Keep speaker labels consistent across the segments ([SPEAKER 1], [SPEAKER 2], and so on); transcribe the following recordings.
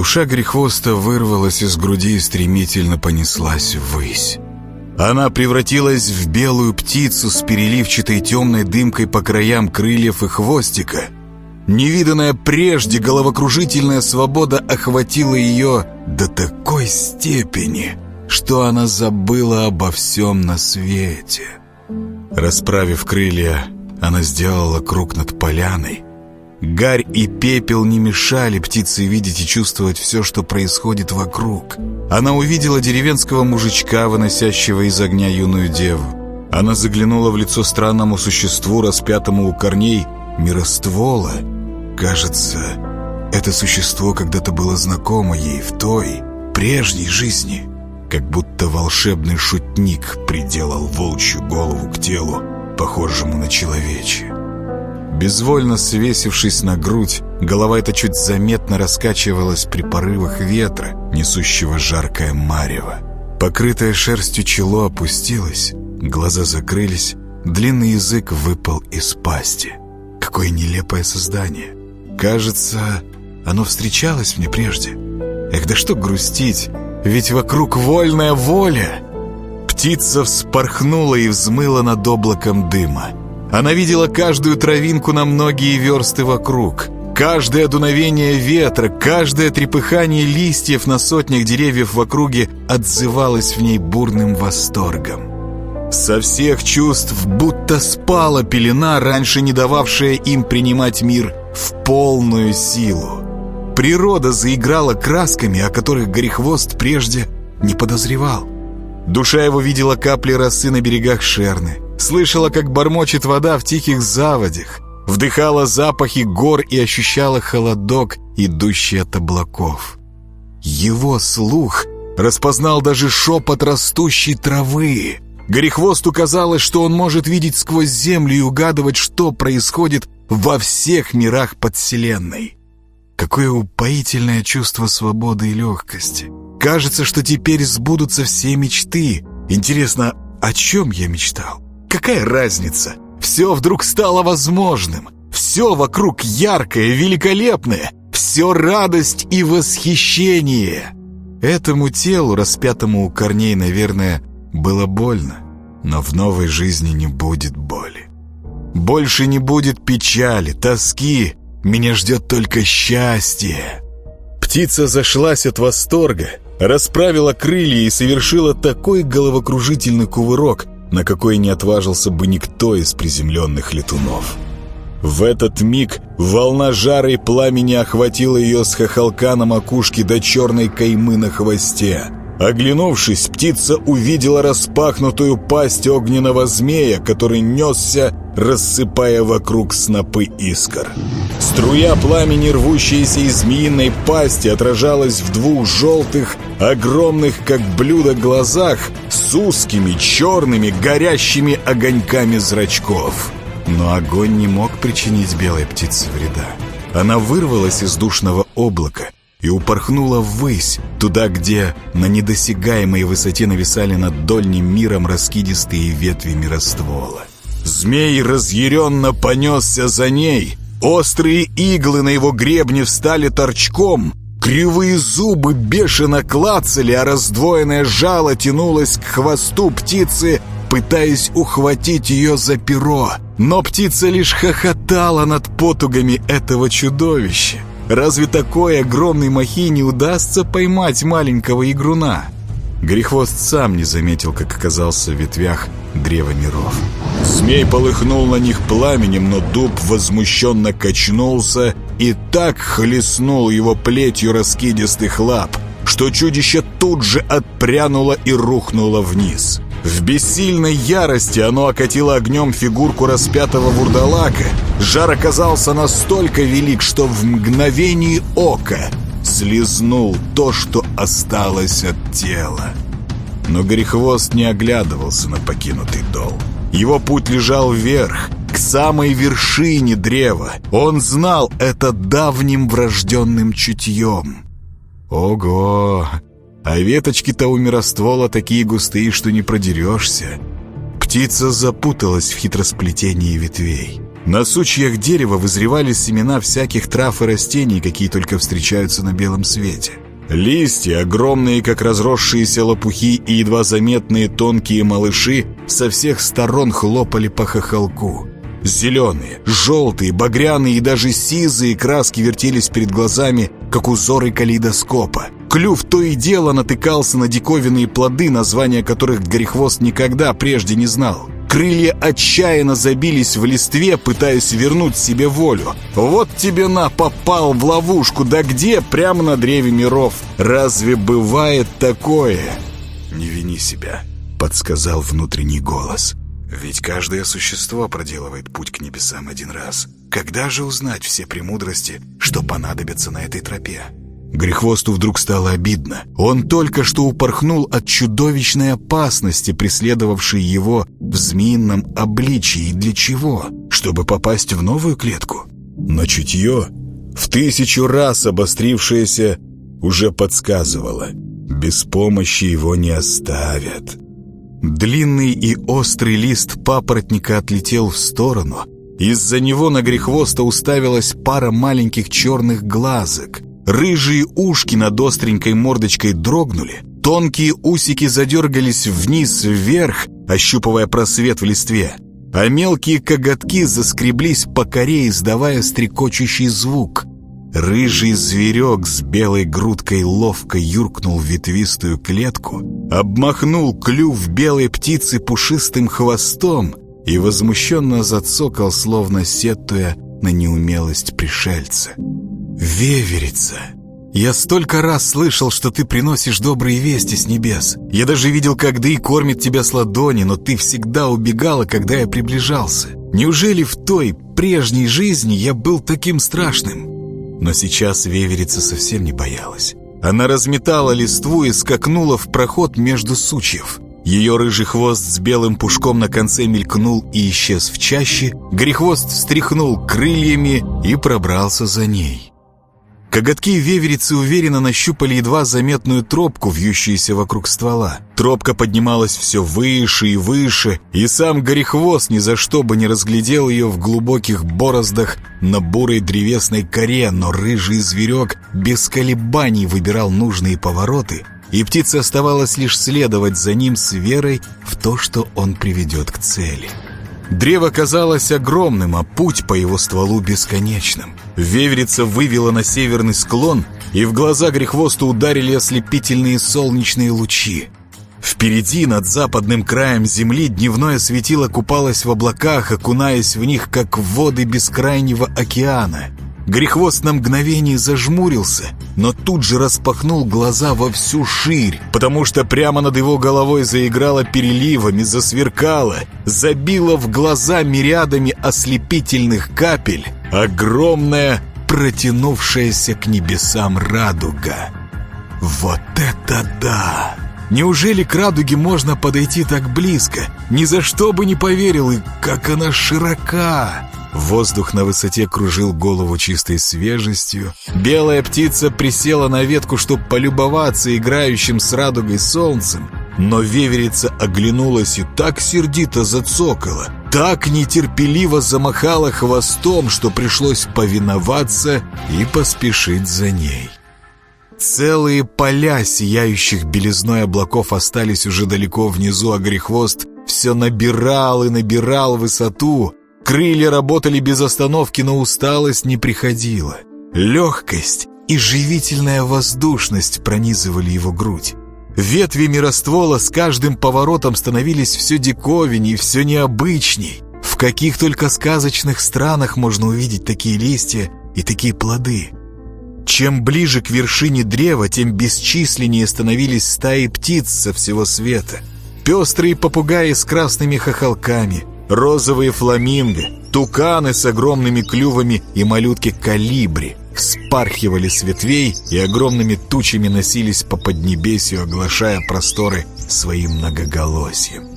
[SPEAKER 1] Душа Грехвоста вырвалась из груди и стремительно понеслась ввысь. Она превратилась в белую птицу с переливчатой темной дымкой по краям крыльев и хвостика. Невиданная прежде головокружительная свобода охватила ее до такой степени, что она забыла обо всем на свете. Расправив крылья, она сделала круг над поляной. Гарь и пепел не мешали птице видеть и чувствовать все, что происходит вокруг. Она увидела деревенского мужичка, выносящего из огня юную деву. Она заглянула в лицо странному существу, распятому у корней мироствола. Кажется, это существо когда-то было знакомо ей в той, прежней жизни. Как будто волшебный шутник приделал волчью голову к телу, похожему на человечье. Безвольно свесившись на грудь, голова эта чуть заметно раскачивалась при порывах ветра, несущего жаркое марево. Покрытое шерстью чело опустилось, глаза закрылись, длинный язык выпал из пасти. Какое нелепое создание! Кажется, оно встречалось мне прежде. Эх, да что грустить, ведь вокруг вольная воля! Птица вспорхнула и взмыла над облаком дыма. Она видела каждую травинку на многие версты вокруг. Каждое дуновение ветра, каждое трепыхание листьев на сотнях деревьев в округе отзывалось в ней бурным восторгом. Со всех чувств будто спала пелена, раньше не дававшая им принимать мир в полную силу. Природа заиграла красками, о которых Горехвост прежде не подозревал. Душа его видела капли росы на берегах Шерны, слышала, как бормочет вода в тихих заводях, вдыхала запахи гор и ощущала холодок, идущий от облаков. Его слух распознал даже шепот растущей травы. Горехвосту казалось, что он может видеть сквозь землю и угадывать, что происходит во всех мирах подселенной. Какое упоительное чувство свободы и легкости. Кажется, что теперь сбудутся все мечты. Интересно, о чем я мечтал? Какая разница? Все вдруг стало возможным. Все вокруг яркое, великолепное. Все радость и восхищение. Этому телу, распятому у корней, наверное, было больно. Но в новой жизни не будет боли. Больше не будет печали, тоски. Меня ждет только счастье. Птица зашлась от восторга, расправила крылья и совершила такой головокружительный кувырок, на какой не отважился бы никто из приземленных летунов. В этот миг волна жары и пламени охватила ее с хохолка на макушке до черной каймы на хвосте. Оглянувшись, птица увидела распахнутую пасть огненного змея, который несся, рассыпая вокруг снопы искр. Струя пламени, рвущаяся из змеиной пасти, отражалась в двух желтых, огромных, как блюдо, глазах с узкими, черными, горящими огоньками зрачков. Но огонь не мог причинить белой птице вреда. Она вырвалась из душного облака и упорхнула ввысь, туда, где на недосягаемой высоте нависали над дольним миром раскидистые ветви мироствола. Змей разъяренно понесся за ней. Острые иглы на его гребне встали торчком. Кривые зубы бешено клацали, а раздвоенное жало тянулось к хвосту птицы, пытаясь ухватить ее за перо. Но птица лишь хохотала над потугами этого чудовища. Разве такой огромной махине удастся поймать маленького игруна? Грехвост сам не заметил, как оказался в ветвях древа миров. Змей полыхнул на них пламенем, но дуб возмущенно качнулся и так хлестнул его плетью раскидистых лап, что чудище тут же отпрянуло и рухнуло вниз. В бессильной ярости оно окатило огнем фигурку распятого вурдалака. Жар оказался настолько велик, что в мгновение ока слезнул то, что осталось от тела. Но Горехвост не оглядывался на покинутый дол. Его путь лежал вверх, к самой вершине древа. Он знал это давним врожденным чутьем. Ого! А веточки-то у мироствола такие густые, что не продерешься. Птица запуталась в хитросплетении ветвей. На сучьях дерева вызревали семена всяких трав и растений, какие только встречаются на белом свете. Листья, огромные, как разросшиеся лопухи, и едва заметные тонкие малыши, со всех сторон хлопали по хохолку. Зеленые, желтые, багряные и даже сизые краски вертелись перед глазами, как узоры калейдоскопа. Клюв то и дело натыкался на диковинные плоды, названия которых Горехвост никогда прежде не знал. Крылья отчаянно забились в листве, пытаясь вернуть себе волю. Вот тебе на, попал в ловушку, да где? Прямо на древе миров. Разве бывает такое? Не вини себя, подсказал внутренний голос. Ведь каждое существо проделывает путь к небесам один раз. Когда же узнать все премудрости, что понадобятся на этой тропе? Грехвосту вдруг стало обидно. Он только что упорхнул от чудовищной опасности, преследовавшей его в змеином обличии. И для чего? Чтобы попасть в новую клетку? Но чутье, в тысячу раз обострившееся, уже подсказывало. Без помощи его не оставят. Длинный и острый лист папоротника отлетел в сторону. Из-за него на грехвоста уставилась пара маленьких черных глазок — Рыжие ушки над остренькой мордочкой дрогнули, тонкие усики задергались вниз-вверх, ощупывая просвет в листве, а мелкие коготки заскреблись по коре, издавая стрекочущий звук. Рыжий зверек с белой грудкой ловко юркнул в ветвистую клетку, обмахнул клюв белой птицы пушистым хвостом и возмущенно зацокал, словно сетуя на неумелость пришельца. «Веверица!» «Я столько раз слышал, что ты приносишь добрые вести с небес. Я даже видел, как Дэй кормит тебя с ладони, но ты всегда убегала, когда я приближался. Неужели в той, прежней жизни я был таким страшным?» Но сейчас Веверица совсем не боялась. Она разметала листву и скакнула в проход между сучьев. Ее рыжий хвост с белым пушком на конце мелькнул и исчез в чаще. Грехвост встряхнул крыльями и пробрался за ней. Коготки веверицы уверенно нащупали едва заметную тропку, вьющуюся вокруг ствола. Тропка поднималась все выше и выше, и сам Горехвост ни за что бы не разглядел ее в глубоких бороздах на бурой древесной коре, но рыжий зверек без колебаний выбирал нужные повороты, и птице оставалось лишь следовать за ним с верой в то, что он приведет к цели. Древо казалось огромным, а путь по его стволу бесконечным. Веверица вывела на северный склон, и в глаза Грехвосту ударили ослепительные солнечные лучи. Впереди, над западным краем земли, дневное светило купалось в облаках, окунаясь в них, как воды бескрайнего океана. Грехвост на мгновение зажмурился, но тут же распахнул глаза во всю ширь, потому что прямо над его головой заиграла переливами, засверкала, забила в глаза мириадами ослепительных капель огромная, протянувшаяся к небесам радуга. Вот это да! Неужели к радуге можно подойти так близко? Ни за что бы не поверил, и как она широка! Воздух на высоте кружил голову чистой свежестью. Белая птица присела на ветку, чтобы полюбоваться играющим с радугой солнцем. Но веверица оглянулась и так сердито зацокала, так нетерпеливо замахала хвостом, что пришлось повиноваться и поспешить за ней. Целые поля сияющих белизной облаков остались уже далеко внизу, а грехвост все набирал и набирал высоту, Крылья работали без остановки, но усталость не приходила. Легкость и живительная воздушность пронизывали его грудь. Ветви мироствола с каждым поворотом становились все диковинней, все необычней. В каких только сказочных странах можно увидеть такие листья и такие плоды. Чем ближе к вершине древа, тем бесчисленнее становились стаи птиц со всего света. Пестрые попугаи с красными хохолками, розовые фламинго, туканы с огромными клювами и малютки-калибри вспархивали с ветвей и огромными тучами носились по поднебесью, оглашая просторы своим многоголосием.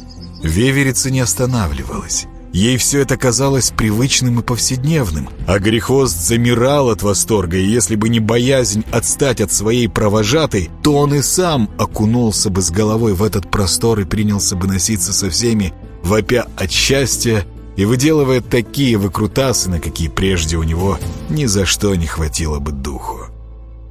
[SPEAKER 1] Веверица не останавливалась. Ей все это казалось привычным и повседневным, а Грехвост замирал от восторга, и если бы не боязнь отстать от своей провожатой, то он и сам окунулся бы с головой в этот простор и принялся бы носиться со всеми, вопя от счастья и выделывая такие выкрутасы, на какие прежде у него ни за что не хватило бы духу.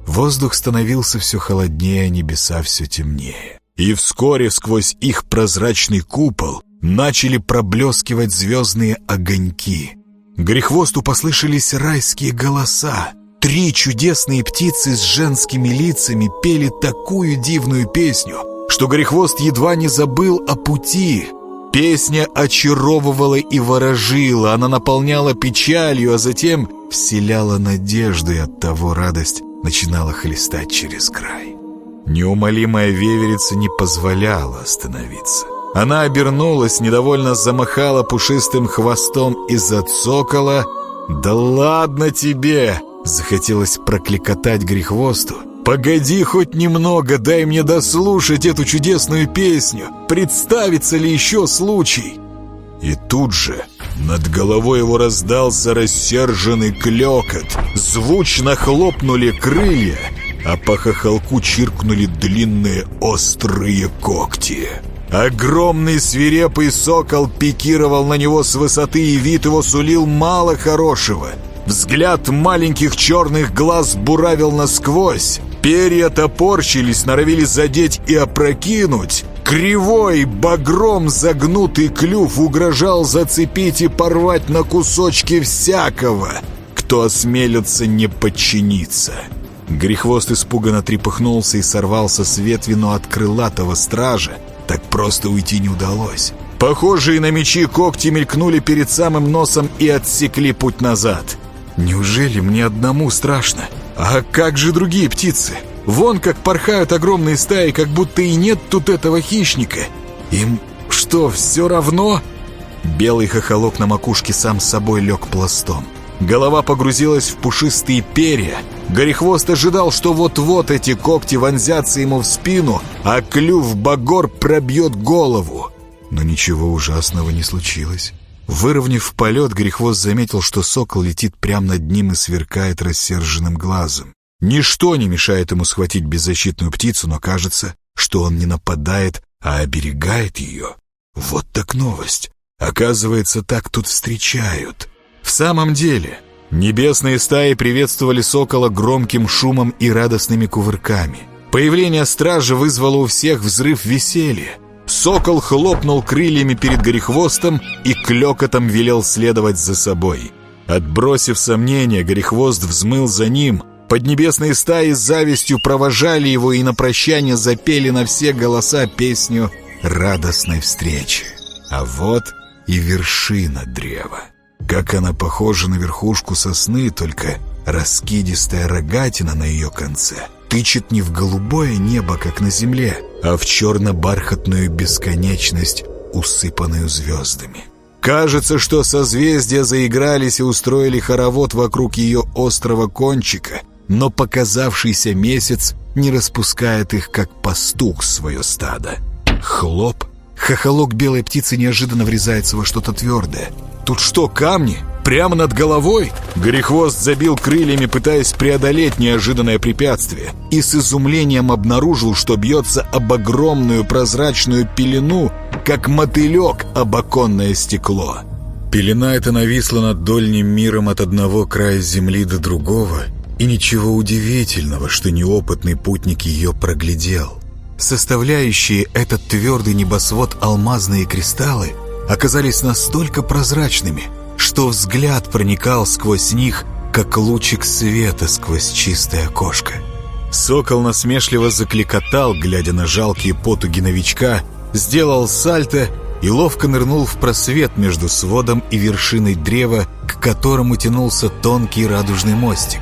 [SPEAKER 1] Воздух становился все холоднее, небеса все темнее. И вскоре сквозь их прозрачный купол начали проблескивать звездные огоньки. Грехвосту послышались райские голоса. Три чудесные птицы с женскими лицами пели такую дивную песню, что Грехвост едва не забыл о пути. Песня очаровывала и ворожила, она наполняла печалью, а затем вселяла надежду, и оттого радость начинала хлестать через край. Неумолимая веверица не позволяла остановиться. Она обернулась, недовольно замахала пушистым хвостом и зацокала. «Да ладно тебе!» — захотелось прокликотать грехвосту. «Погоди хоть немного, дай мне дослушать эту чудесную песню. Представится ли еще случай?» И тут же над головой его раздался рассерженный клекот. Звучно хлопнули крылья, а по хохолку чиркнули длинные острые когти. Огромный свирепый сокол пикировал на него с высоты, и вид его сулил мало хорошего. Взгляд маленьких черных глаз буравил насквозь. Перья топорщились, норовили задеть и опрокинуть. Кривой, багром загнутый клюв угрожал зацепить и порвать на кусочки всякого, кто осмелится не подчиниться. Грехвост испуганно трепыхнулся и сорвался с ветви, но от крылатого стража так просто уйти не удалось. Похожие на мечи когти мелькнули перед самым носом и отсекли путь назад. Неужели мне одному страшно? А как же другие птицы? Вон как порхают огромные стаи, как будто и нет тут этого хищника. Им что, все равно? Белый хохолок на макушке сам собой лег пластом. Голова погрузилась в пушистые перья. Горехвост ожидал, что вот-вот эти когти вонзятся ему в спину, а клюв багор пробьет голову. Но ничего ужасного не случилось. Выровняв полет, Грехвост заметил, что сокол летит прямо над ним и сверкает рассерженным глазом. Ничто не мешает ему схватить беззащитную птицу, но кажется, что он не нападает, а оберегает ее. Вот так новость. Оказывается, так тут встречают. В самом деле, небесные стаи приветствовали сокола громким шумом и радостными кувырками. Появление стража вызвало у всех взрыв веселья. Сокол хлопнул крыльями перед горехвостом и клёкотом велел следовать за собой. Отбросив сомнения, горехвост взмыл за ним. Поднебесные стаи с завистью провожали его и на прощание запели на все голоса песню радостной встречи. А вот и вершина древа. Как она похожа на верхушку сосны, только раскидистая рогатина на ее конце тычет не в голубое небо, как на земле, а в черно-бархатную бесконечность, усыпанную звездами. Кажется, что созвездия заигрались и устроили хоровод вокруг ее острого кончика, но показавшийся месяц не распускает их, как пастух свое стадо. Хлоп! Хохолок белой птицы неожиданно врезается во что-то твердое. Тут что, камни? Прямо над головой? Горехвост забил крыльями, пытаясь преодолеть неожиданное препятствие, и с изумлением обнаружил, что бьется об огромную прозрачную пелену, как мотылек об оконное стекло. Пелена эта нависла над дольним миром от одного края земли до другого, и ничего удивительного, что неопытный путник ее проглядел. Составляющие этот твердый небосвод алмазные кристаллы оказались настолько прозрачными, что взгляд проникал сквозь них, как лучик света сквозь чистое окошко. Сокол насмешливо закликотал, глядя на жалкие потуги новичка, сделал сальто и ловко нырнул в просвет между сводом и вершиной древа, к которому тянулся тонкий радужный мостик.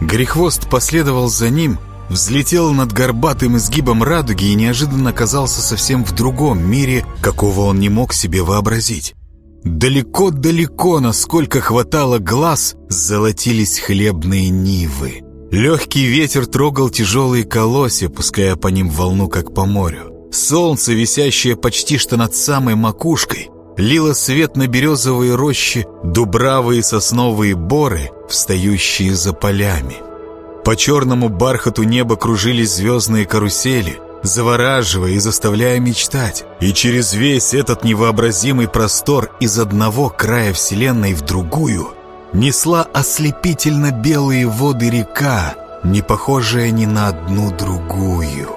[SPEAKER 1] Грехвост последовал за ним — взлетел над горбатым изгибом радуги и неожиданно оказался совсем в другом мире, какого он не мог себе вообразить. Далеко-далеко, насколько хватало глаз, золотились хлебные нивы. Легкий ветер трогал тяжелые колосья, пуская по ним волну, как по морю. Солнце, висящее почти что над самой макушкой, лило свет на березовые рощи, дубравые сосновые боры, встающие за полями. По черному бархату неба кружились звездные карусели. завораживая и заставляя мечтать. И через весь этот невообразимый простор из одного края Вселенной в другую несла ослепительно белые воды река, не похожая ни на одну другую.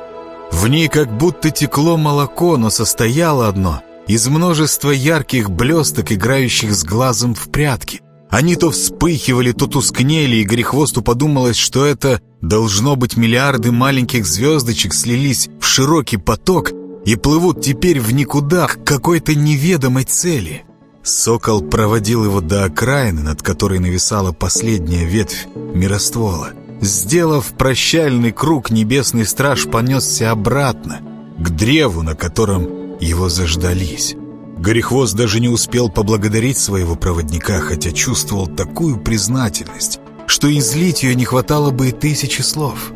[SPEAKER 1] В ней как будто текло молоко, но состояло одно из множества ярких блесток, играющих с глазом в прятки. Они то вспыхивали, то тускнели, и Грехвосту подумалось, что это должно быть миллиарды маленьких звездочек слились в широкий поток и плывут теперь в никуда к какой-то неведомой цели. Сокол проводил его до окраины, над которой нависала последняя ветвь мироствола — Сделав прощальный круг, небесный страж понесся обратно, к древу, на котором его заждались. Горехвост даже не успел поблагодарить своего проводника, хотя чувствовал такую признательность, что излить ее не хватало бы и тысячи слов.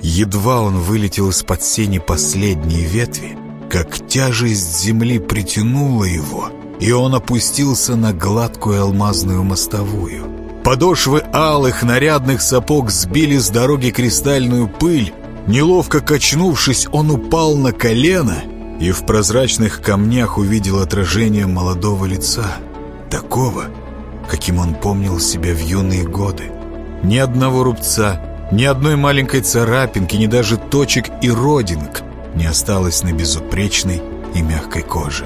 [SPEAKER 1] Едва он вылетел из-под сени последней ветви, как тяжесть земли притянула его, и он опустился на гладкую алмазную мостовую. Подошвы алых нарядных сапог сбили с дороги кристальную пыль. Неловко качнувшись, он упал на колено и в прозрачных камнях увидел отражение молодого лица. Такого, каким он помнил себя в юные годы. Ни одного рубца, ни одной маленькой царапинки, ни даже точек и родинок не осталось на безупречной и мягкой коже.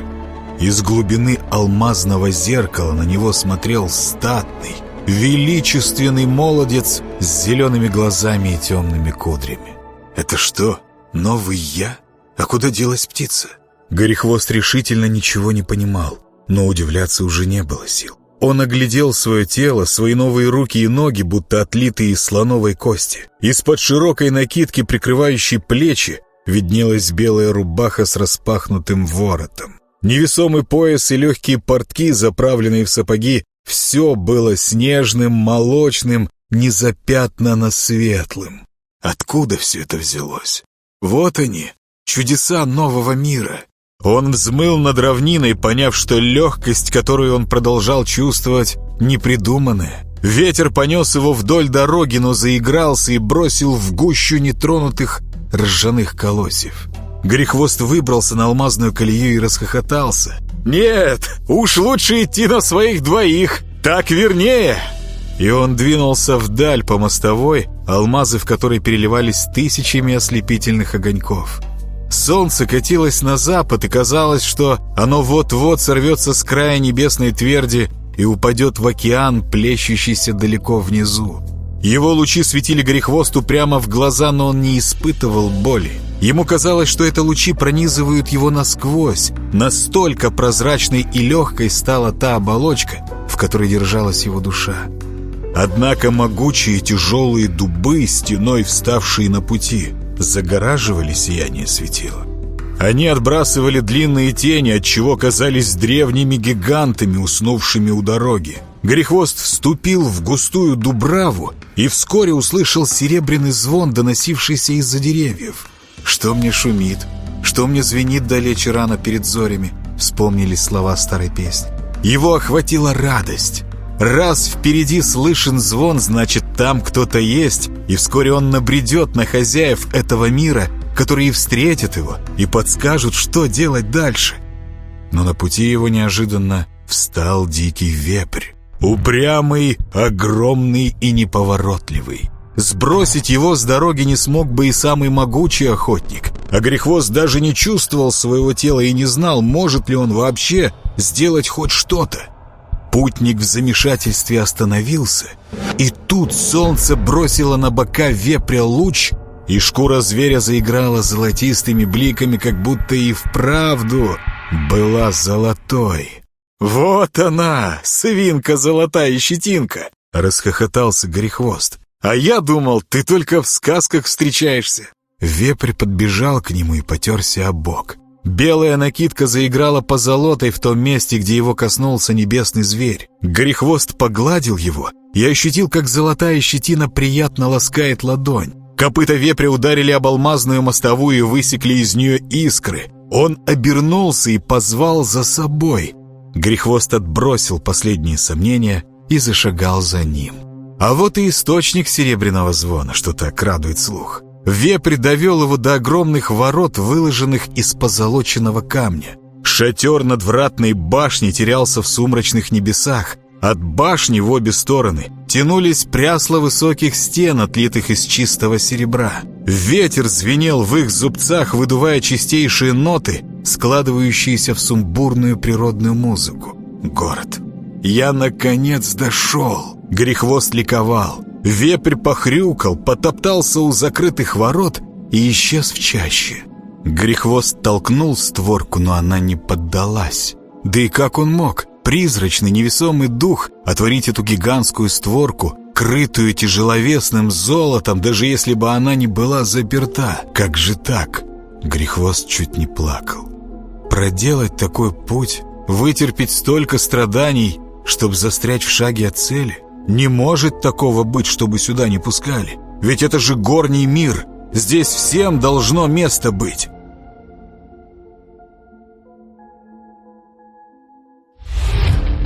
[SPEAKER 1] Из глубины алмазного зеркала на него смотрел статный, Величественный молодец с зелеными глазами и темными кудрями. Это что, новый я? А куда делась птица? Горехвост решительно ничего не понимал, но удивляться уже не было сил. Он оглядел свое тело, свои новые руки и ноги, будто отлитые из слоновой кости. Из-под широкой накидки, прикрывающей плечи, виднелась белая рубаха с распахнутым воротом. Невесомый пояс и легкие портки, заправленные в сапоги, все было снежным, молочным, незапятнано светлым. Откуда все это взялось? Вот они, чудеса нового мира. Он взмыл над равниной, поняв, что легкость, которую он продолжал чувствовать, непридуманная. Ветер понес его вдоль дороги, но заигрался и бросил в гущу нетронутых ржаных колосьев. Грехвост выбрался на алмазную колею и расхохотался. «Нет, уж лучше идти на своих двоих, так вернее!» И он двинулся вдаль по мостовой, алмазы в которой переливались тысячами ослепительных огоньков. Солнце катилось на запад, и казалось, что оно вот-вот сорвется с края небесной тверди и упадет в океан, плещущийся далеко внизу. Его лучи светили Горехвосту прямо в глаза, но он не испытывал боли. Ему казалось, что это лучи пронизывают его насквозь. Настолько прозрачной и легкой стала та оболочка, в которой держалась его душа. Однако могучие тяжелые дубы, стеной вставшие на пути, загораживали сияние светила. Они отбрасывали длинные тени, отчего казались древними гигантами, уснувшими у дороги. Грехвост вступил в густую дубраву и вскоре услышал серебряный звон, доносившийся из-за деревьев. «Что мне шумит? Что мне звенит далече рано перед зорями?» Вспомнили слова старой песни. Его охватила радость. Раз впереди слышен звон, значит, там кто-то есть, и вскоре он набредет на хозяев этого мира, которые встретят его и подскажут, что делать дальше. Но на пути его неожиданно встал дикий вепрь. Упрямый, огромный и неповоротливый. Сбросить его с дороги не смог бы и самый могучий охотник. А Грехвост даже не чувствовал своего тела и не знал, может ли он вообще сделать хоть что-то. Путник в замешательстве остановился, и тут солнце бросило на бока вепря луч, и шкура зверя заиграла золотистыми бликами, как будто и вправду была золотой. «Вот она, свинка золотая щетинка!» — расхохотался Горехвост. «А я думал, ты только в сказках встречаешься». Вепрь подбежал к нему и потерся об бок. Белая накидка заиграла по золотой в том месте, где его коснулся небесный зверь. Горехвост погладил его и ощутил, как золотая щетина приятно ласкает ладонь. Копыта вепря ударили об алмазную мостовую и высекли из нее искры. Он обернулся и позвал за собой. Грехвост отбросил последние сомнения и зашагал за ним. А вот и источник серебряного звона, что так радует слух. Вепрь довел его до огромных ворот, выложенных из позолоченного камня. Шатер надвратной башни терялся в сумрачных небесах. От башни в обе стороны тянулись прясла высоких стен, отлитых из чистого серебра. Ветер звенел в их зубцах, выдувая чистейшие ноты, складывающиеся в сумбурную природную музыку. Город. Я, наконец, дошел. Грехвост ликовал. Вепрь похрюкал, потоптался у закрытых ворот и исчез в чаще. Грехвост толкнул створку, но она не поддалась. Да и как он мог, призрачный невесомый дух, отворить эту гигантскую створку, крытую тяжеловесным золотом, даже если бы она не была заперта? Как же так? Грехвост чуть не плакал. Проделать такой путь, вытерпеть столько страданий, чтобы застрять в шаге от цели? Не может такого быть, чтобы сюда не пускали. Ведь это же горний мир. Здесь всем должно место быть.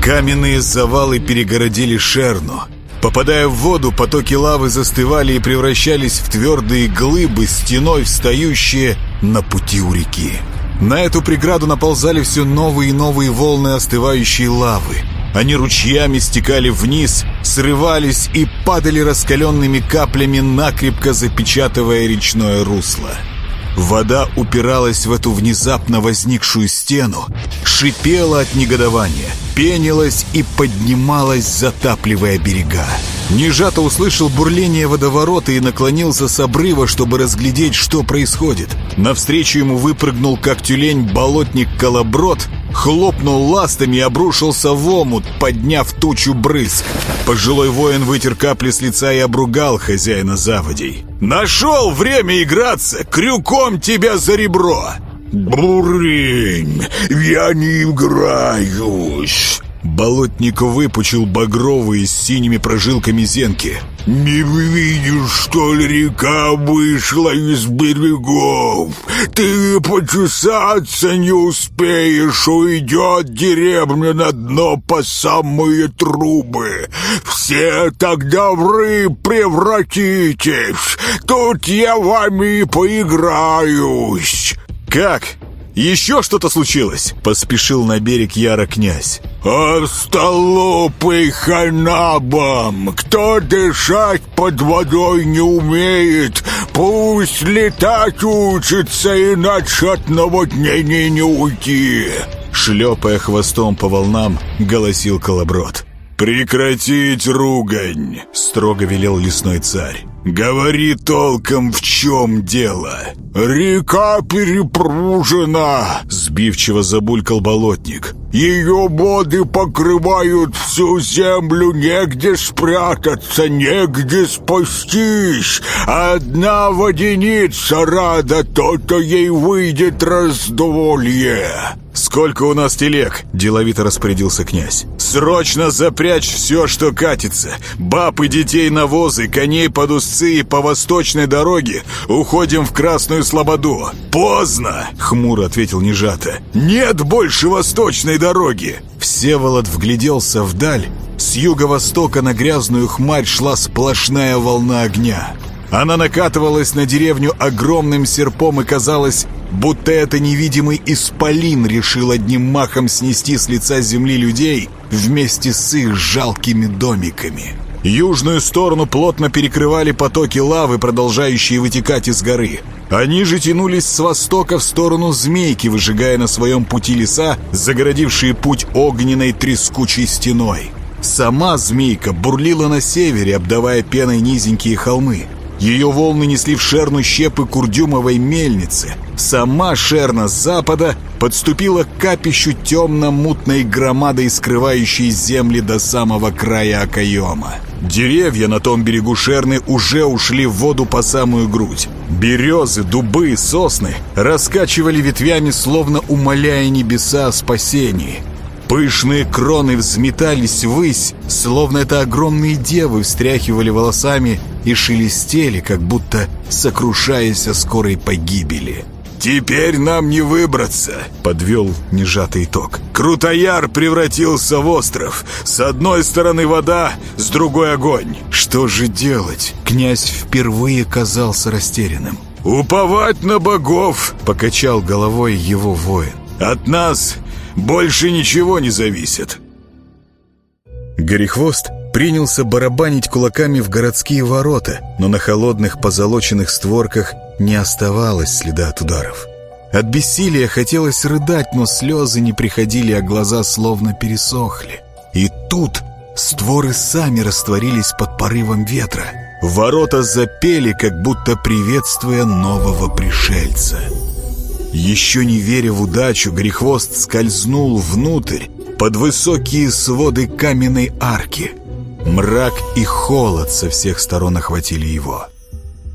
[SPEAKER 1] Каменные завалы перегородили Шерну. Попадая в воду, потоки лавы застывали и превращались в твердые глыбы, стеной встающие на пути у реки. На эту преграду наползали все новые и новые волны остывающей лавы. Они ручьями стекали вниз, срывались и падали раскаленными каплями, накрепко запечатывая речное русло. Вода упиралась в эту внезапно возникшую стену, шипела от негодования, пенилась и поднималась, затапливая берега. Нежато услышал бурление водоворота и наклонился с обрыва, чтобы разглядеть, что происходит. Навстречу ему выпрыгнул, как тюлень, болотник-колоброд, хлопнул ластами и обрушился в омут, подняв тучу брызг. Пожилой воин вытер капли с лица и обругал хозяина заводей. «Нашел время играться! Крюком тебя за ребро!»
[SPEAKER 2] «Бурень, я не играюсь!»
[SPEAKER 1] Болотник выпучил багровые с синими прожилками зенки.
[SPEAKER 2] «Не видишь, что ли, река вышла из берегов? Ты почесаться не успеешь, уйдет деревня на дно по самые трубы. Все тогда в рыб превратитесь. Тут я вами поиграюсь».
[SPEAKER 1] «Как? Еще что-то случилось?» Поспешил на берег Яра князь.
[SPEAKER 2] «Остолопый ханабам! Кто дышать под водой не умеет, пусть летать учится, иначе от наводнения не уйти!»
[SPEAKER 1] Шлепая хвостом по волнам, голосил Колоброд. «Прекратить ругань!» — строго велел лесной царь. «Говори толком, в чем дело!»
[SPEAKER 2] «Река перепружена!»
[SPEAKER 1] — сбивчиво забулькал болотник.
[SPEAKER 2] «Ее воды покрывают всю землю, негде спрятаться, негде спастись! Одна водяница рада, то-то ей выйдет раздолье!»
[SPEAKER 1] «Сколько у нас телег?» – деловито распорядился князь. «Срочно запрячь все, что катится. Баб и детей на возы, коней под узцы и по восточной дороге. Уходим в Красную Слободу». «Поздно!» – хмуро ответил Нежата. «Нет больше восточной дороги!» Всеволод вгляделся вдаль. С юго-востока на грязную хмарь шла сплошная волна огня. Она накатывалась на деревню огромным серпом и казалось, будто это невидимый исполин решил одним махом снести с лица земли людей вместе с их жалкими домиками. Южную сторону плотно перекрывали потоки лавы, продолжающие вытекать из горы. Они же тянулись с востока в сторону Змейки, выжигая на своем пути леса, загородившие путь огненной трескучей стеной. Сама Змейка бурлила на севере, обдавая пеной низенькие холмы. Ее волны несли в Шерну щепы курдюмовой мельницы. Сама Шерна с запада подступила к капищу темно-мутной громадой, скрывающей земли до самого края окоема. Деревья на том берегу Шерны уже ушли в воду по самую грудь. Березы, дубы, сосны раскачивали ветвями, словно умоляя небеса о спасении. Пышные кроны взметались ввысь, словно это огромные девы встряхивали волосами и шелестели, как будто сокрушаясь о скорой погибели. «Теперь нам не выбраться», — подвел нежатый итог. «Крутояр превратился в остров. С одной стороны вода, с другой огонь. Что же делать?» Князь впервые казался растерянным. «Уповать на богов!» — покачал головой его воин. «От нас больше ничего не зависит!» Горехвост принялся барабанить кулаками в городские ворота, но на холодных позолоченных створках не оставалось следа от ударов. От бессилия хотелось рыдать, но слезы не приходили, а глаза словно пересохли. И тут створы сами растворились под порывом ветра. Ворота запели, как будто приветствуя нового пришельца. Еще не веря в удачу, Грехвост скользнул внутрь, под высокие своды каменной арки. Мрак и холод со всех сторон охватили его.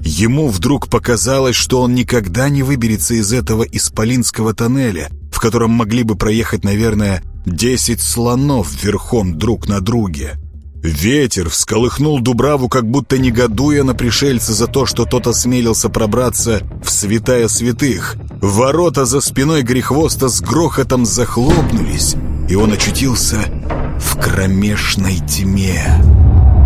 [SPEAKER 1] Ему вдруг показалось, что он никогда не выберется из этого исполинского тоннеля, в котором могли бы проехать, наверное, десять слонов верхом друг на друге. Ветер всколыхнул Дубраву, как будто негодуя на пришельца за то, что тот осмелился пробраться в святая святых. Ворота за спиной Грехвоста с грохотом захлопнулись, и он очутился в кромешной тьме.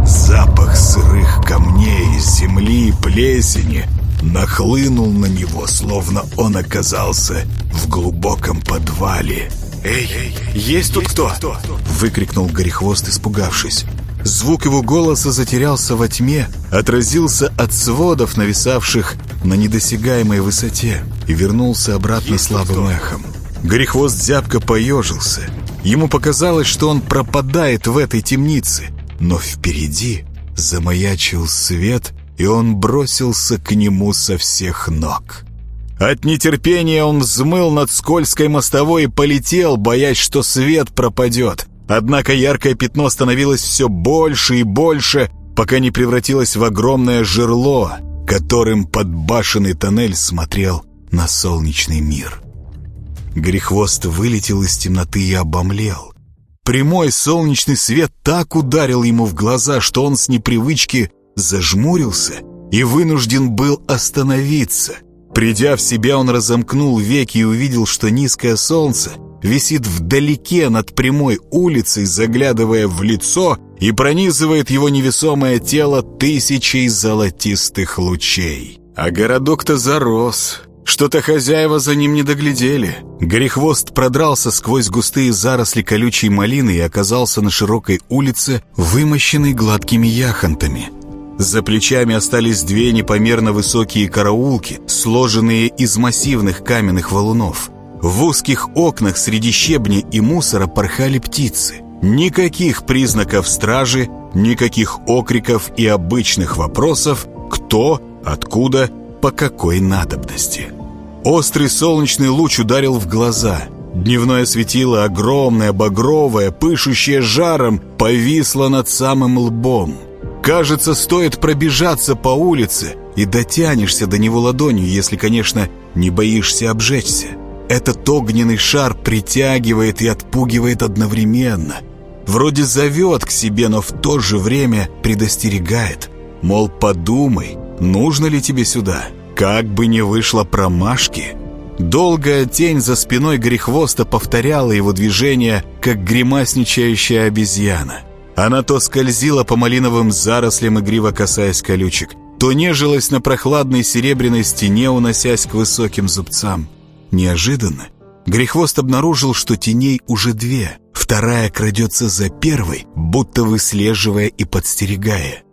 [SPEAKER 1] Запах сырых камней, земли и плесени нахлынул на него, словно он оказался в глубоком подвале.
[SPEAKER 3] «Эй, есть тут кто?»
[SPEAKER 1] — выкрикнул Горехвост, испугавшись. Звук его голоса затерялся во тьме, отразился от сводов, нависавших на недосягаемой высоте, и вернулся обратно есть слабым эхом. Горехвост зябко поежился. Ему показалось, что он пропадает в этой темнице, но впереди замаячил свет, и он бросился к нему со всех ног. От нетерпения он взмыл над скользкой мостовой и полетел, боясь, что свет пропадет. Однако яркое пятно становилось все больше и больше, пока не превратилось в огромное жерло, которым подбашенный тоннель смотрел на солнечный мир. Грехвост вылетел из темноты и обомлел. Прямой солнечный свет так ударил ему в глаза, что он с непривычки зажмурился и вынужден был остановиться. Придя в себя, он разомкнул веки и увидел, что низкое солнце висит вдалеке над прямой улицей, заглядывая в лицо и пронизывает его невесомое тело тысячей золотистых лучей. А городок-то зарос. Что-то хозяева за ним не доглядели. Горехвост продрался сквозь густые заросли колючей малины и оказался на широкой улице, вымощенной гладкими яхонтами. За плечами остались две непомерно высокие караулки, сложенные из массивных каменных валунов. В узких окнах среди щебня и мусора порхали птицы. Никаких признаков стражи, никаких окриков и обычных вопросов «кто», «откуда», «по какой надобности». Острый солнечный луч ударил в глаза. Дневное светило, огромное, багровое, пышущее жаром, повисло над самым лбом. Кажется, стоит пробежаться по улице, и дотянешься до него ладонью, если, конечно, не боишься обжечься. Этот огненный шар притягивает и отпугивает одновременно. Вроде зовет к себе, но в то же время предостерегает. Мол, подумай, нужно ли тебе сюда? Как бы не вышло промашки. Долгая тень за спиной грехвоста повторяла его движение, как гримасничающая обезьяна. Она то скользила по малиновым зарослям, игриво касаясь колючек, то нежилась на прохладной серебряной стене, уносясь к высоким зубцам. Неожиданно Грехвост обнаружил, что теней уже две. Вторая крадется за первой, будто выслеживая и подстерегая.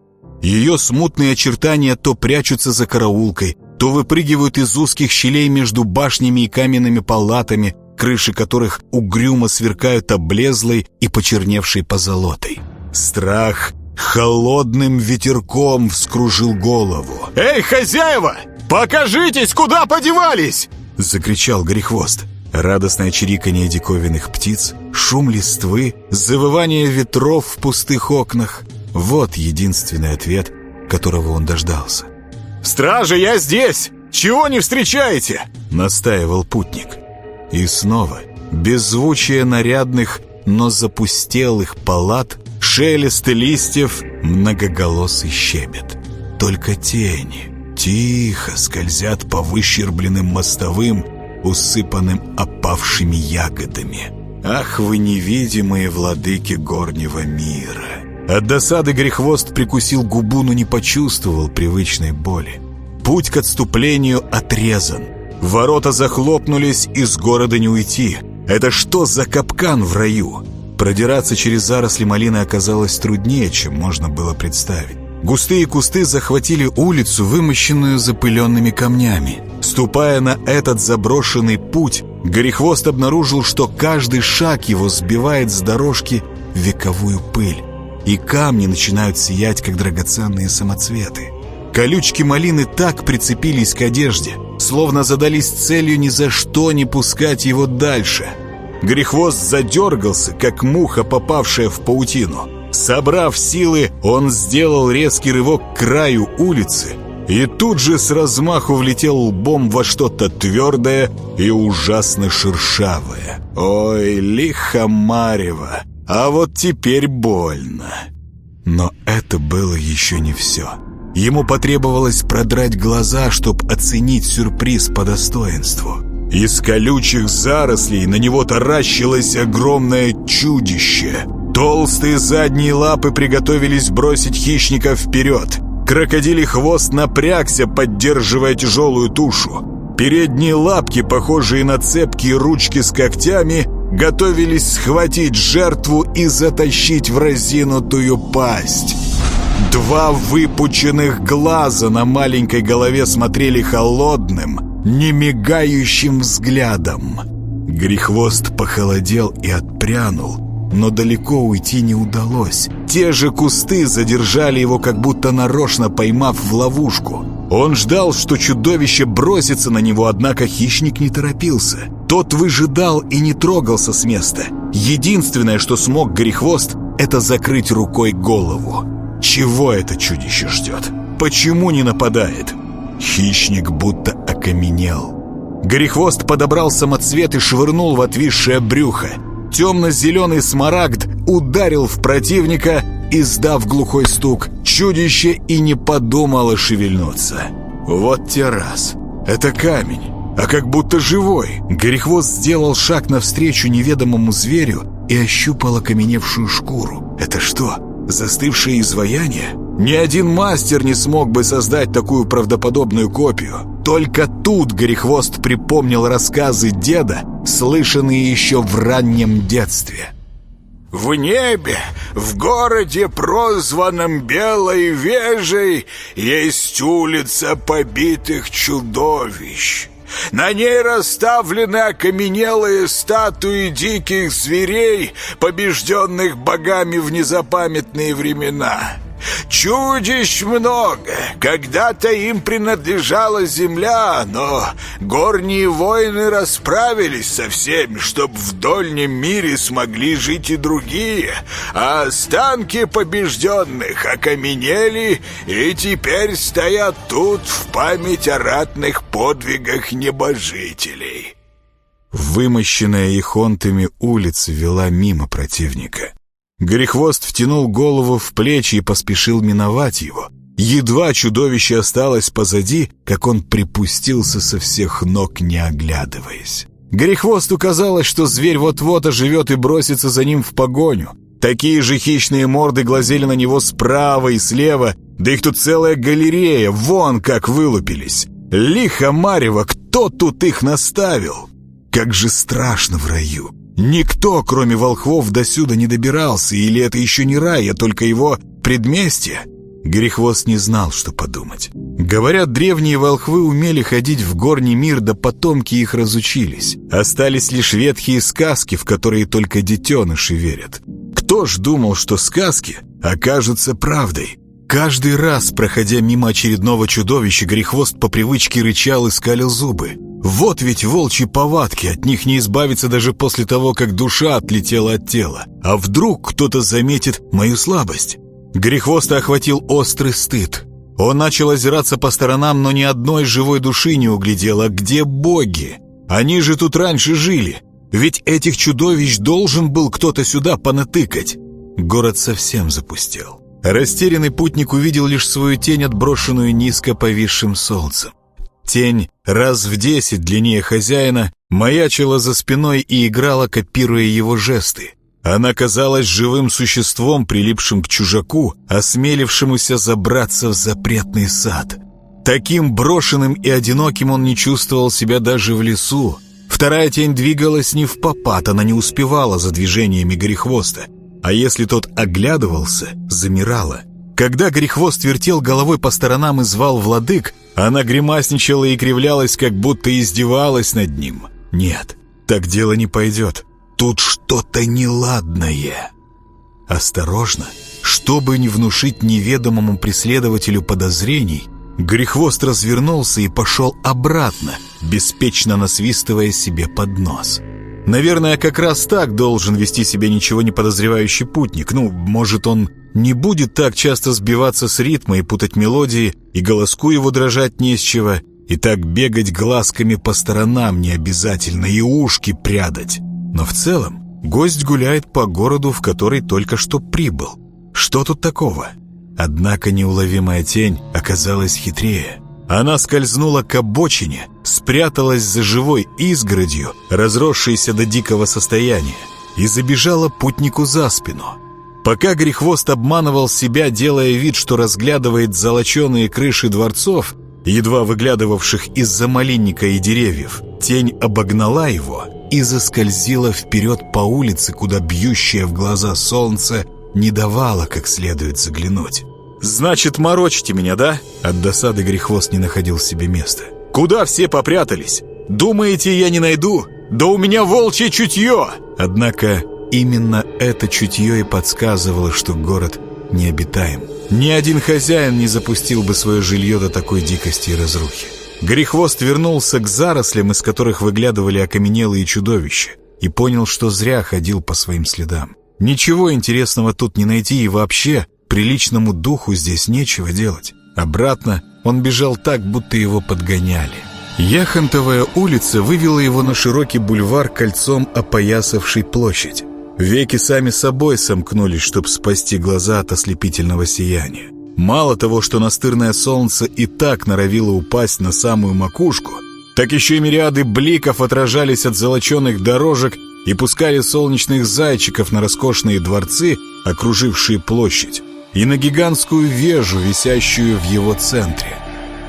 [SPEAKER 1] Ее смутные очертания то прячутся за караулкой, то выпрыгивают из узких щелей между башнями и каменными палатами, крыши которых угрюмо сверкают облезлой и почерневшей позолотой. Страх холодным ветерком вскружил голову.
[SPEAKER 3] «Эй, хозяева! Покажитесь, куда подевались!»
[SPEAKER 1] — закричал Грехвост. Радостное чириканье диковинных птиц, шум листвы, завывание ветров в пустых окнах — вот единственный ответ, которого он дождался.
[SPEAKER 3] «Стражи, я здесь! Чего не встречаете?»
[SPEAKER 1] — настаивал путник. И снова беззвучие нарядных, но запустелых палат, шелест листьев, многоголосый щебет. Только тени, тихо скользят по выщербленным мостовым, усыпанным опавшими ягодами. Ах вы невидимые владыки горнего мира! От досады Грехвост прикусил губу, но не почувствовал привычной боли. Путь к отступлению отрезан. Ворота захлопнулись, и с города не уйти. Это что за капкан в раю? Продираться через заросли малины оказалось труднее, чем можно было представить. Густые кусты захватили улицу, вымощенную запыленными камнями. Ступая на этот заброшенный путь, Горехвост обнаружил, что каждый шаг его сбивает с дорожки вековую пыль, и камни начинают сиять, как драгоценные самоцветы. Колючки малины так прицепились к одежде, словно задались целью ни за что не пускать его дальше. Грехвост задергался, как муха, попавшая в паутину. Собрав силы, он сделал резкий рывок к краю улицы и тут же с размаху влетел лбом во что-то твердое и ужасно шершавое. Ой, лихо марево, а вот теперь больно. Но это было еще не все. Ему потребовалось продрать глаза, чтобы оценить сюрприз по достоинству. Из колючих зарослей на него таращилось огромное чудище. Толстые задние лапы приготовились бросить хищника вперед. Крокодилий хвост напрягся, поддерживая тяжелую тушу. Передние лапки, похожие на цепкие ручки с когтями, готовились схватить жертву и затащить в разинутую пасть. Два выпученных глаза на маленькой голове смотрели холодным, немигающим взглядом. Грехвост похолодел и отпрянул, но далеко уйти не удалось. Те же кусты задержали его, как будто нарочно поймав в ловушку. Он ждал, что чудовище бросится на него, однако хищник не торопился. Тот выжидал и не трогался с места. Единственное, что смог Грехвост, это закрыть рукой голову. Чего это чудище ждет? Почему не нападает? Хищник будто окаменел. Горехвост подобрал самоцвет и швырнул в отвисшее брюхо. Темно-зеленый смарагд ударил в противника, издав глухой стук. Чудище и не подумало шевельнуться. Вот те раз. Это камень, а как будто живой. Горехвост сделал шаг навстречу неведомому зверю и ощупал окаменевшую шкуру. Это что, застывшее изваяние? Ни один мастер не смог бы создать такую правдоподобную копию. Только тут Горехвост припомнил рассказы деда, слышанные еще в раннем детстве.
[SPEAKER 2] В небе, в городе, прозванном Белой Вежей, есть улица побитых чудовищ. На ней расставлены окаменелые статуи диких зверей, побежденных богами в незапамятные времена. Чудищ много. Когда-то им принадлежала земля, но горние воины расправились со всеми, чтобы в дольнем мире смогли жить и другие, а останки побежденных окаменели и теперь стоят тут в память о ратных подвигах небожителей.
[SPEAKER 1] Вымощенная ихонтами улица вела мимо противника. Горехвост втянул голову в плечи и поспешил миновать его. Едва чудовище осталось позади, как он припустился со всех ног, не оглядываясь. Горехвосту казалось, что зверь вот-вот оживет и бросится за ним в погоню. Такие же хищные морды глазели на него справа и слева, да их тут целая галерея, вон как вылупились. Лихо Марева, кто тут их наставил? Как же страшно в раю! Никто, кроме волхвов, досюда не добирался, или это еще не рай, а только его предместье? Грехвост не знал, что подумать. Говорят, древние волхвы умели ходить в горний мир, да потомки их разучились. Остались лишь ветхие сказки, в которые только детеныши верят. Кто ж думал, что сказки окажутся правдой? Каждый раз, проходя мимо очередного чудовища, Грехвост по привычке рычал и скалил зубы. Вот ведь волчьи повадки, от них не избавиться даже после того, как душа отлетела от тела. А вдруг кто-то заметит мою слабость? Грехвоста охватил острый стыд. Он начал озираться по сторонам, но ни одной живой души не углядел. А где боги? Они же тут раньше жили. Ведь этих чудовищ должен был кто-то сюда понатыкать. Город совсем запустел. Растерянный путник увидел лишь свою тень, отброшенную низко повисшим солнцем. Тень, раз в десять длиннее хозяина, маячила за спиной и играла, копируя его жесты. Она казалась живым существом, прилипшим к чужаку, осмелившемуся забраться в запретный сад. Таким брошенным и одиноким он не чувствовал себя даже в лесу. Вторая тень двигалась не в попад, она не успевала за движениями Горехвоста. А если тот оглядывался, замирала. Когда Горехвост вертел головой по сторонам и звал владык, она гримасничала и кривлялась, как будто издевалась над ним. Нет, так дело не пойдет. Тут что-то неладное. Осторожно, чтобы не внушить неведомому преследователю подозрений, Грехвост развернулся и пошел обратно, беспечно насвистывая себе под нос. Наверное, как раз так должен вести себя ничего не подозревающий путник. Ну, может, он не будет так часто сбиваться с ритма и путать мелодии, и голоску его дрожать не с чего, и так бегать глазками по сторонам не обязательно, и ушки прядать. Но в целом гость гуляет по городу, в который только что прибыл. Что тут такого? Однако неуловимая тень оказалась хитрее. Она скользнула к обочине, спряталась за живой изгородью, разросшейся до дикого состояния, и забежала путнику за спину. Пока Грехвост обманывал себя, делая вид, что разглядывает золоченые крыши дворцов, едва выглядывавших из-за малинника и деревьев, тень обогнала его и заскользила вперед по улице, куда бьющее в глаза солнце не давало как следует заглянуть. «Значит, морочите меня, да?» От досады Грехвост не находил себе места. «Куда все попрятались? Думаете, я не найду? Да у меня волчье чутье!» Однако именно это чутье и подсказывало, что город необитаем. Ни один хозяин не запустил бы свое жилье до такой дикости и разрухи. Грехвост вернулся к зарослям, из которых выглядывали окаменелые чудовища, и понял, что зря ходил по своим следам. Ничего интересного тут не найти, и вообще приличному духу здесь нечего делать. Обратно он бежал так, будто его подгоняли. Яхонтовая улица вывела его на широкий бульвар кольцом опоясавший площадь. Веки сами собой сомкнулись, чтобы спасти глаза от ослепительного сияния. Мало того, что настырное солнце и так норовило упасть на самую макушку, так еще и мириады бликов отражались от золоченых дорожек и пускали солнечных зайчиков на роскошные дворцы, окружившие площадь и на гигантскую вежу, висящую в его центре.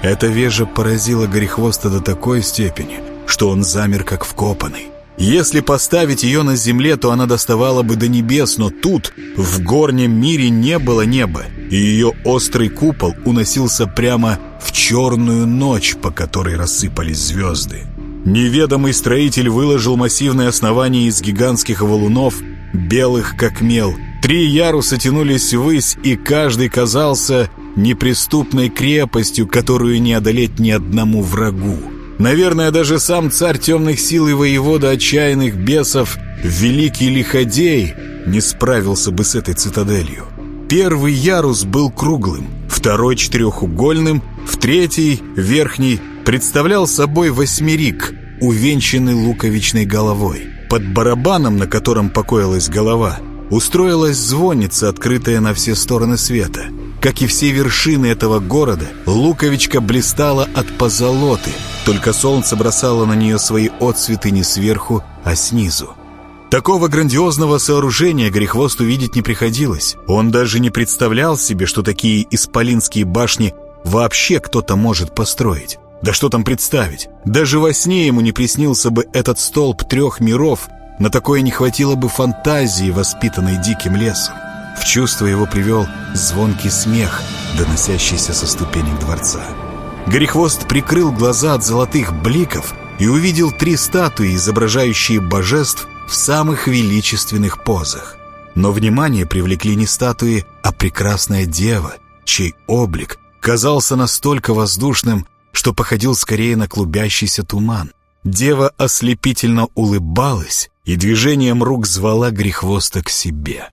[SPEAKER 1] Эта вежа поразила Горехвоста до такой степени, что он замер как вкопанный. Если поставить ее на земле, то она доставала бы до небес, но тут, в горнем мире, не было неба, и ее острый купол уносился прямо в черную ночь, по которой рассыпались звезды. Неведомый строитель выложил массивное основание из гигантских валунов, белых как мел, Три яруса тянулись ввысь, и каждый казался неприступной крепостью, которую не одолеть ни одному врагу. Наверное, даже сам царь темных сил и воевода отчаянных бесов, великий лиходей, не справился бы с этой цитаделью. Первый ярус был круглым, второй четырехугольным, в третий, верхний, представлял собой восьмерик, увенчанный луковичной головой. Под барабаном, на котором покоилась голова – устроилась звонница, открытая на все стороны света. Как и все вершины этого города, луковичка блистала от позолоты, только солнце бросало на нее свои отцветы не сверху, а снизу. Такого грандиозного сооружения Грехвост увидеть не приходилось. Он даже не представлял себе, что такие исполинские башни вообще кто-то может построить. Да что там представить? Даже во сне ему не приснился бы этот столб трех миров, на такое не хватило бы фантазии, воспитанной диким лесом. В чувство его привел звонкий смех, доносящийся со ступенек дворца. Горехвост прикрыл глаза от золотых бликов и увидел три статуи, изображающие божеств в самых величественных позах. Но внимание привлекли не статуи, а прекрасная дева, чей облик казался настолько воздушным, что походил скорее на клубящийся туман. Дева ослепительно улыбалась и движением рук звала Грехвоста к себе.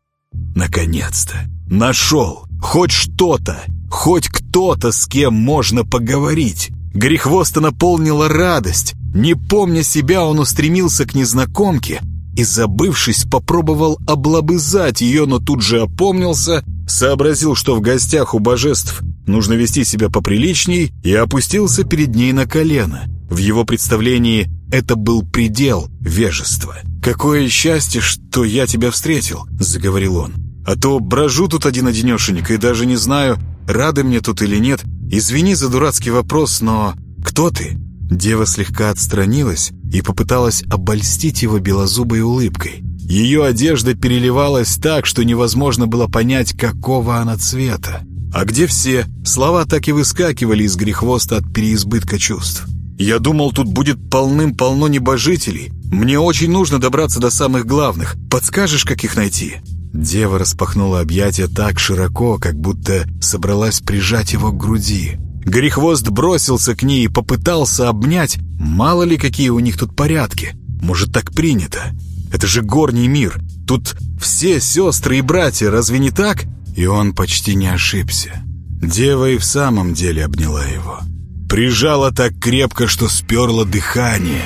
[SPEAKER 1] Наконец-то! Нашел! Хоть что-то! Хоть кто-то, с кем можно поговорить! Грехвоста наполнила радость. Не помня себя, он устремился к незнакомке, и, забывшись, попробовал облобызать ее, но тут же опомнился, сообразил, что в гостях у божеств нужно вести себя поприличней, и опустился перед ней на колено. В его представлении это был предел вежества. «Какое счастье, что я тебя встретил», — заговорил он. «А то брожу тут один-одинешенек и даже не знаю, рады мне тут или нет. Извини за дурацкий вопрос, но кто ты?» Дева слегка отстранилась и попыталась обольстить его белозубой улыбкой. Ее одежда переливалась так, что невозможно было понять, какого она цвета. А где все? Слова так и выскакивали из грехвоста от переизбытка чувств. Я думал, тут будет полным-полно небожителей. Мне очень нужно добраться до самых главных. Подскажешь, как их найти?» Дева распахнула объятия так широко, как будто собралась прижать его к груди. Горехвост бросился к ней и попытался обнять. Мало ли, какие у них тут порядки. Может, так принято? Это же горний мир. Тут все сестры и братья, разве не так? И он почти не ошибся. Дева и в самом деле обняла его. Прижала так крепко, что сперла дыхание.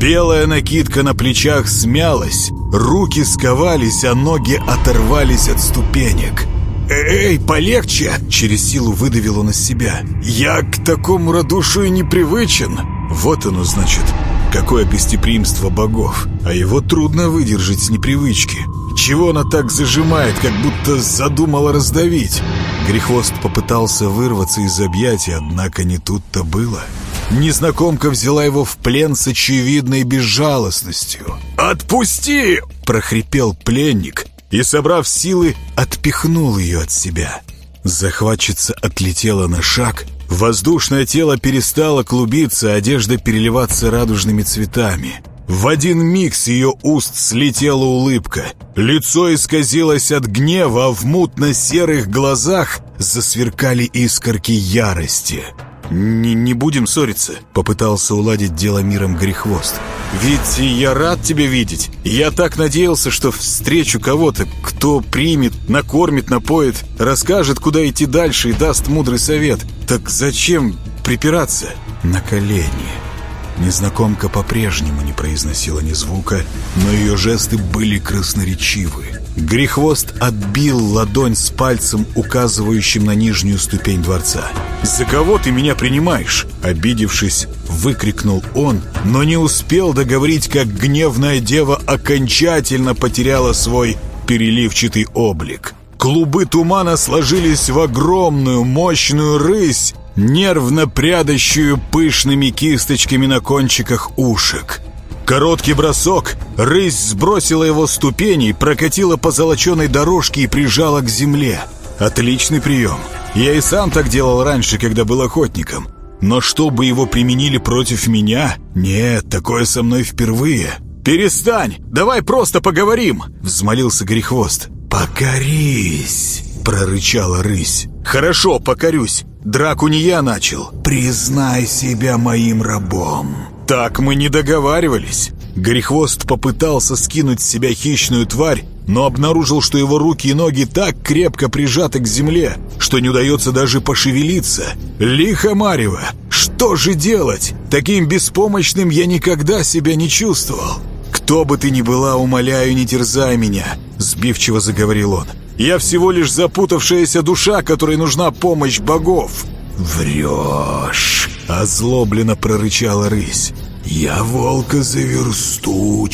[SPEAKER 1] Белая накидка на плечах смялась, руки сковались, а ноги оторвались от ступенек. «Эй, полегче!» — через силу выдавил он из себя. «Я к такому радушию непривычен!» Вот оно, значит, какое гостеприимство богов. А его трудно выдержать с непривычки. Чего она так зажимает, как будто задумала раздавить? Грехвост попытался вырваться из объятий, однако не тут-то было. Незнакомка взяла его в плен с очевидной безжалостностью. «Отпусти!» – прохрипел пленник и, собрав силы, отпихнул ее от себя. Захватчица отлетела на шаг, воздушное тело перестало клубиться, одежда переливаться радужными цветами – в один миг с ее уст слетела улыбка. Лицо исказилось от гнева, а в мутно-серых глазах засверкали искорки ярости. «Не, «Не будем ссориться», — попытался уладить дело миром Грехвост. «Ведь я рад тебя видеть. Я так надеялся, что встречу кого-то, кто примет, накормит, напоит, расскажет, куда идти дальше и даст мудрый совет. Так зачем припираться?» «На колени», Незнакомка по-прежнему не произносила ни звука, но ее жесты были красноречивы. Грехвост отбил ладонь с пальцем, указывающим на нижнюю ступень дворца. «За кого ты меня принимаешь?» Обидевшись, выкрикнул он, но не успел договорить, как гневная дева окончательно потеряла свой переливчатый облик. Клубы тумана сложились в огромную мощную рысь, нервно прядащую пышными кисточками на кончиках ушек. Короткий бросок, рысь сбросила его ступени, прокатила по золоченой дорожке и прижала к земле. Отличный прием. Я и сам так делал раньше, когда был охотником. Но чтобы его применили против меня? Нет, такое со мной впервые. «Перестань! Давай просто поговорим!» — взмолился Грехвост. «Покорись!» — прорычала рысь. «Хорошо, покорюсь. Драку не я начал. Признай себя моим рабом. Так мы не договаривались. Горехвост попытался скинуть с себя хищную тварь, но обнаружил, что его руки и ноги так крепко прижаты к земле, что не удается даже пошевелиться. Лихо Марева! Что же делать? Таким беспомощным я никогда себя не чувствовал. «Кто бы ты ни была, умоляю, не терзай меня», — сбивчиво заговорил он. Я всего лишь запутавшаяся душа, которой нужна помощь богов». «Врешь!» — озлобленно прорычала рысь. «Я волка за версту.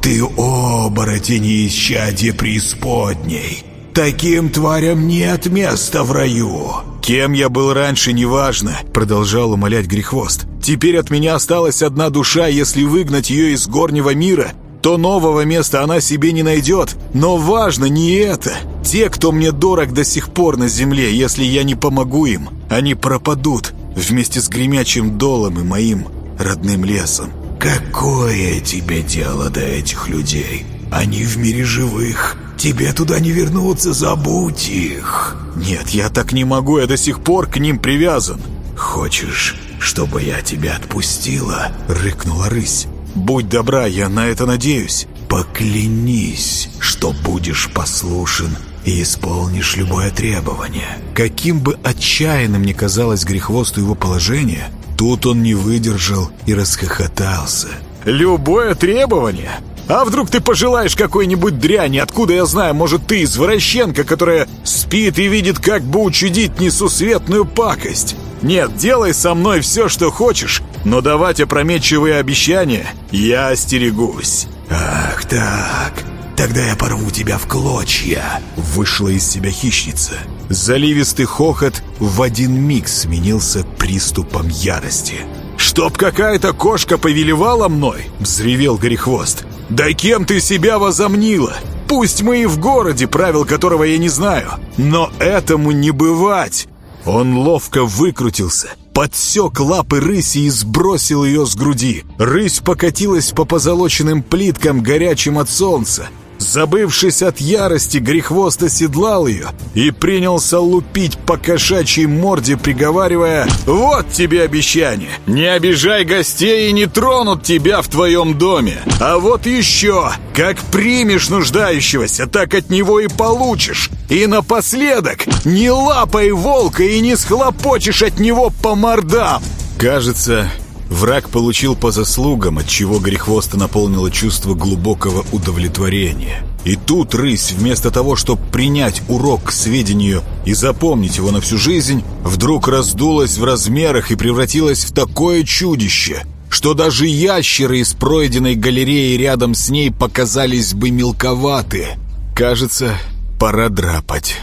[SPEAKER 1] Ты оборотень и исчадье преисподней. Таким тварям нет места в раю». «Кем я был раньше, неважно», — продолжал умолять Грехвост. «Теперь от меня осталась одна душа, если выгнать ее из горнего мира, то нового места она себе не найдет. Но важно не это. Те, кто мне дорог до сих пор на земле, если я не помогу им, они пропадут вместе с гремячим долом и моим родным лесом. Какое тебе дело до этих людей? Они в мире живых. Тебе туда не вернуться, забудь их. Нет, я так не могу, я до сих пор к ним привязан. Хочешь, чтобы я тебя отпустила? Рыкнула рысь. Будь добра, я на это надеюсь. Поклянись, что будешь послушен и исполнишь любое требование. Каким бы отчаянным ни казалось грехвосту его положение, тут он не выдержал и расхохотался.
[SPEAKER 3] Любое требование. А вдруг ты пожелаешь какой-нибудь дряни? Откуда я знаю? Может, ты извращенка, которая спит и видит, как бы учудить несусветную пакость? Нет, делай со мной все, что хочешь, но давать опрометчивые обещания я остерегусь».
[SPEAKER 2] «Ах так, тогда я порву тебя в клочья», — вышла из себя хищница.
[SPEAKER 1] Заливистый хохот в один миг сменился приступом ярости.
[SPEAKER 3] «Чтоб какая-то кошка повелевала мной!» — взревел Горехвост. «Да кем ты себя возомнила? Пусть мы и в городе, правил которого я не знаю, но этому не бывать!» Он ловко выкрутился, подсек лапы рыси и сбросил ее с груди. Рысь покатилась по позолоченным плиткам, горячим от солнца. Забывшись от ярости, Грехвост оседлал ее и принялся лупить по кошачьей морде, приговаривая «Вот тебе обещание! Не обижай гостей и не тронут тебя в твоем доме! А вот еще! Как примешь нуждающегося, так от него и получишь! И напоследок не лапай волка и не схлопочешь от него по мордам!»
[SPEAKER 1] Кажется, Враг получил по заслугам, от чего Грехвоста наполнило чувство глубокого удовлетворения. И тут рысь, вместо того, чтобы принять урок к сведению и запомнить его на всю жизнь, вдруг раздулась в размерах и превратилась в такое чудище, что даже ящеры из пройденной галереи рядом с ней показались бы мелковаты. Кажется, пора драпать.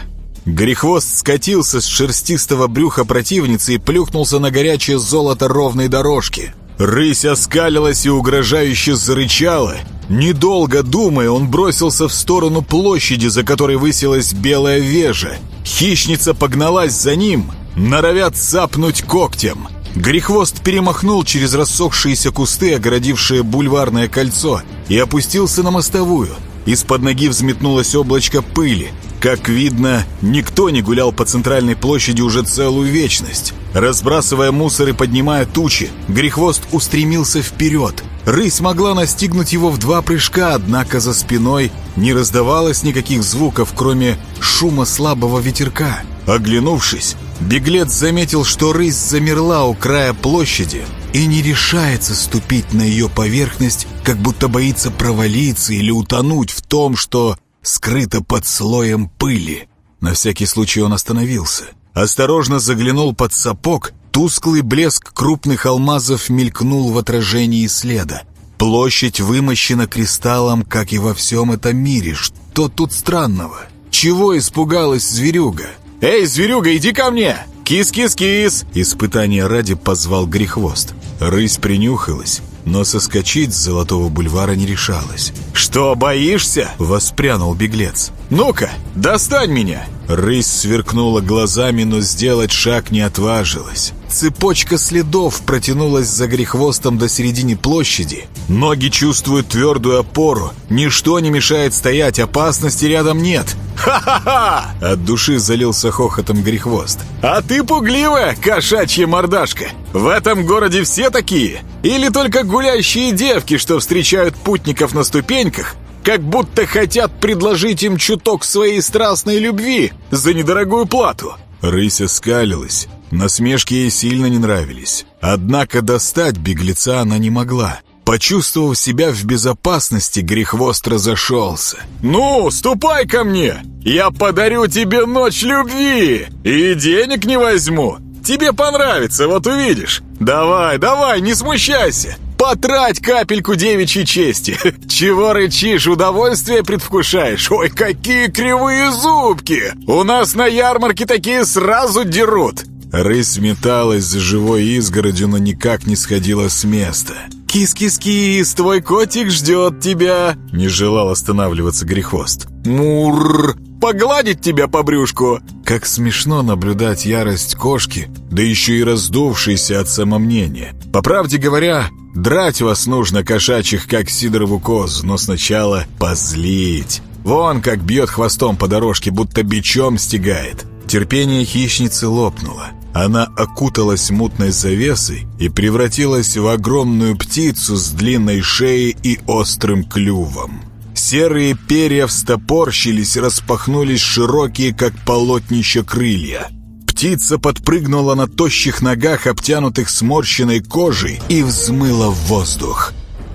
[SPEAKER 1] Грехвост скатился с шерстистого брюха противницы и плюхнулся на горячее золото ровной дорожки. Рысь оскалилась и угрожающе зарычала. Недолго думая, он бросился в сторону площади, за которой высилась белая вежа. Хищница погналась за ним, норовят цапнуть когтем. Грехвост перемахнул через рассохшиеся кусты, огородившие бульварное кольцо, и опустился на мостовую. Из-под ноги взметнулось облачко пыли. Как видно, никто не гулял по центральной площади уже целую вечность. Разбрасывая мусор и поднимая тучи, Грехвост устремился вперед. Рысь могла настигнуть его в два прыжка, однако за спиной не раздавалось никаких звуков, кроме шума слабого ветерка. Оглянувшись, беглец заметил, что рысь замерла у края площади и не решается ступить на ее поверхность, как будто боится провалиться или утонуть в том, что скрыто под слоем пыли. На всякий случай он остановился. Осторожно заглянул под сапог. Тусклый блеск крупных алмазов мелькнул в отражении следа. Площадь вымощена кристаллом, как и во всем этом мире. Что тут странного? Чего испугалась зверюга?
[SPEAKER 3] «Эй, зверюга, иди ко мне! Кис-кис-кис!»
[SPEAKER 1] Испытание ради позвал Грехвост. Рысь принюхалась, но соскочить с Золотого бульвара не решалась.
[SPEAKER 3] «Что, боишься?» — воспрянул беглец. «Ну-ка, достань меня!»
[SPEAKER 1] Рысь сверкнула глазами, но сделать шаг не отважилась. Цепочка следов протянулась за грехвостом до середины площади. Ноги чувствуют твердую опору. Ничто не мешает стоять, опасности рядом нет.
[SPEAKER 3] «Ха-ха-ха!»
[SPEAKER 1] От души залился хохотом грехвост.
[SPEAKER 3] «А ты пугливая, кошачья мордашка! В этом городе все такие? Или только гуляющие девки, что встречают путников на ступеньках, как будто хотят предложить им чуток своей страстной любви за недорогую плату?»
[SPEAKER 1] Рыся скалилась. Насмешки ей сильно не нравились. Однако достать беглеца она не могла. Почувствовав себя в безопасности, Грехвост разошелся.
[SPEAKER 3] «Ну, ступай ко мне! Я подарю тебе ночь любви! И денег не возьму! Тебе понравится, вот увидишь! Давай, давай, не смущайся! Потрать капельку девичьей чести! Чего рычишь, удовольствие предвкушаешь? Ой, какие кривые зубки! У нас на ярмарке такие сразу дерут!»
[SPEAKER 1] Рысь металась за живой изгородью, но никак не сходила с места.
[SPEAKER 3] «Кис-кис-кис, твой котик ждет тебя!» Не желал останавливаться Грехвост. «Мурр! Погладить тебя по брюшку!»
[SPEAKER 1] Как смешно наблюдать ярость кошки, да еще и раздувшейся от самомнения. По правде говоря, драть вас нужно кошачьих, как сидорову козу, но сначала позлить. Вон как бьет хвостом по дорожке, будто бичом стегает. Терпение хищницы лопнуло. Она окуталась мутной завесой и превратилась в огромную птицу с длинной шеей и острым клювом. Серые перья встопорщились распахнулись широкие, как полотнища крылья. Птица подпрыгнула на тощих ногах, обтянутых сморщенной кожей, и взмыла в воздух.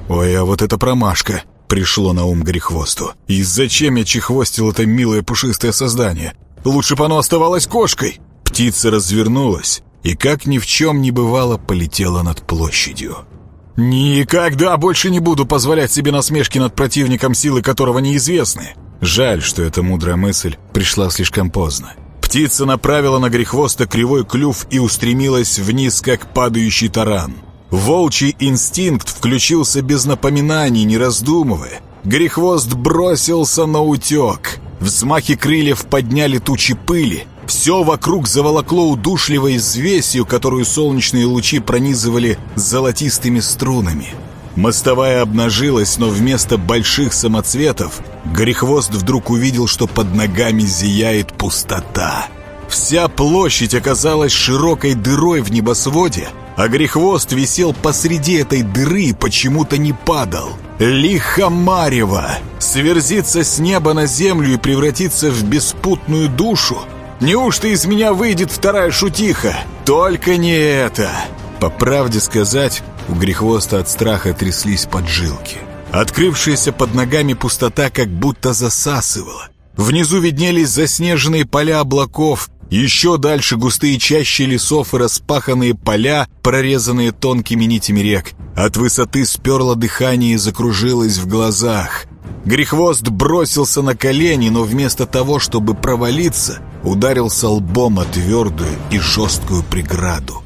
[SPEAKER 3] Ой, а вот это промашка, пришло на ум Грехвосту. И зачем я чехвостил это милое пушистое создание? Лучше бы оно оставалось кошкой. Птица развернулась и, как ни в чем не бывало, полетела над площадью. «Никогда больше не буду позволять себе насмешки над противником, силы которого неизвестны!» Жаль, что эта мудрая мысль пришла слишком поздно. Птица направила на Грехвоста кривой клюв и устремилась вниз, как падающий таран. Волчий инстинкт включился без напоминаний, не раздумывая. Грехвост бросился на утек. Взмахи крыльев подняли тучи пыли. Все вокруг заволокло удушливой извесью, которую солнечные лучи пронизывали золотистыми струнами. Мостовая обнажилась, но вместо больших самоцветов Грехвост вдруг увидел, что под ногами зияет пустота. Вся площадь оказалась широкой дырой в небосводе, а Грехвост висел посреди этой дыры и почему-то не падал. Лихомарево! Сверзиться с неба на землю и превратиться в беспутную душу? Неужто из меня выйдет вторая шутиха? Только не это! По правде сказать, у Грехвоста от страха тряслись поджилки. Открывшаяся под ногами пустота как будто засасывала. Внизу виднелись заснеженные поля облаков, еще дальше густые чащи лесов и распаханные поля, прорезанные тонкими нитями рек. От высоты сперло дыхание и закружилось в глазах. Грехвост бросился на колени, но вместо того, чтобы провалиться, ударился лбом о твердую и жесткую преграду.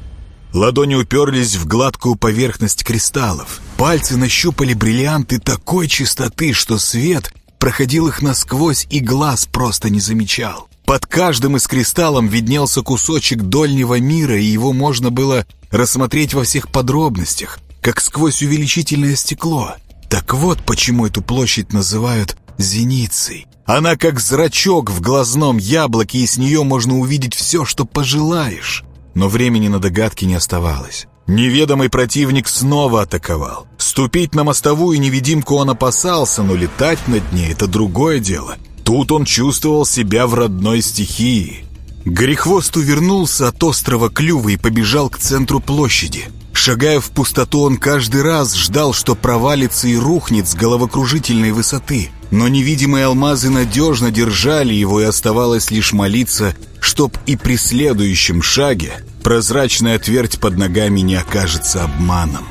[SPEAKER 3] Ладони уперлись в гладкую поверхность кристаллов. Пальцы нащупали бриллианты такой чистоты, что свет проходил их насквозь и глаз просто не замечал. Под каждым из кристаллом виднелся кусочек дольнего мира, и его можно было рассмотреть во всех подробностях, как сквозь увеличительное стекло. Так вот, почему эту площадь называют «зеницей». Она как зрачок в глазном яблоке, и с нее можно увидеть все, что пожелаешь. Но времени на догадки не оставалось. Неведомый противник снова атаковал. Ступить на мостовую невидимку он опасался, но летать над ней — это другое дело. Тут он чувствовал себя в родной стихии. Грехвост увернулся от острова Клюва и побежал к центру площади. Шагая в пустоту, он каждый раз ждал, что провалится и рухнет с головокружительной высоты. Но невидимые алмазы надежно держали его, и оставалось лишь молиться, чтоб и при следующем шаге прозрачная твердь под ногами не окажется обманом.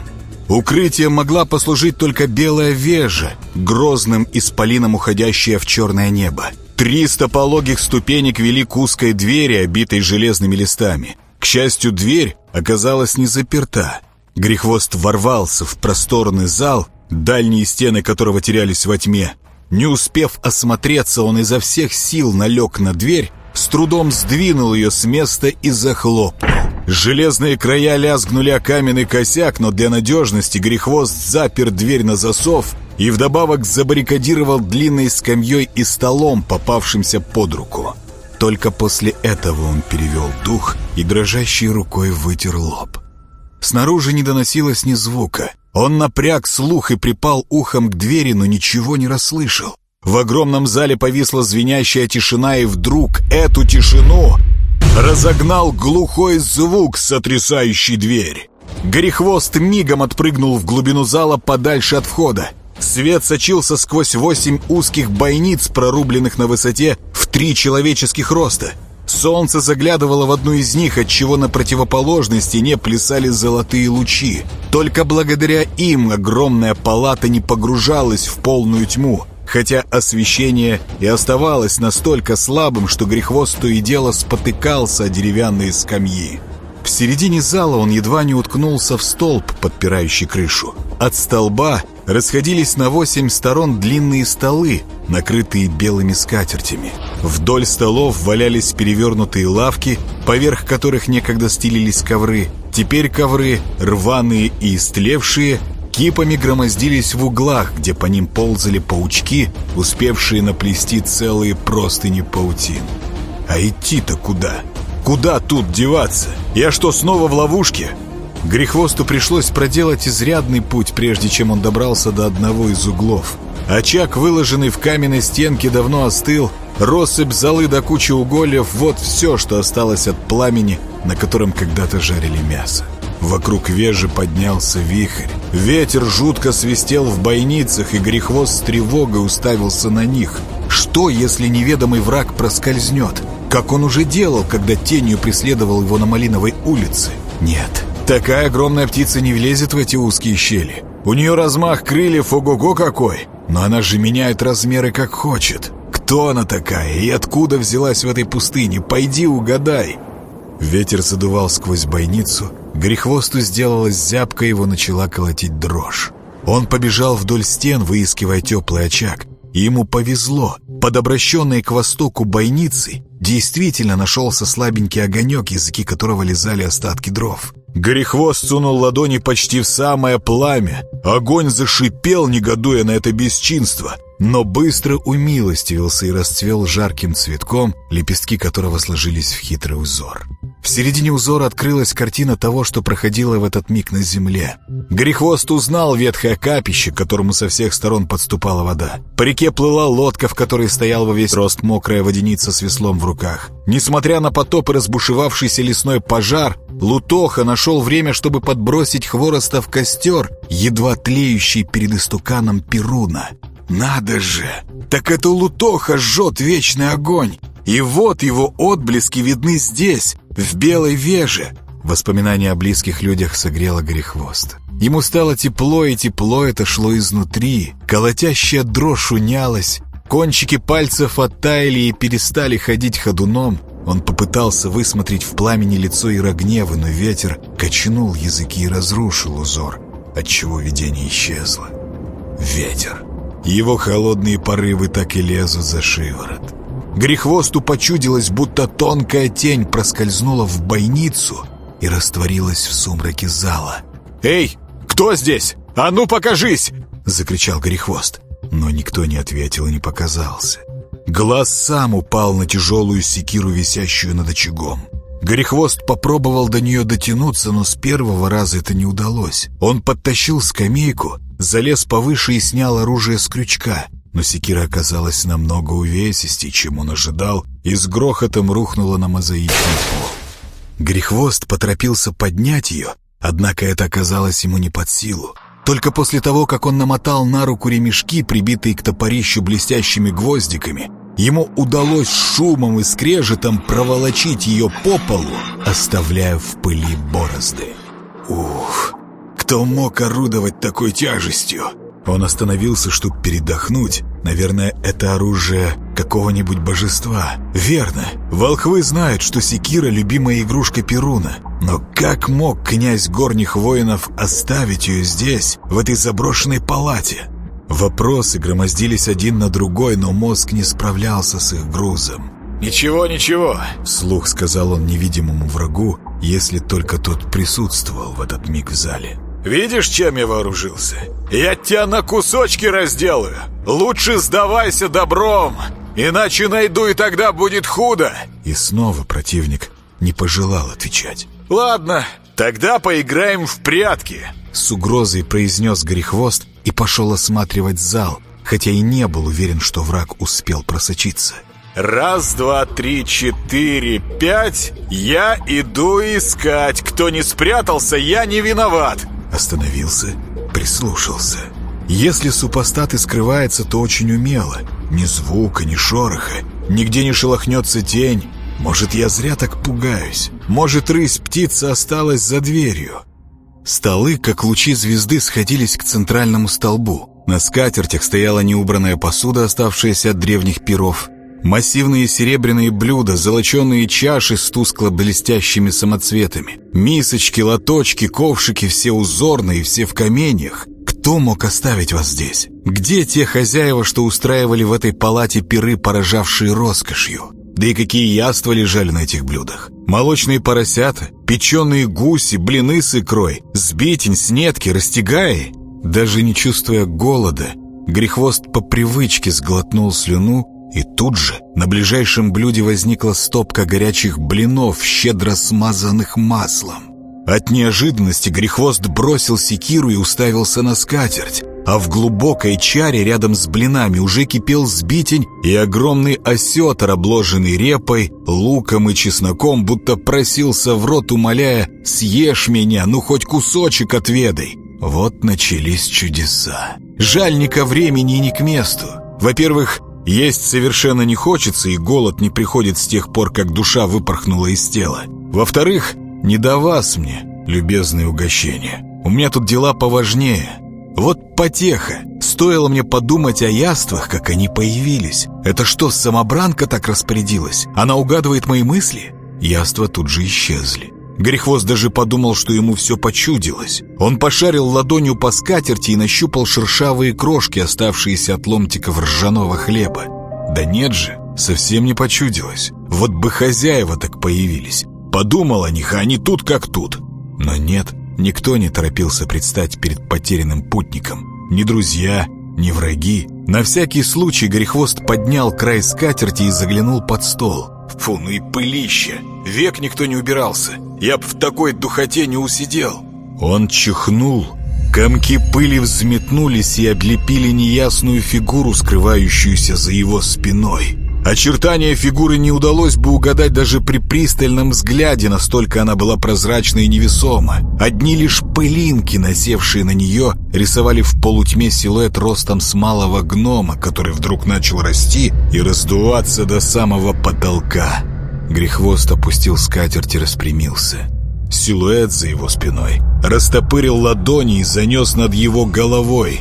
[SPEAKER 3] Укрытием могла послужить только белая вежа, грозным исполином уходящая в черное небо. Триста пологих ступенек вели к узкой двери, обитой железными листами. Счастью, дверь оказалась не заперта. Грехвост ворвался в просторный зал, дальние стены которого терялись во тьме. Не успев осмотреться, он изо всех сил налег на дверь, с трудом сдвинул ее с места и захлопнул. Железные края лязгнули о каменный косяк, но для надежности Грехвост запер дверь на засов и вдобавок забаррикадировал длинной скамьей и столом, попавшимся под руку. Только после этого он перевел дух и дрожащей рукой вытер лоб. Снаружи не доносилось ни звука. Он напряг слух и припал ухом к двери, но ничего не расслышал. В огромном зале повисла звенящая тишина, и вдруг эту тишину разогнал глухой звук, сотрясающий дверь. Горехвост мигом отпрыгнул в глубину зала подальше от входа. Свет сочился сквозь восемь узких бойниц, прорубленных на высоте в три человеческих роста. Солнце заглядывало в одну из них, отчего на противоположной стене плясали золотые лучи. Только благодаря им огромная палата не погружалась в полную тьму хотя освещение и оставалось настолько слабым, что Грехвост то и дело спотыкался о деревянные скамьи. В середине зала он едва не уткнулся в столб, подпирающий крышу. От столба расходились на восемь сторон длинные столы, накрытые белыми скатертями. Вдоль столов валялись перевернутые лавки, поверх которых некогда стелились ковры. Теперь ковры, рваные и истлевшие, Кипами громоздились в углах, где по ним ползали паучки, успевшие наплести целые простыни паутин. А идти-то куда? Куда тут деваться? Я что, снова в ловушке? Грехвосту пришлось проделать изрядный путь, прежде чем он добрался до одного из углов. Очаг, выложенный в каменной стенке, давно остыл. Россыпь золы до кучи угольев — вот все, что осталось от пламени, на котором когда-то жарили мясо. Вокруг вежи поднялся вихрь. Ветер жутко свистел в бойницах, и Грехвост с тревогой уставился на них. Что, если неведомый враг проскользнет? Как он уже делал, когда тенью преследовал его на Малиновой улице? Нет, такая огромная птица не влезет в эти узкие щели. У нее размах крыльев ого-го какой, но она же меняет размеры как хочет. Кто она такая и откуда взялась в этой пустыне? Пойди угадай. Ветер задувал сквозь бойницу, Грехвосту сделалась зябко, его начала колотить дрожь. Он побежал вдоль стен, выискивая теплый очаг. И ему повезло. Под обращенной к востоку бойницей действительно нашелся слабенький огонек, языки которого лизали остатки дров. Горехвост сунул ладони почти в самое пламя. Огонь зашипел, негодуя на это бесчинство, но быстро умилостивился и расцвел жарким цветком, лепестки которого сложились в хитрый узор. В середине узора открылась картина того, что проходило в этот миг на земле. Грехвост узнал ветхое капище, к которому со всех сторон подступала вода. По реке плыла лодка, в которой стоял во весь рост мокрая водяница с веслом в руках. Несмотря на потоп и разбушевавшийся лесной пожар, Лутоха нашел время, чтобы подбросить хвороста в костер, едва тлеющий перед истуканом Перуна. «Надо же! Так это Лутоха жжет вечный огонь! И вот его отблески видны здесь, в белой веже!» Воспоминание о близких людях согрело Горехвост. Ему стало тепло, и тепло это шло изнутри. Колотящая дрожь унялась. Кончики пальцев оттаяли и перестали ходить ходуном. Он попытался высмотреть в пламени лицо Ирогнева, но ветер качнул языки и разрушил узор, отчего видение исчезло. Ветер. Его холодные порывы так и лезут за шиворот. Грехвосту почудилось, будто тонкая тень проскользнула в бойницу и растворилась в сумраке зала. «Эй, кто здесь? А ну покажись!» — закричал Грехвост. Но никто не ответил и не показался. Глаз сам упал на тяжелую секиру, висящую над очагом. Горехвост попробовал до нее дотянуться, но с первого раза это не удалось. Он подтащил скамейку, залез повыше и снял оружие с крючка. Но секира оказалась намного увесистей, чем он ожидал, и с грохотом рухнула на мозаичный пол. Грехвост поторопился поднять ее, однако это оказалось ему не под силу. Только после того, как он намотал на руку ремешки, прибитые к топорищу блестящими гвоздиками, ему удалось шумом и скрежетом проволочить ее по полу, оставляя в пыли борозды. Ух, кто мог орудовать такой тяжестью? Он остановился, чтобы передохнуть. Наверное, это оружие какого-нибудь божества. Верно. Волхвы знают, что секира — любимая игрушка Перуна. Но как мог князь горних воинов оставить ее здесь, в этой заброшенной палате? Вопросы громоздились один на другой, но мозг не справлялся с их грузом. «Ничего, ничего», — вслух сказал он невидимому врагу, если только тот присутствовал в этот миг в зале. Видишь, чем я вооружился? Я тебя на кусочки разделаю. Лучше сдавайся добром, иначе найду, и тогда будет худо. И снова противник не пожелал отвечать. Ладно, тогда поиграем в прятки. С угрозой произнес Горехвост и пошел осматривать зал, хотя и не был уверен, что враг успел просочиться. Раз, два, три, четыре, пять. Я иду искать. Кто не спрятался, я не виноват. Остановился, прислушался. Если супостат и скрывается, то очень умело. Ни звука, ни шороха. Нигде не шелохнется тень. Может, я зря так пугаюсь. Может, рысь птица осталась за дверью. Столы, как лучи звезды, сходились к центральному столбу. На скатертях стояла неубранная посуда, оставшаяся от древних перов. Массивные серебряные блюда, золоченые чаши с тускло-блестящими самоцветами, мисочки, лоточки, ковшики, все узорные, все в каменьях. Кто мог оставить вас здесь? Где те хозяева, что устраивали в этой палате пиры, поражавшие роскошью? Да и какие яства лежали на этих блюдах? Молочные поросята, печеные гуси, блины с икрой, сбитень, снетки, растягаи. Даже не чувствуя голода, Грехвост по привычке сглотнул слюну и тут же на ближайшем блюде возникла стопка горячих блинов, щедро смазанных маслом. От неожиданности Грехвост бросил секиру и уставился на скатерть, а в глубокой чаре рядом с блинами уже кипел сбитень и огромный осетр, обложенный репой, луком и чесноком, будто просился в рот, умоляя «Съешь меня, ну хоть кусочек отведай!»
[SPEAKER 1] Вот начались чудеса. Жаль ни ко времени ни к месту. Во-первых, есть совершенно не хочется, и голод не приходит с тех пор, как душа выпорхнула из тела. Во-вторых, не до вас мне, любезные угощения. У меня тут дела поважнее. Вот потеха. Стоило мне подумать о яствах, как они появились. Это что, самобранка так распорядилась? Она угадывает мои мысли? Яства тут же исчезли. Грехвост даже подумал, что ему все почудилось. Он пошарил ладонью по скатерти и нащупал шершавые крошки, оставшиеся от ломтиков ржаного хлеба. Да нет же, совсем не почудилось. Вот бы хозяева так появились. Подумал о них, а они тут как тут. Но нет, никто не торопился предстать перед потерянным путником. Ни друзья, ни враги. На всякий случай Грехвост поднял край скатерти и заглянул под стол. Фу, ну и пылище. Век никто не убирался. Я б в такой духоте не усидел. Он чихнул. Комки пыли взметнулись и облепили неясную фигуру, скрывающуюся за его спиной. Очертания фигуры не удалось бы угадать даже при пристальном взгляде, настолько она была прозрачна и невесома. Одни лишь пылинки, насевшие на нее, рисовали в полутьме силуэт ростом с малого гнома, который вдруг начал расти и раздуваться до самого потолка. Грехвост опустил скатерть и распрямился. Силуэт за его спиной растопырил ладони и занес над его головой.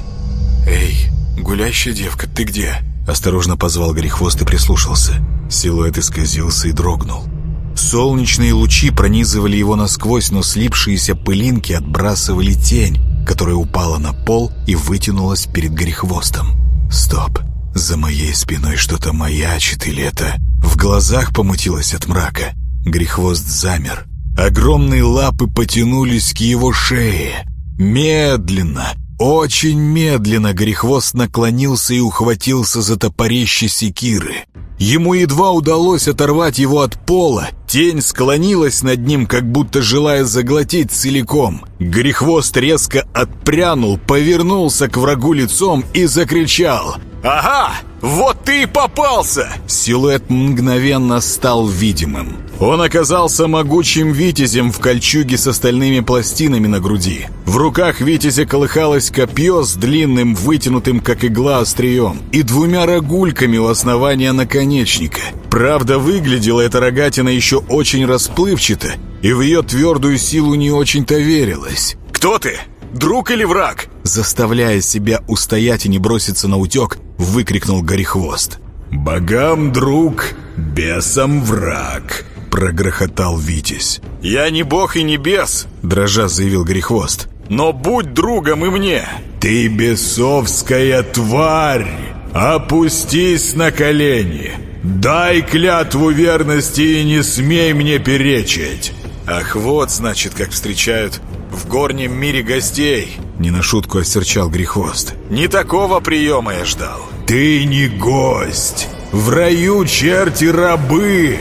[SPEAKER 1] «Эй, гулящая девка, ты где?» Осторожно позвал Грехвост и прислушался. Силуэт исказился и дрогнул. Солнечные лучи пронизывали его насквозь, но слипшиеся пылинки отбрасывали тень, которая упала на пол и вытянулась перед Грехвостом. «Стоп! За моей спиной что-то маячит, или это...» В глазах помутилось от мрака. Грехвост замер. Огромные лапы потянулись к его шее. Медленно, очень медленно Грехвост наклонился и ухватился за топорище секиры. Ему едва удалось оторвать его от пола. Тень склонилась над ним, как будто желая заглотить целиком. Грехвост резко отпрянул, повернулся к врагу лицом и закричал «Ага! Вот ты и попался!» Силуэт мгновенно стал видимым. Он оказался могучим витязем в кольчуге с остальными пластинами на груди. В руках витязя колыхалось копье с длинным, вытянутым, как игла, острием и двумя рогульками у основания наконечника. Правда, выглядела эта рогатина еще очень расплывчато, и в ее твердую силу не очень-то верилось. «Кто ты? Друг или враг?» Заставляя себя устоять и не броситься на утек, выкрикнул Горехвост.
[SPEAKER 2] «Богам друг, бесам враг», — прогрохотал Витязь.
[SPEAKER 3] «Я не бог и не бес», — дрожа заявил Горехвост. «Но будь другом и мне!»
[SPEAKER 2] «Ты бесовская тварь! Опустись на колени! Дай клятву верности и не смей мне перечить!»
[SPEAKER 3] «Ах, вот, значит, как встречают в горнем мире гостей!» Не на шутку осерчал Грехвост. «Не такого приема я ждал!»
[SPEAKER 2] «Ты не гость! В раю черти-рабы!»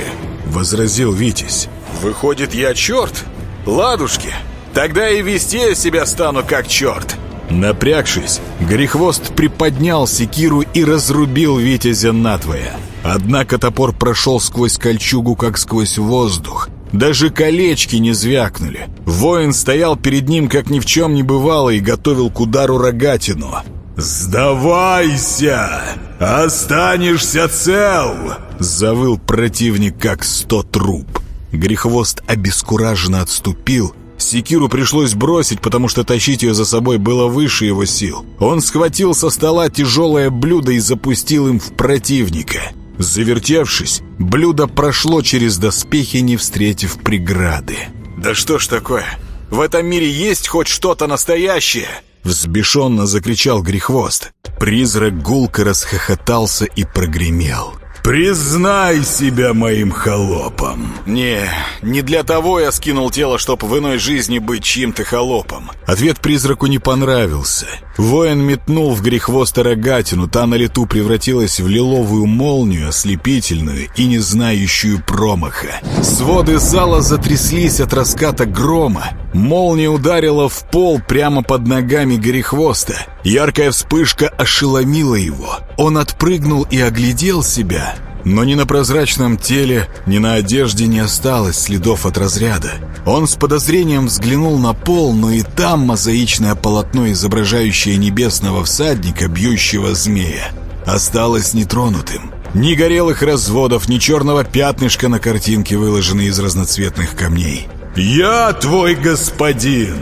[SPEAKER 2] Возразил Витязь.
[SPEAKER 3] «Выходит, я черт? Ладушки! Тогда и вести я себя стану как черт!»
[SPEAKER 1] Напрягшись, Грехвост приподнял секиру и разрубил Витязя надвое. Однако топор прошел сквозь кольчугу, как сквозь воздух. Даже колечки не звякнули. Воин стоял перед ним, как ни в чем не бывало, и готовил к удару рогатину.
[SPEAKER 2] «Сдавайся! Останешься цел!»
[SPEAKER 1] Завыл противник, как сто труп. Грехвост обескураженно отступил. Секиру пришлось бросить, потому что тащить ее за собой было выше его сил. Он схватил со стола тяжелое блюдо и запустил им в противника. Завертевшись, блюдо прошло через доспехи, не встретив преграды.
[SPEAKER 3] «Да что ж такое? В этом мире есть хоть что-то настоящее?»
[SPEAKER 1] Взбешенно закричал Грехвост. Призрак гулко расхохотался и прогремел.
[SPEAKER 2] «Признай себя моим холопом!»
[SPEAKER 3] «Не, не для того я скинул тело, чтоб в иной жизни быть чьим-то холопом».
[SPEAKER 1] Ответ призраку не понравился. Воин метнул в грехвоста рогатину, та на лету превратилась в лиловую молнию, ослепительную и не знающую промаха. Своды зала затряслись от раската грома. Молния ударила в пол прямо под ногами грехвоста. Яркая вспышка ошеломила его. Он отпрыгнул и оглядел себя. но ни на прозрачном теле, ни на одежде не осталось следов от разряда. Он с подозрением взглянул на пол, но и там мозаичное полотно, изображающее небесного всадника, бьющего змея, осталось нетронутым. Ни горелых разводов, ни черного пятнышка на картинке, выложенной из разноцветных камней.
[SPEAKER 3] «Я твой господин!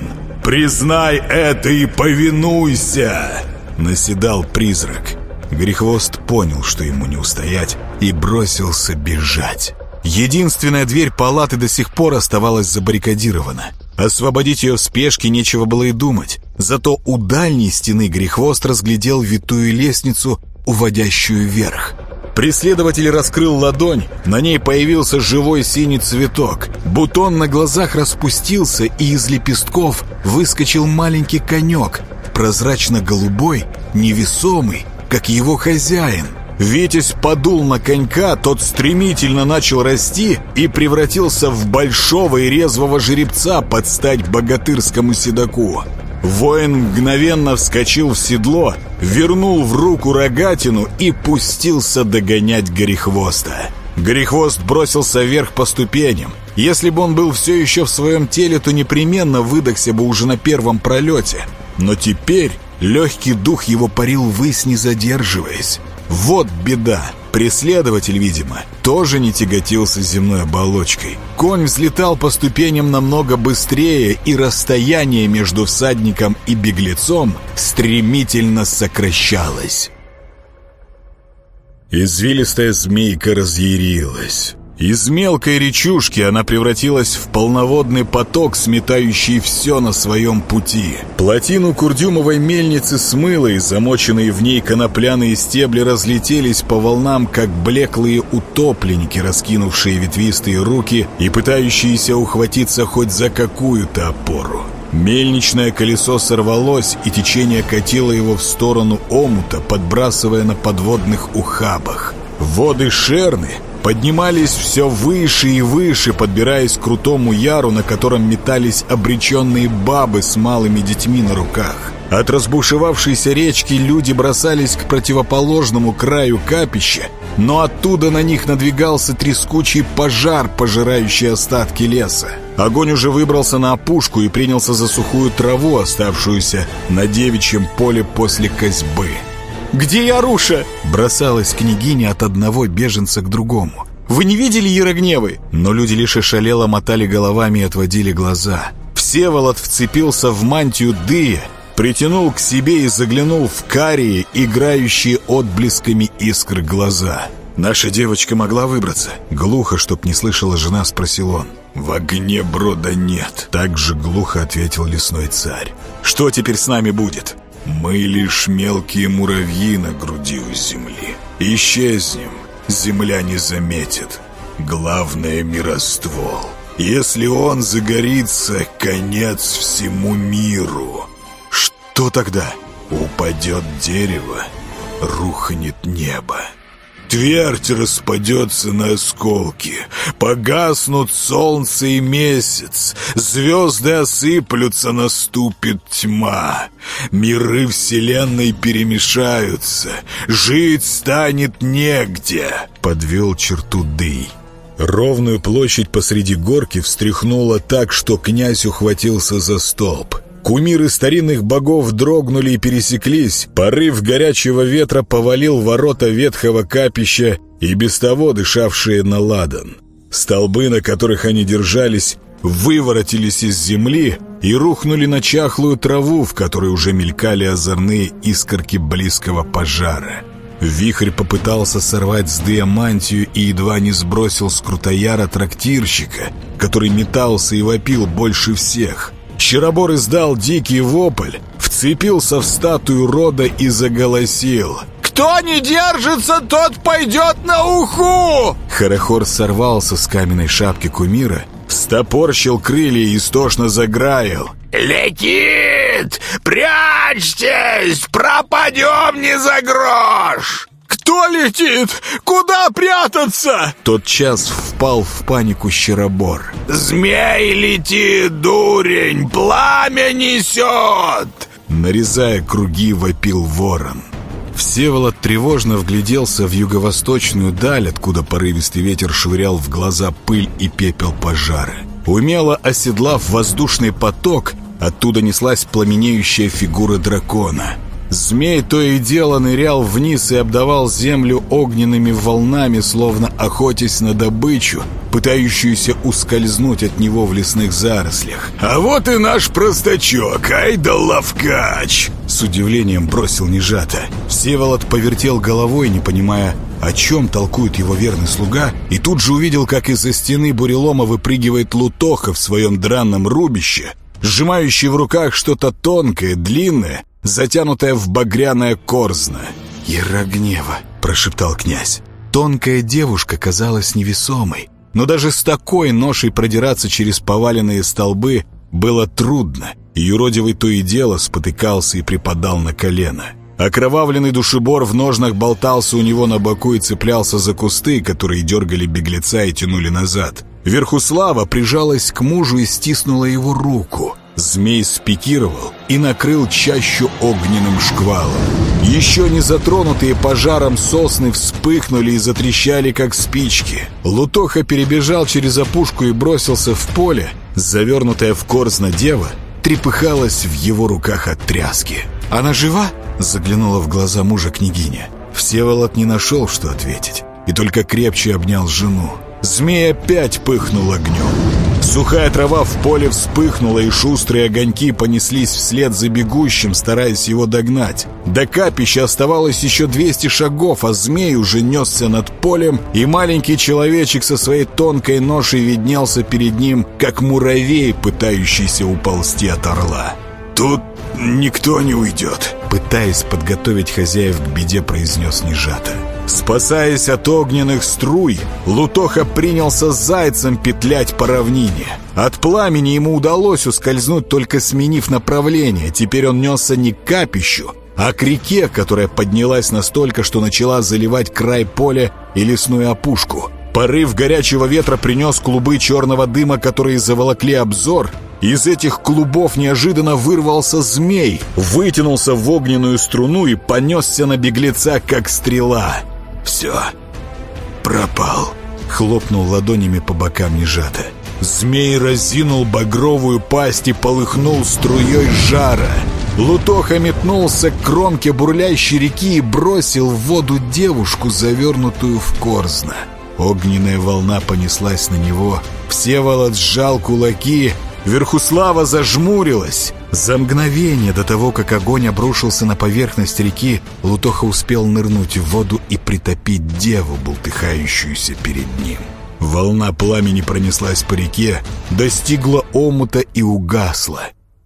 [SPEAKER 3] Признай это и повинуйся!»
[SPEAKER 1] Наседал призрак. Грехвост понял, что ему не устоять, и бросился бежать. Единственная дверь палаты до сих пор оставалась забаррикадирована. Освободить ее в спешке нечего было и думать. Зато у дальней стены Грехвост разглядел витую лестницу, уводящую вверх. Преследователь раскрыл ладонь, на ней появился живой синий цветок. Бутон на глазах распустился, и из лепестков выскочил маленький конек, прозрачно-голубой, невесомый, как его хозяин. Витязь подул на конька, тот стремительно начал расти и превратился в большого и резвого жеребца под стать богатырскому седаку. Воин мгновенно вскочил в седло, вернул в руку рогатину и пустился догонять Горехвоста. Горехвост бросился вверх по ступеням. Если бы он был все еще в своем теле, то непременно выдохся бы уже на первом пролете. Но теперь легкий дух его парил ввысь, не задерживаясь. Вот беда. Преследователь, видимо, тоже не тяготился земной оболочкой. Конь взлетал по ступеням намного быстрее, и расстояние между всадником и беглецом стремительно сокращалось. Извилистая змейка разъярилась. Из мелкой речушки она превратилась в полноводный поток, сметающий все на своем пути. Плотину курдюмовой мельницы смыло, и замоченные в ней конопляные стебли разлетелись по волнам, как блеклые утопленники, раскинувшие ветвистые руки и пытающиеся ухватиться хоть за какую-то опору. Мельничное колесо сорвалось, и течение катило его в сторону омута, подбрасывая на подводных ухабах. Воды Шерны поднимались все выше и выше, подбираясь к крутому яру, на котором метались обреченные бабы с малыми детьми на руках. От разбушевавшейся речки люди бросались к противоположному краю капища, но оттуда на них надвигался трескучий пожар, пожирающий остатки леса. Огонь уже выбрался на опушку и принялся за сухую траву, оставшуюся на девичьем поле после козьбы.
[SPEAKER 4] «Где Яруша?»
[SPEAKER 1] Бросалась княгиня от одного беженца к другому.
[SPEAKER 4] «Вы не видели Ярогневы?»
[SPEAKER 1] Но люди лишь ошалело мотали головами и отводили глаза. Всеволод вцепился в мантию Дыя, притянул к себе и заглянул в карие, играющие отблесками искр глаза. «Наша девочка могла выбраться?» Глухо, чтоб не слышала жена, спросил он. «В огне брода нет», — так же глухо ответил лесной царь. «Что теперь с нами будет?» Мы лишь мелкие муравьи на груди у земли. Исчезнем, земля не заметит. Главное — мироствол. Если он загорится, конец всему миру. Что тогда? Упадет дерево, рухнет небо. Твердь распадется на осколки, погаснут солнце и месяц, звезды осыплются, наступит тьма, миры вселенной перемешаются, жить станет негде, подвел черту Дый. Ровную площадь посреди горки встряхнуло так, что князь ухватился за столб. Кумиры старинных богов дрогнули и пересеклись. Порыв горячего ветра повалил ворота ветхого капища и без того дышавшие на ладан. Столбы, на которых они держались, выворотились из земли и рухнули на чахлую траву, в которой уже мелькали озорные искорки близкого пожара. Вихрь попытался сорвать с Дея и едва не сбросил с крутояра трактирщика, который метался и вопил больше всех — Щеробор издал дикий вопль, вцепился в статую рода и заголосил.
[SPEAKER 4] «Кто не держится, тот пойдет на уху!»
[SPEAKER 1] Хорохор сорвался с каменной шапки кумира, стопорщил крылья и истошно заграил.
[SPEAKER 4] «Летит! Прячьтесь! Пропадем не за грош!» «Кто летит? Куда прятаться?»
[SPEAKER 1] Тот час впал в панику Щеробор.
[SPEAKER 4] «Змей летит, дурень! Пламя несет!»
[SPEAKER 1] Нарезая круги, вопил ворон. Всеволод тревожно вгляделся в юго-восточную даль, откуда порывистый ветер швырял в глаза пыль и пепел пожара. Умело оседлав воздушный поток, оттуда неслась пламенеющая фигура дракона. Змей то и дело нырял вниз и обдавал землю огненными волнами, словно охотясь на добычу, пытающуюся ускользнуть от него в лесных зарослях.
[SPEAKER 2] «А вот и наш простачок, ай ловкач!»
[SPEAKER 1] С удивлением бросил Нежата. Всеволод повертел головой, не понимая, о чем толкует его верный слуга, и тут же увидел, как из-за стены бурелома выпрыгивает Лутоха в своем дранном рубище, сжимающий в руках что-то тонкое, длинное, затянутая в багряное корзно. «Яра гнева», — прошептал князь. Тонкая девушка казалась невесомой, но даже с такой ношей продираться через поваленные столбы было трудно, юродивый то и дело спотыкался и припадал на колено. Окровавленный душебор в ножнах болтался у него на боку и цеплялся за кусты, которые дергали беглеца и тянули назад. Верхуслава прижалась к мужу и стиснула его руку — Змей спикировал и накрыл чащу огненным шквалом. Еще не затронутые пожаром сосны вспыхнули и затрещали, как спички. Лутоха перебежал через опушку и бросился в поле. Завернутая в корзно дева трепыхалась в его руках от тряски. «Она жива?» — заглянула в глаза мужа княгиня. Всеволод не нашел, что ответить, и только крепче обнял жену. Змей опять пыхнул огнем. Сухая трава в поле вспыхнула, и шустрые огоньки понеслись вслед за бегущим, стараясь его догнать. До капища оставалось еще 200 шагов, а змей уже несся над полем, и маленький человечек со своей тонкой ношей виднелся перед ним, как муравей, пытающийся уползти от орла.
[SPEAKER 2] «Тут никто не уйдет», —
[SPEAKER 1] пытаясь подготовить хозяев к беде, произнес Нежата. Спасаясь от огненных струй, Лутоха принялся зайцем петлять по равнине. От пламени ему удалось ускользнуть, только сменив направление. Теперь он несся не к капищу, а к реке, которая поднялась настолько, что начала заливать край поля и лесную опушку. Порыв горячего ветра принес клубы черного дыма, которые заволокли обзор. Из этих клубов неожиданно вырвался змей, вытянулся в огненную струну и понесся на беглеца, как стрела.
[SPEAKER 2] «Все, пропал», —
[SPEAKER 1] хлопнул ладонями по бокам нежато. Змей разинул багровую пасть и полыхнул струей жара. Лутоха метнулся к кромке бурлящей реки и бросил в воду девушку, завернутую в корзно. Огненная волна понеслась на него. Всеволод сжал кулаки, Верхуслава зажмурилась. За мгновение до того, как огонь обрушился на поверхность реки, Лутоха успел нырнуть в воду и притопить деву, бултыхающуюся перед ним. Волна пламени пронеслась по реке, достигла омута и угасла.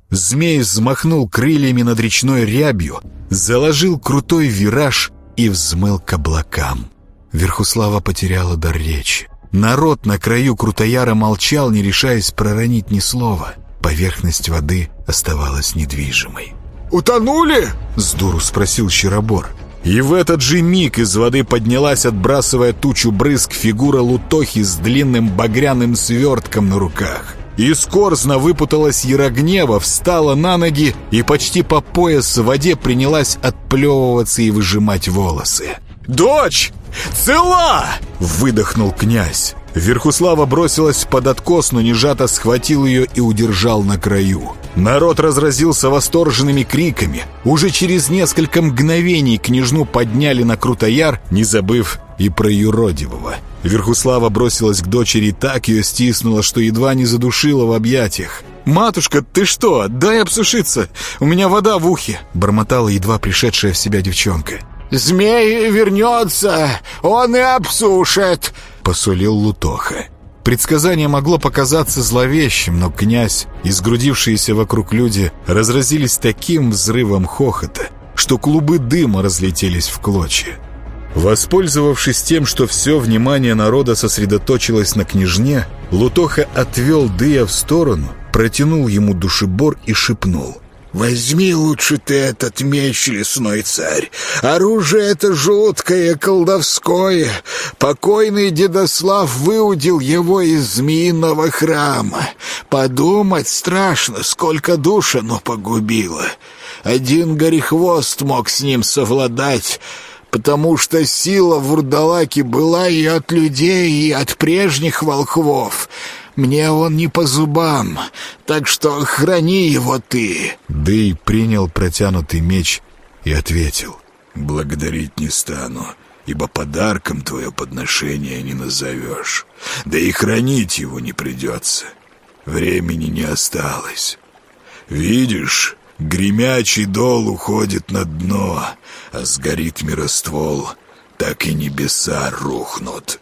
[SPEAKER 1] Змей взмахнул крыльями над речной рябью, заложил крутой вираж и взмыл к облакам. Верхуслава потеряла дар речи. Народ на краю Крутояра молчал, не решаясь проронить ни слова. Поверхность воды оставалась недвижимой.
[SPEAKER 4] «Утонули?»
[SPEAKER 1] — с дуру спросил Щеробор. И в этот же миг из воды поднялась, отбрасывая тучу брызг, фигура Лутохи с длинным багряным свертком на руках. Из корзна выпуталась Ярогнева, встала на ноги и почти по пояс в воде принялась отплевываться и выжимать волосы.
[SPEAKER 4] «Дочь! Цела!»
[SPEAKER 1] — выдохнул князь. Верхуслава бросилась под откос, но Нежата схватил ее и удержал на краю. Народ разразился восторженными криками. Уже через несколько мгновений княжну подняли на Крутояр, не забыв и про юродивого. Верхуслава бросилась к дочери так ее стиснула, что едва не задушила в объятиях.
[SPEAKER 4] «Матушка, ты что? Дай обсушиться! У меня вода в ухе!»
[SPEAKER 1] Бормотала едва пришедшая в себя девчонка.
[SPEAKER 4] «Змей вернется, он и обсушит!»
[SPEAKER 1] — посулил Лутоха. Предсказание могло показаться зловещим, но князь и сгрудившиеся вокруг люди разразились таким взрывом хохота, что клубы дыма разлетелись в клочья. Воспользовавшись тем, что все внимание народа сосредоточилось на княжне, Лутоха отвел Дыя в сторону, протянул ему душебор и шепнул —
[SPEAKER 2] Возьми лучше ты этот меч, лесной царь. Оружие это жуткое, колдовское. Покойный Дедослав выудил его из змеиного храма. Подумать страшно, сколько душ оно погубило. Один горехвост мог с ним совладать, потому что сила в Урдалаке была и от людей, и от прежних волхвов. Мне он не по зубам, так что храни его ты».
[SPEAKER 1] Дэй принял протянутый меч и ответил.
[SPEAKER 2] «Благодарить не стану, ибо подарком твое подношение не назовешь. Да и хранить его не придется. Времени не осталось. Видишь, гремячий дол уходит на дно, а сгорит мироствол, так и небеса рухнут».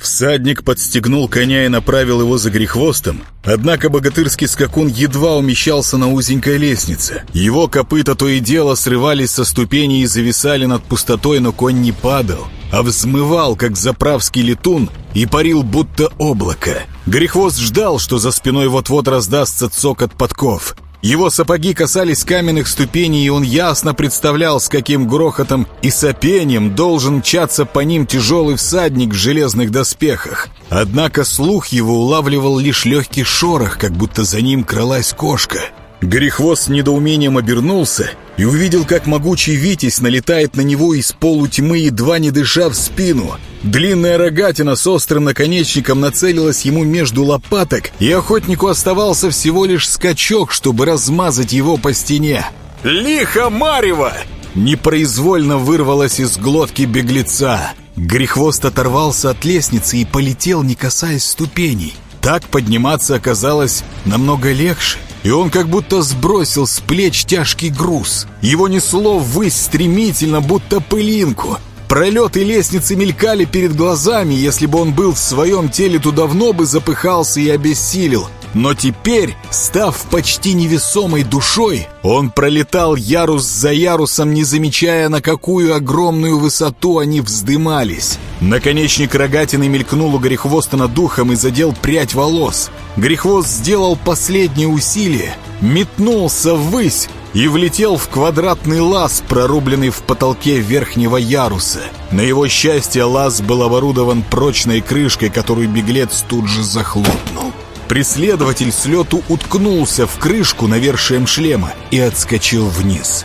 [SPEAKER 1] Всадник подстегнул коня и направил его за грехвостом, однако богатырский скакун едва умещался на узенькой лестнице. Его копыта то и дело срывались со ступеней и зависали над пустотой, но конь не падал, а взмывал, как заправский летун, и парил будто облако. Грехвост ждал, что за спиной вот-вот раздастся цокот подков. Его сапоги касались каменных ступеней, и он ясно представлял, с каким грохотом и сопением должен мчаться по ним тяжелый всадник в железных доспехах. Однако слух его улавливал лишь легкий шорох, как будто за ним кралась кошка — Горехвост с недоумением обернулся и увидел, как могучий Витязь налетает на него из полутьмы, едва не дыша в спину. Длинная рогатина с острым наконечником нацелилась ему между лопаток, и охотнику оставался всего лишь скачок, чтобы размазать его по стене.
[SPEAKER 3] «Лихо Марева!»
[SPEAKER 1] Непроизвольно вырвалось из глотки беглеца. Грехвост оторвался от лестницы и полетел, не касаясь ступеней. Так подниматься оказалось намного легче и он как будто сбросил с плеч тяжкий груз. Его несло ввысь стремительно, будто пылинку. Пролеты лестницы мелькали перед глазами, если бы он был в своем теле, то давно бы запыхался и обессилел. Но теперь, став почти невесомой душой, он пролетал ярус за ярусом, не замечая, на какую огромную высоту они вздымались. Наконечник рогатины мелькнул у Горехвоста над духом и задел прядь волос. Грехвост сделал последнее усилие, метнулся ввысь и влетел в квадратный лаз, прорубленный в потолке верхнего яруса. На его счастье лаз был оборудован прочной крышкой, которую беглец тут же захлопнул. Преследователь с лету уткнулся в крышку навершием шлема и отскочил вниз.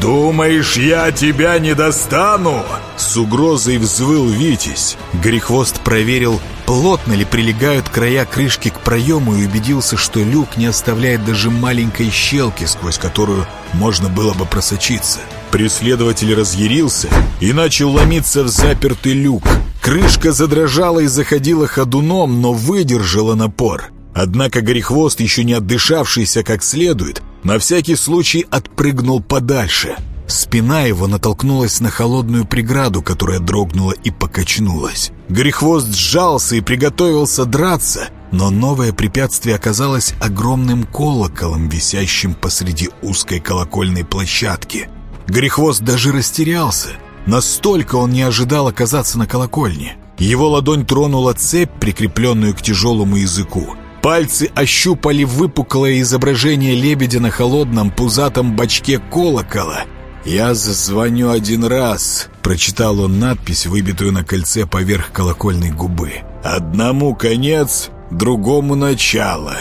[SPEAKER 3] «Думаешь, я тебя не достану?»
[SPEAKER 1] С угрозой взвыл Витязь. Грехвост проверил, плотно ли прилегают края крышки к проему и убедился, что люк не оставляет даже маленькой щелки, сквозь которую можно было бы просочиться. Преследователь разъярился и начал ломиться в запертый люк. Крышка задрожала и заходила ходуном, но выдержала напор. Однако Горехвост, еще не отдышавшийся как следует, на всякий случай отпрыгнул подальше. Спина его натолкнулась на холодную преграду, которая дрогнула и покачнулась. Горехвост сжался и приготовился драться, но новое препятствие оказалось огромным колоколом, висящим посреди узкой колокольной площадки. Горехвост даже растерялся. Настолько он не ожидал оказаться на колокольне. Его ладонь тронула цепь, прикрепленную к тяжелому языку. Пальцы ощупали выпуклое изображение лебедя на холодном пузатом бачке колокола. «Я зазвоню один раз», — прочитал он надпись, выбитую на кольце поверх колокольной губы. «Одному конец, другому начало».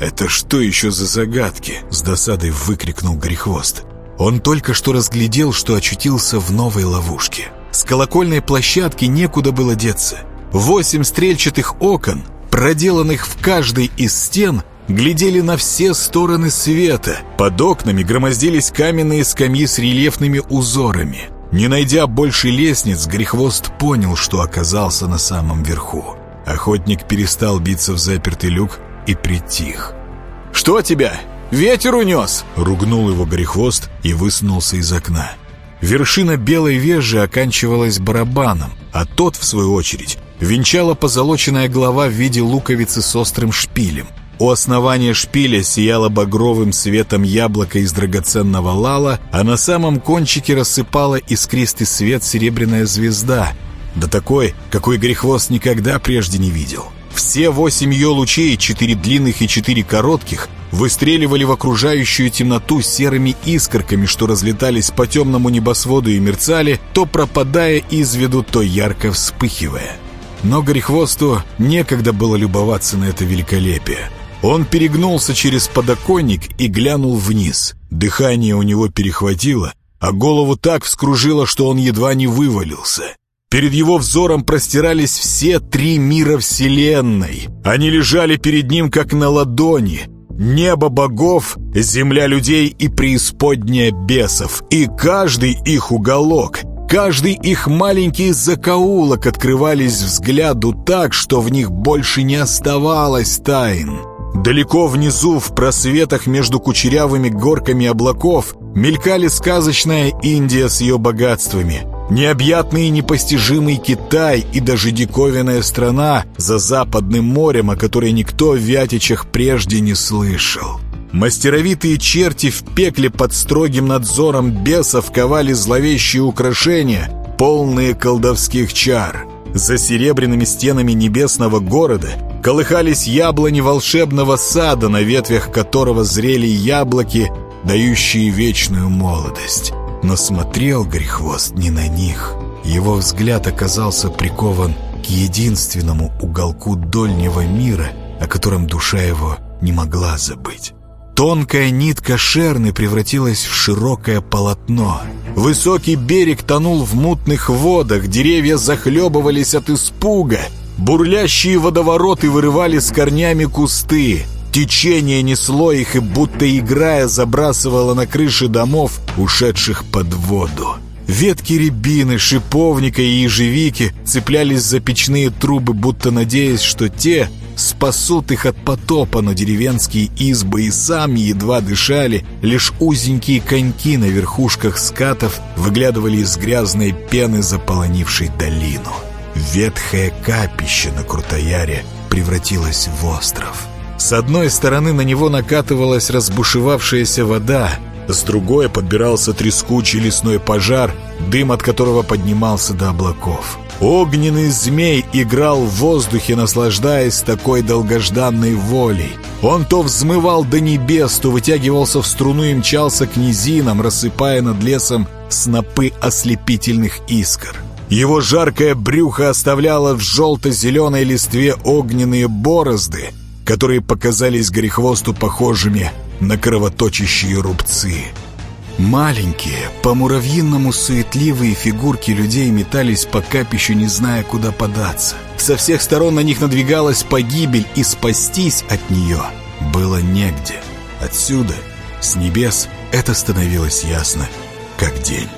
[SPEAKER 1] «Это что еще за загадки?» — с досадой выкрикнул Грехвост. Он только что разглядел, что очутился в новой ловушке. С колокольной площадки некуда было деться. Восемь стрельчатых окон — проделанных в каждой из стен, глядели на все стороны света. Под окнами громоздились каменные скамьи с рельефными узорами. Не найдя больше лестниц, Грехвост понял, что оказался на самом верху. Охотник перестал биться в запертый люк и притих.
[SPEAKER 3] «Что тебя? Ветер унес!»
[SPEAKER 1] Ругнул его Грехвост и высунулся из окна. Вершина белой вежи оканчивалась барабаном, а тот, в свою очередь, венчала позолоченная голова в виде луковицы с острым шпилем. У основания шпиля сияло багровым светом яблоко из драгоценного лала, а на самом кончике рассыпала искристый свет серебряная звезда, да такой, какой Грехвост никогда прежде не видел.
[SPEAKER 3] Все восемь ее лучей, четыре длинных и четыре коротких, выстреливали в окружающую темноту серыми искорками, что разлетались по темному небосводу и мерцали, то пропадая из виду, то ярко вспыхивая. Но Горехвосту некогда было любоваться на это великолепие. Он перегнулся через подоконник и глянул вниз. Дыхание у него перехватило, а голову так вскружило, что он едва не вывалился. Перед его взором простирались все три мира Вселенной. Они лежали перед ним, как на ладони. Небо богов, земля людей и преисподняя бесов. И каждый их уголок, каждый их маленький закоулок открывались взгляду так, что в них больше не оставалось тайн. Далеко внизу, в просветах между кучерявыми горками облаков, мелькали сказочная Индия с ее богатствами – Необъятный и непостижимый Китай и даже диковинная страна за Западным морем, о которой никто в Вятичах прежде не слышал. Мастеровитые черти в пекле под строгим надзором бесов ковали зловещие украшения, полные колдовских чар. За серебряными стенами небесного города колыхались яблони волшебного сада, на ветвях которого зрели яблоки, дающие вечную молодость. Но смотрел Грехвост не на них. Его взгляд оказался прикован к единственному уголку дольнего мира, о котором душа его не могла забыть. Тонкая нитка шерны превратилась в широкое полотно. Высокий берег тонул в мутных водах, деревья захлебывались от испуга. Бурлящие водовороты вырывали с корнями кусты. Течение несло их и, будто играя, забрасывало на крыши домов, ушедших под воду. Ветки рябины, шиповника и ежевики цеплялись за печные трубы, будто надеясь, что те спасут их от потопа, но деревенские избы и сами едва дышали, лишь узенькие коньки на верхушках скатов выглядывали из грязной пены, заполонившей долину. Ветхое капище на Крутояре превратилось в остров. С одной стороны на него накатывалась разбушевавшаяся вода, с другой подбирался трескучий лесной пожар, дым от которого поднимался до облаков. Огненный змей играл в воздухе, наслаждаясь такой долгожданной волей. Он то взмывал до небес, то вытягивался в струну и мчался к низинам, рассыпая над лесом снопы ослепительных искр. Его жаркое брюхо оставляло в желто-зеленой листве огненные борозды — которые показались Горехвосту похожими на кровоточащие рубцы. Маленькие, по-муравьиному суетливые фигурки людей метались по капищу, не зная, куда податься. Со всех сторон на них надвигалась погибель, и спастись от нее было негде. Отсюда, с небес, это становилось ясно, как день.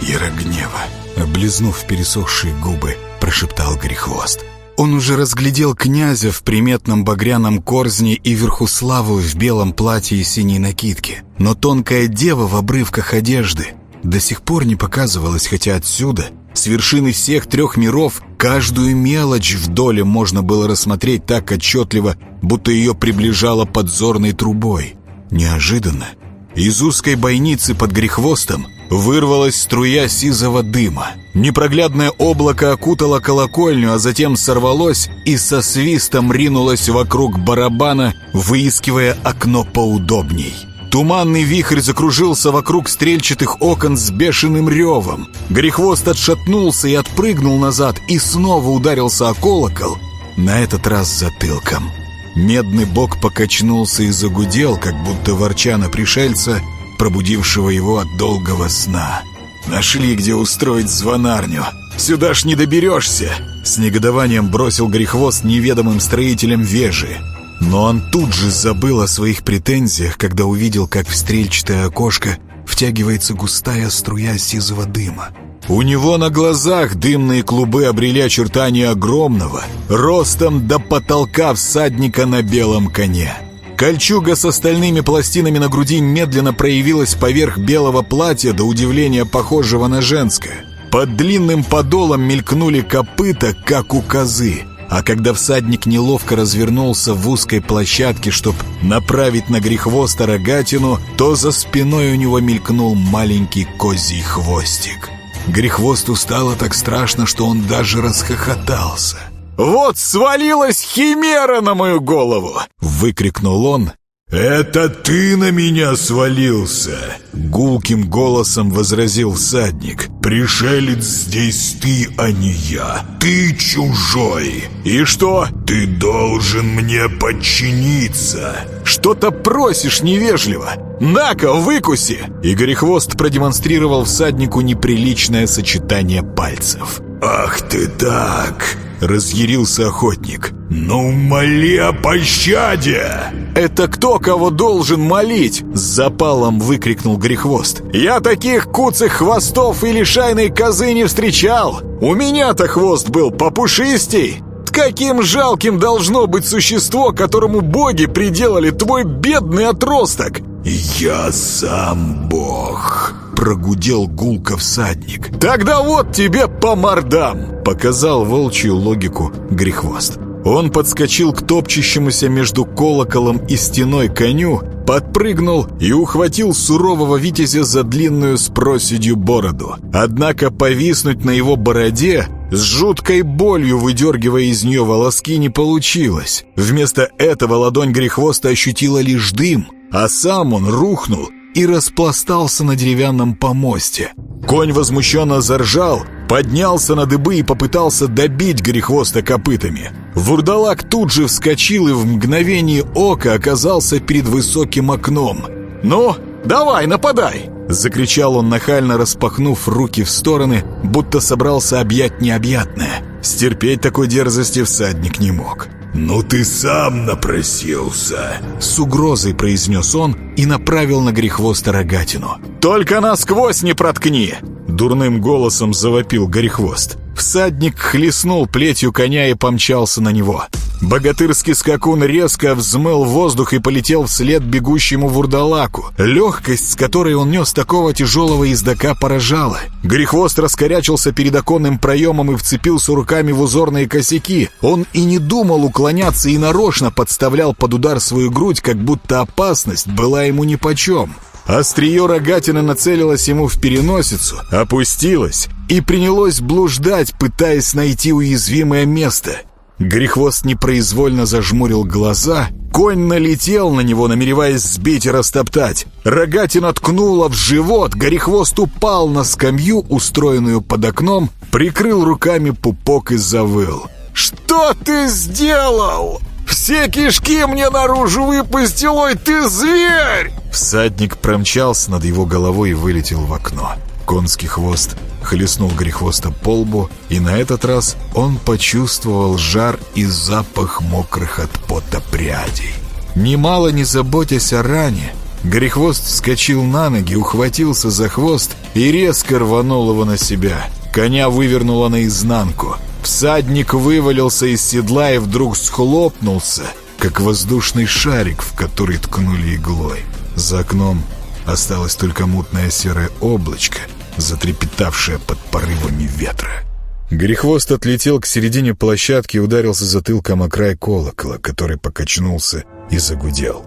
[SPEAKER 3] Ярогнева, облизнув пересохшие губы, прошептал Грехвост. Он уже разглядел князя в приметном багряном корзне и Верхуславу в белом платье и синей накидке. Но тонкая дева в обрывках одежды до сих пор не показывалась, хотя отсюда, с вершины всех трех миров, каждую мелочь в доле можно было рассмотреть так отчетливо, будто ее приближало подзорной трубой. Неожиданно из узкой бойницы под грехвостом Вырвалась струя сизого дыма. Непроглядное облако окутало колокольню, а затем сорвалось и со свистом ринулось вокруг барабана, выискивая окно поудобней. Туманный вихрь закружился вокруг стрельчатых окон с бешеным ревом. Грехвост отшатнулся и отпрыгнул назад, и снова ударился о колокол, на этот раз затылком. Медный бок покачнулся и загудел, как будто ворча на пришельца, пробудившего его от долгого сна. «Нашли, где устроить звонарню. Сюда ж не доберешься!» С негодованием бросил грехвост неведомым строителям вежи. Но он тут же забыл о своих претензиях, когда увидел, как в стрельчатое окошко втягивается густая струя сизого дыма. У него на глазах дымные клубы обрели очертания огромного, ростом до потолка всадника на белом коне. Кольчуга с остальными пластинами на груди медленно проявилась поверх белого платья, до удивления похожего на женское. Под длинным подолом мелькнули копыта, как у козы. А когда всадник неловко развернулся в узкой площадке, чтобы направить на грехвоста рогатину, то за спиной у него мелькнул маленький козий хвостик. Грехвосту стало так страшно, что он даже расхохотался. Вот свалилась химера на мою голову!» Выкрикнул он.
[SPEAKER 1] «Это ты на меня свалился!» Гулким голосом возразил всадник. «Пришелец здесь ты, а не я. Ты чужой!»
[SPEAKER 3] «И что?»
[SPEAKER 1] «Ты должен мне подчиниться!»
[SPEAKER 3] «Что-то просишь невежливо! На-ка, выкуси!» Игорь Хвост продемонстрировал всаднику неприличное сочетание пальцев.
[SPEAKER 1] «Ах ты так!» — разъярился охотник. «Ну, моли о пощаде!»
[SPEAKER 3] «Это кто кого должен молить?» — с запалом выкрикнул Грехвост. «Я таких куцых хвостов или шайной козы не встречал! У меня-то хвост был попушистей!» Каким жалким должно быть существо, которому боги приделали твой бедный отросток?
[SPEAKER 1] «Я сам бог», — прогудел гулко всадник.
[SPEAKER 3] «Тогда вот тебе по мордам!» — показал волчью логику Грехвост. Он подскочил к топчущемуся между колоколом и стеной коню, подпрыгнул и ухватил сурового витязя за длинную с проседью бороду. Однако повиснуть на его бороде, с жуткой болью выдергивая из нее волоски, не получилось. Вместо этого ладонь Грехвоста ощутила лишь дым, а сам он рухнул и распластался на деревянном помосте. Конь возмущенно заржал, поднялся на дыбы и попытался добить Грехвоста копытами. Вурдалак тут же вскочил и в мгновение ока оказался перед высоким окном. «Ну, давай, нападай!» Закричал он нахально, распахнув руки в стороны, будто собрался объять необъятное. Стерпеть такой дерзости всадник не мог.
[SPEAKER 1] «Ну ты сам напросился!»
[SPEAKER 3] С угрозой произнес он и направил на грехвоста рогатину. «Только насквозь не проткни!» Дурным голосом завопил горехвост. Всадник хлестнул плетью коня и помчался на него. Богатырский скакун резко взмыл воздух и полетел вслед бегущему вурдалаку. Легкость, с которой он нес такого тяжелого ездока, поражала. Грехвост раскорячился перед оконным проемом и вцепился руками в узорные косяки. Он и не думал уклоняться и нарочно подставлял под удар свою грудь, как будто опасность была ему нипочем. Острие рогатины нацелилось ему в переносицу, опустилось и принялось блуждать, пытаясь найти уязвимое место. Грехвост непроизвольно зажмурил глаза, конь налетел на него, намереваясь сбить и растоптать. Рогатина ткнула в живот, Горехвост упал на скамью, устроенную под окном, прикрыл руками пупок и завыл. «Что ты сделал?» Все кишки мне наружу выпустил, ой, ты зверь!» Всадник промчался над его головой и вылетел в окно. Конский хвост хлестнул Грехвоста по лбу, и на этот раз он почувствовал жар и запах мокрых от пота прядей. Немало не заботясь о ране, Грехвост вскочил на ноги, ухватился за хвост и резко рванул его на себя. Коня вывернуло наизнанку — Всадник вывалился из седла и вдруг схлопнулся, как воздушный шарик, в который ткнули иглой. За окном осталось только мутное серое облачко, затрепетавшее под порывами ветра. Грехвост отлетел к середине площадки и ударился затылком о край колокола, который покачнулся и загудел.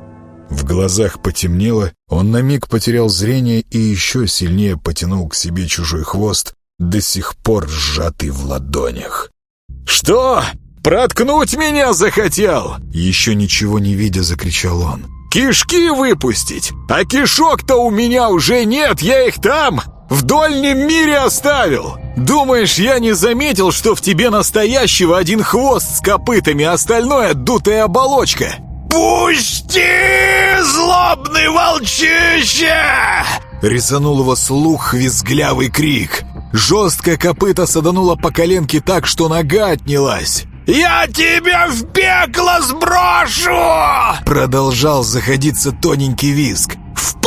[SPEAKER 3] В глазах потемнело, он на миг потерял зрение и еще сильнее потянул к себе чужой хвост, до сих пор сжатый в ладонях. «Что? Проткнуть меня захотел?» Еще ничего не видя, закричал он. «Кишки выпустить? А кишок-то у меня уже нет, я их там, в дольнем мире оставил! Думаешь, я не заметил, что в тебе настоящего один хвост с копытами, а остальное дутая оболочка?»
[SPEAKER 4] «Пусти, злобный волчище!»
[SPEAKER 3] Резанул его слух визглявый крик. Жесткое копыто садануло по коленке так, что нога отнялась.
[SPEAKER 4] «Я тебя в пекло сброшу!»
[SPEAKER 3] Продолжал заходиться тоненький виск.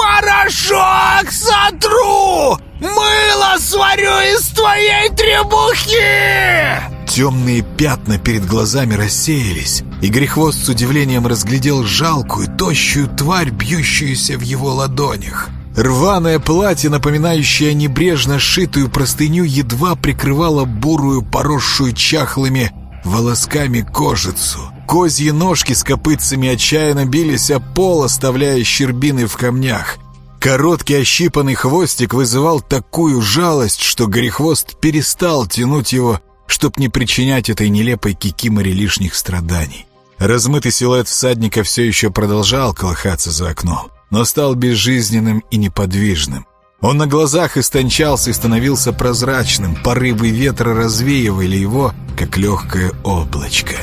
[SPEAKER 4] «В порошок сотру! Мыло сварю из твоей требухи!»
[SPEAKER 3] Темные пятна перед глазами рассеялись, и Грехвост с удивлением разглядел жалкую, тощую тварь, бьющуюся в его ладонях. Рваное платье, напоминающее небрежно сшитую простыню, едва прикрывало бурую, поросшую чахлыми волосками кожицу. Козьи ножки с копытцами отчаянно бились о пол, оставляя щербины в камнях. Короткий ощипанный хвостик вызывал такую жалость, что Горехвост перестал тянуть его
[SPEAKER 1] чтоб не причинять этой нелепой кикиморе лишних страданий. Размытый силуэт всадника все еще продолжал колыхаться за окном, но стал безжизненным и неподвижным. Он на глазах истончался и становился прозрачным, порывы ветра развеивали его, как легкое облачко.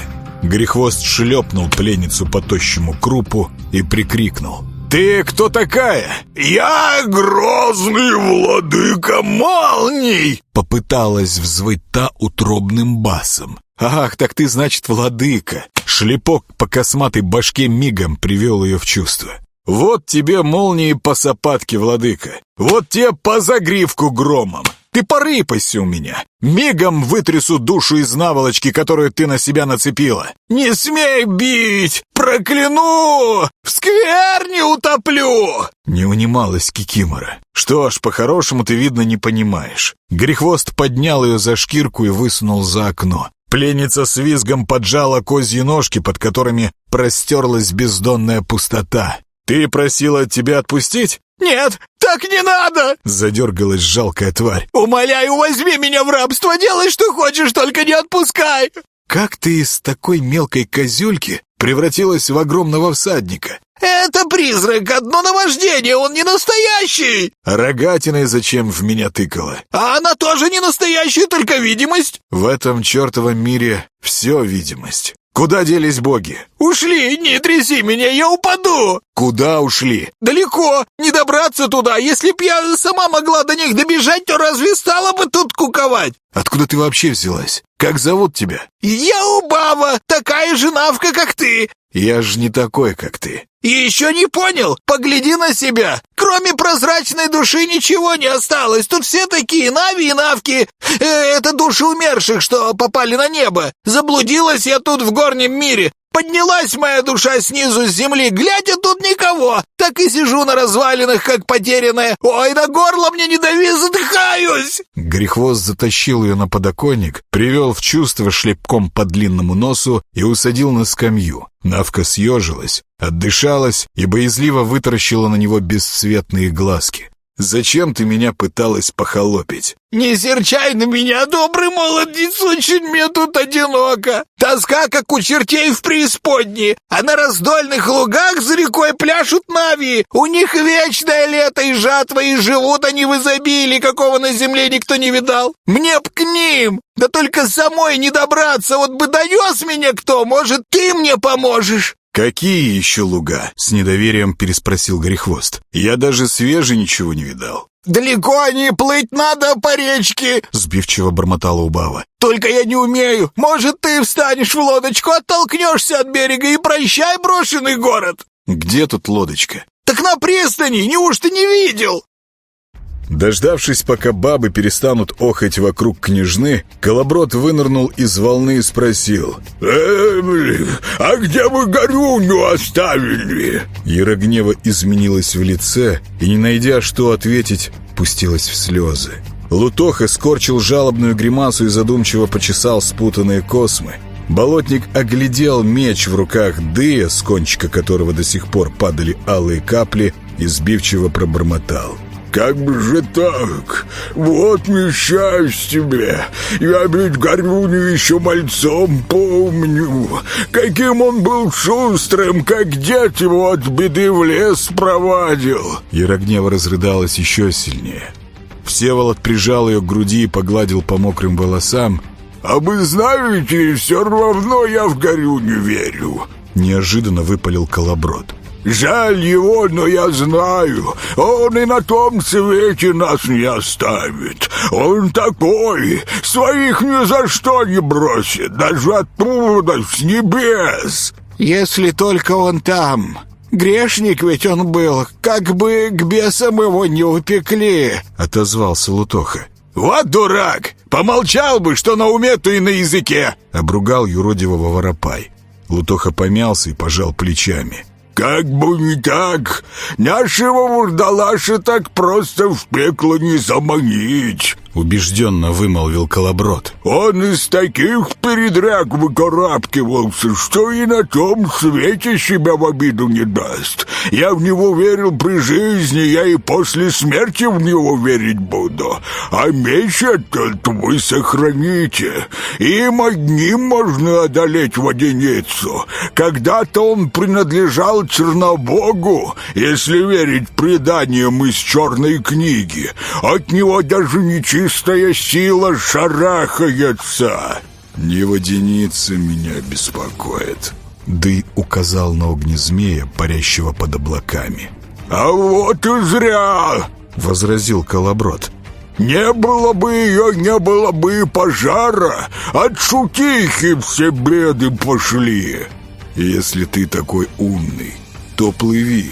[SPEAKER 1] Грехвост шлепнул пленницу по тощему крупу и прикрикнул.
[SPEAKER 3] «Ты кто такая?»
[SPEAKER 2] «Я грозный владыка молний!»
[SPEAKER 1] Попыталась взвыть та утробным басом. «Ах, так ты, значит, владыка!» Шлепок по косматой башке мигом привел ее в чувство. «Вот тебе молнии по сапатке, владыка! Вот тебе по загривку громом! Ты порыпайся у меня! Мигом вытрясу душу из наволочки, которую ты на себя нацепила!»
[SPEAKER 2] «Не смей бить! Прокляну! В скверне утоплю!»
[SPEAKER 1] Не унималась Кикимора. «Что ж, по-хорошему ты, видно, не понимаешь». Грехвост поднял ее за шкирку и высунул за окно. Пленница с визгом поджала козьи ножки, под которыми простерлась бездонная пустота. «Ты просила тебя отпустить?»
[SPEAKER 2] «Нет, так не надо!»
[SPEAKER 1] Задергалась жалкая тварь.
[SPEAKER 2] «Умоляю, возьми меня в рабство, делай, что хочешь, только не отпускай!»
[SPEAKER 1] «Как ты из такой мелкой козюльки превратилась в огромного всадника?»
[SPEAKER 2] «Это призрак, одно наваждение, он не настоящий!»
[SPEAKER 1] «А рогатиной зачем в меня тыкала?»
[SPEAKER 2] «А она тоже не настоящая, только видимость!»
[SPEAKER 1] «В этом чертовом мире все видимость. Куда делись боги?
[SPEAKER 2] Ушли, не тряси меня, я упаду.
[SPEAKER 1] Куда ушли?
[SPEAKER 2] Далеко, не добраться туда. Если б я сама могла до них добежать, то разве стала бы тут куковать?
[SPEAKER 1] Откуда ты вообще взялась? Как зовут тебя?
[SPEAKER 2] Я Убава, такая же навка, как ты.
[SPEAKER 1] Я же не такой, как ты.
[SPEAKER 2] Еще не понял? Погляди на себя. Кроме прозрачной души ничего не осталось. Тут все такие нави и навки. Э, это души умерших, что попали на небо. Заблудилась я тут в горнем мире. Поднялась моя душа снизу с земли, глядя тут никого. Так и сижу на развалинах, как потерянная. Ой, на горло мне не дави, задыхаюсь!»
[SPEAKER 1] Грехвост затащил ее на подоконник, привел в чувство шлепком по длинному носу и усадил на скамью. Навка съежилась, отдышалась и боязливо вытаращила на него бесцветные глазки. Зачем ты меня пыталась похолопить?
[SPEAKER 2] Не серчай на меня, добрый молодец, очень мне тут одиноко. Тоска, как у чертей в преисподней, а на раздольных лугах за рекой пляшут нави. У них вечное лето и жатва, и живут они в изобилии, какого на земле никто не видал. Мне б к ним, да только самой не добраться, вот бы донес меня кто, может, ты мне поможешь.
[SPEAKER 1] «Какие еще луга?» — с недоверием переспросил Горехвост. «Я даже свежий ничего не видал».
[SPEAKER 2] «Далеко не плыть надо по речке!»
[SPEAKER 1] — сбивчиво бормотала Убава.
[SPEAKER 2] «Только я не умею. Может, ты встанешь в лодочку, оттолкнешься от берега и прощай брошенный город!»
[SPEAKER 1] «Где тут лодочка?»
[SPEAKER 2] «Так на пристани! Неужто не видел?»
[SPEAKER 1] Дождавшись, пока бабы перестанут охать вокруг княжны, Колоброд вынырнул из волны и спросил.
[SPEAKER 2] «Э, а где вы Горюню оставили?»
[SPEAKER 1] Ярогнева изменилась в лице и, не найдя что ответить, пустилась в слезы. Лутоха скорчил жалобную гримасу и задумчиво почесал спутанные космы. Болотник оглядел меч в руках Дыя, с кончика которого до сих пор падали алые капли, и сбивчиво пробормотал.
[SPEAKER 2] Как же так? Вот несчастье тебе. Я ведь Горюню еще мальцом помню. Каким он был шустрым, как дед его от беды в лес проводил.
[SPEAKER 1] Ярогнева разрыдалась еще сильнее. Всеволод прижал ее к груди и погладил по мокрым волосам.
[SPEAKER 2] «А вы знаете, все равно я в Горюню верю», —
[SPEAKER 1] неожиданно выпалил Колоброд.
[SPEAKER 2] Жаль его, но я знаю, он и на том свете нас не оставит. Он такой, своих ни за что не бросит, даже оттуда, с небес. Если только он там. Грешник ведь он был, как бы к бесам его не упекли, отозвался Лутоха. «Вот дурак! Помолчал бы, что на уме, то и на языке!»
[SPEAKER 1] — обругал юродивого воропай. Лутоха помялся и пожал плечами.
[SPEAKER 2] «Как бы не так, нашего вурдалаша так просто в пекло не заманить.
[SPEAKER 1] Убежденно вымолвил Колоброд.
[SPEAKER 2] «Он из таких передряг выкарабкивался, что и на том свете себя в обиду не даст. Я в него верил при жизни, я и после смерти в него верить буду. А меч этот вы сохраните. Им одним можно одолеть водяницу. Когда-то он принадлежал Чернобогу, если верить преданиям из черной книги. От него даже нечистая сила шарахается.
[SPEAKER 1] Не водяница меня беспокоит. Дый указал на огнезмея, парящего под облаками.
[SPEAKER 2] «А вот и зря!»
[SPEAKER 1] — возразил Колоброд.
[SPEAKER 2] «Не было бы ее, не было бы и пожара! От шутихи все беды пошли!»
[SPEAKER 1] «Если ты такой умный, то плыви,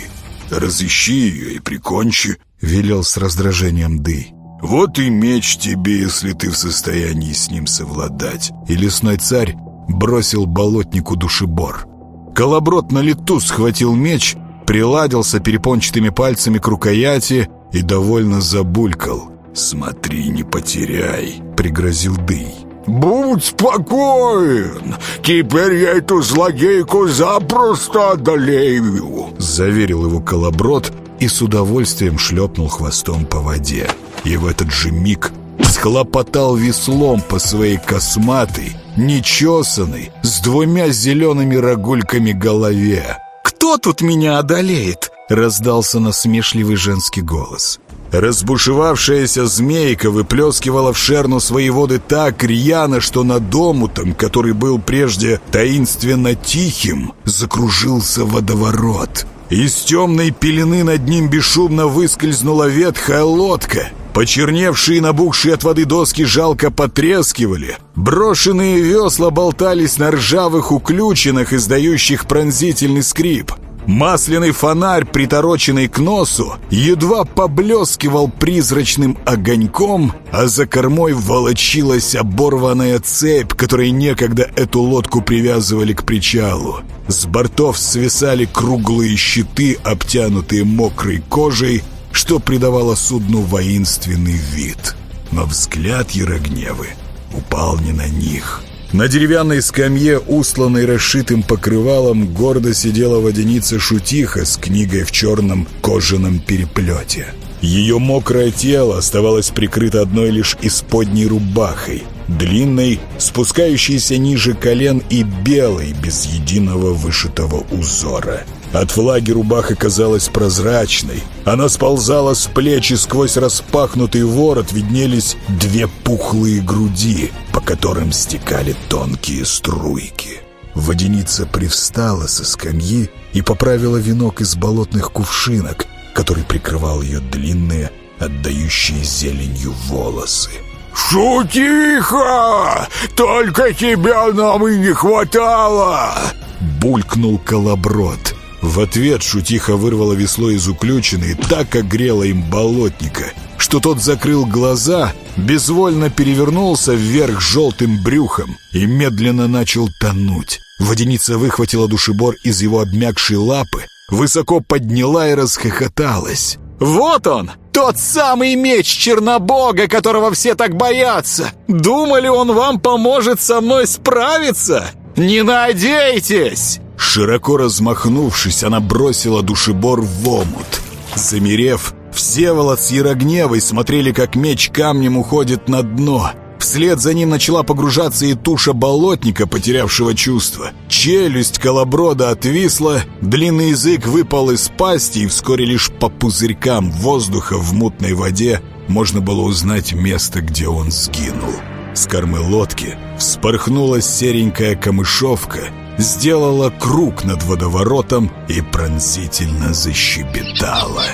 [SPEAKER 1] разыщи ее и прикончи», — велел с раздражением Дый. «Вот и меч тебе, если ты в состоянии с ним совладать». И лесной царь бросил болотнику душебор. Колоброд на лету схватил меч, приладился перепончатыми пальцами к рукояти и довольно забулькал. «Смотри, не потеряй», — пригрозил Дый.
[SPEAKER 2] «Будь спокоен! Теперь я эту злодейку запросто одолею!»
[SPEAKER 1] Заверил его колоброд и с удовольствием шлепнул хвостом по воде. И в этот же миг схлопотал веслом по своей косматой, нечесанной, с двумя зелеными рогульками голове. «Кто тут меня одолеет?» — раздался насмешливый женский голос. Разбушевавшаяся змейка выплескивала в шерну свои воды так рьяно, что над омутом, который был прежде таинственно тихим, закружился водоворот. Из темной пелены над ним бесшумно выскользнула ветхая лодка. Почерневшие и набухшие от воды доски жалко потрескивали. Брошенные весла болтались на ржавых уключинах, издающих пронзительный скрип. Масляный фонарь, притороченный к носу, едва поблескивал призрачным огоньком, а за кормой волочилась оборванная цепь, которой некогда эту лодку привязывали к причалу. С бортов свисали круглые щиты, обтянутые мокрой кожей, что придавало судну воинственный вид. Но взгляд Ярогневы упал не на них — на деревянной скамье, устланной расшитым покрывалом, гордо сидела водяница Шутиха с книгой в черном кожаном переплете. Ее мокрое тело оставалось прикрыто одной лишь исподней рубахой, длинной, спускающейся ниже колен и белой, без единого вышитого узора. От флаги рубаха казалась прозрачной. Она сползала с плеч, и сквозь распахнутый ворот виднелись две пухлые груди, по которым стекали тонкие струйки. Водяница привстала со скамьи и поправила венок из болотных кувшинок, который прикрывал ее длинные, отдающие зеленью волосы.
[SPEAKER 2] «Шутиха! Только тебя нам и не хватало!»
[SPEAKER 1] Булькнул колоброд. В ответ шутиха вырвала весло из уключины и так огрела им болотника, что тот закрыл глаза, безвольно перевернулся вверх желтым брюхом и медленно начал тонуть. Водяница выхватила душебор из его обмякшей лапы, высоко подняла и расхохоталась.
[SPEAKER 4] «Вот он! Тот самый меч Чернобога, которого все так боятся! Думали, он вам поможет со мной справиться? Не надейтесь!»
[SPEAKER 1] Широко размахнувшись, она бросила душебор в омут. Замерев, Всеволод с Ярогневой смотрели, как меч камнем уходит на дно. Вслед за ним начала погружаться и туша болотника, потерявшего чувство. Челюсть колоброда отвисла, длинный язык выпал из пасти, и вскоре лишь по пузырькам воздуха в мутной воде можно было узнать место, где он сгинул. С кормы лодки вспорхнула серенькая камышовка — сделала круг над водоворотом и пронзительно защебетала.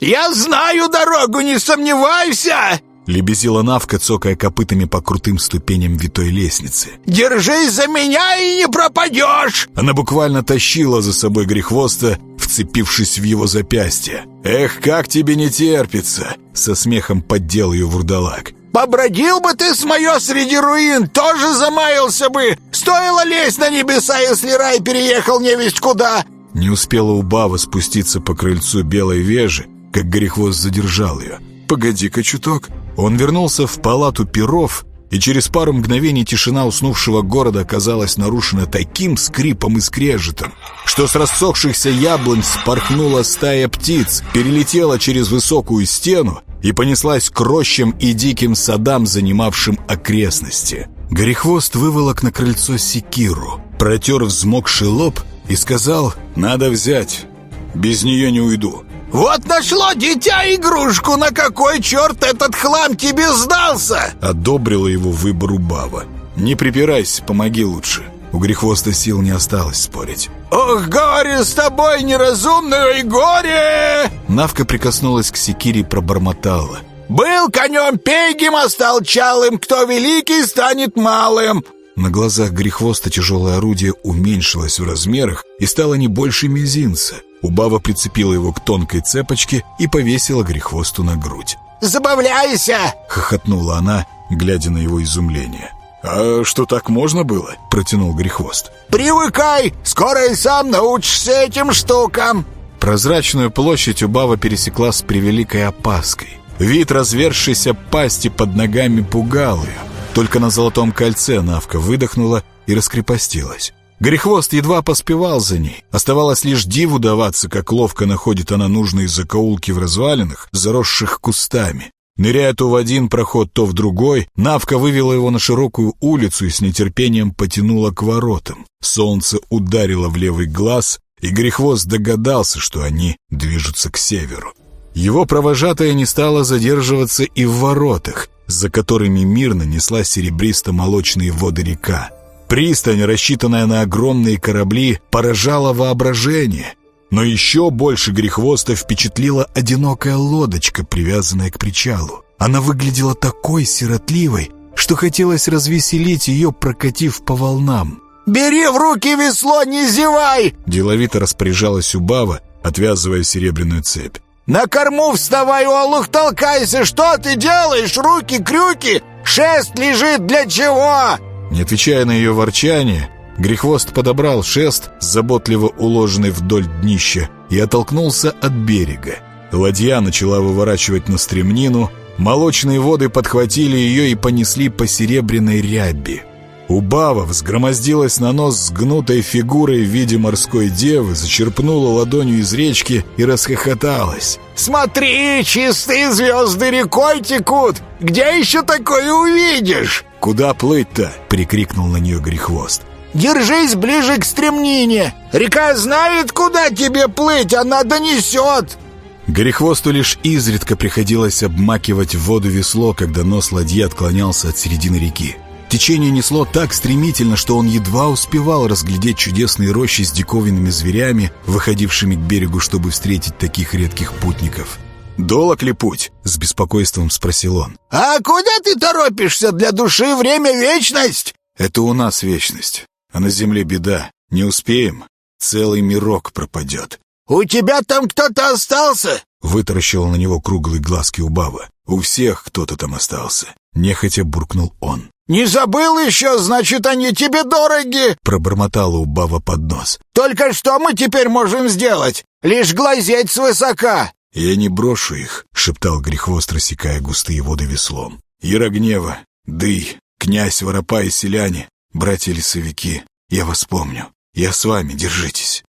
[SPEAKER 4] «Я знаю дорогу, не сомневайся!»
[SPEAKER 1] Лебезила Навка, цокая копытами по крутым ступеням витой лестницы.
[SPEAKER 4] «Держись за меня и не пропадешь!»
[SPEAKER 1] Она буквально тащила за собой Грехвоста, вцепившись в его запястье. «Эх, как тебе не терпится!» Со смехом поддел ее вурдалак.
[SPEAKER 4] Побродил бы ты с мое среди руин, тоже замаялся бы. Стоило лезть на небеса, если рай переехал невесть куда.
[SPEAKER 1] Не успела Убава спуститься по крыльцу белой вежи, как Горехвост задержал ее. Погоди-ка чуток». Он вернулся в палату перов, и через пару мгновений тишина уснувшего города оказалась нарушена таким скрипом и скрежетом, что с рассохшихся яблонь спорхнула стая птиц, перелетела через высокую стену и понеслась к рощам и диким садам, занимавшим окрестности. Горехвост выволок на крыльцо секиру, протер взмокший лоб и сказал «Надо взять, без нее не уйду».
[SPEAKER 2] «Вот нашло дитя игрушку! На какой черт этот хлам тебе сдался?»
[SPEAKER 1] Одобрила его выбор Убава. «Не припирайся, помоги лучше». У Грехвоста сил не осталось спорить.
[SPEAKER 2] «Ох, горе с тобой, неразумное горе!»
[SPEAKER 1] Навка прикоснулась к секире и пробормотала.
[SPEAKER 2] «Был конем пегим, а стал чалым. Кто великий, станет малым.
[SPEAKER 1] На глазах Грехвоста тяжелое орудие уменьшилось в размерах и стало не больше мизинца. Убава прицепила его к тонкой цепочке и повесила Грехвосту на грудь.
[SPEAKER 2] «Забавляйся!»
[SPEAKER 1] — хохотнула она, глядя на его изумление. «А что, так можно было?» — протянул Грехвост.
[SPEAKER 2] «Привыкай! Скоро и сам научишься этим штукам!»
[SPEAKER 1] Прозрачную площадь Убава пересекла с превеликой опаской. Вид развершейся пасти под ногами пугал ее. Только на золотом кольце Навка выдохнула и раскрепостилась. Грехвост едва поспевал за ней. Оставалось лишь диву даваться, как ловко находит она нужные закоулки в развалинах, заросших кустами. Ныряя то в один проход, то в другой, Навка вывела его на широкую улицу и с нетерпением потянула к воротам. Солнце ударило в левый глаз, и Грехвост догадался, что они движутся к северу. Его провожатая не стала задерживаться и в воротах, за которыми мирно несла серебристо-молочные воды река. Пристань, рассчитанная на огромные корабли, поражала воображение. Но еще больше грехвоста впечатлила одинокая лодочка, привязанная к причалу. Она выглядела такой сиротливой, что хотелось развеселить ее, прокатив по волнам.
[SPEAKER 2] «Бери в руки весло, не зевай!»
[SPEAKER 1] Деловито распоряжалась Убава, отвязывая серебряную цепь.
[SPEAKER 2] «На корму вставай, олух, толкайся! Что ты делаешь? Руки-крюки! Шест лежит для чего?»
[SPEAKER 1] Не отвечая на ее ворчание, Грехвост подобрал шест, заботливо уложенный вдоль днища, и оттолкнулся от берега. Ладья начала выворачивать на стремнину, молочные воды подхватили ее и понесли по серебряной ряби. Убава взгромоздилась на нос с гнутой фигурой в виде морской девы, зачерпнула ладонью из речки и расхохоталась.
[SPEAKER 2] «Смотри, чистые звезды рекой текут! Где еще такое увидишь?»
[SPEAKER 1] «Куда плыть-то?» — прикрикнул на нее Грехвост.
[SPEAKER 2] «Держись ближе к стремнине! Река знает, куда тебе плыть, она донесет!»
[SPEAKER 1] Горехвосту лишь изредка приходилось обмакивать в воду весло, когда нос ладьи отклонялся от середины реки. Течение несло так стремительно, что он едва успевал разглядеть чудесные рощи с диковинными зверями, выходившими к берегу, чтобы встретить таких редких путников. «Долог ли путь?» — с беспокойством спросил он.
[SPEAKER 2] «А куда ты торопишься? Для души время — вечность!»
[SPEAKER 1] «Это у нас вечность, а на земле беда. Не успеем, целый мирок пропадет».
[SPEAKER 2] «У тебя там кто-то остался?»
[SPEAKER 1] — вытаращил на него круглые глазки Убава. «У всех кто-то там остался», — нехотя буркнул он.
[SPEAKER 2] «Не забыл еще, значит, они тебе дороги!»
[SPEAKER 1] Пробормотала Убава под нос.
[SPEAKER 2] «Только что мы теперь можем сделать? Лишь глазеть свысока!»
[SPEAKER 1] «Я не брошу их», — шептал Грехвост, рассекая густые воды веслом. «Ярогнева, Дый, князь Воропа и селяне, братья-лесовики, я вас помню. Я с вами, держитесь».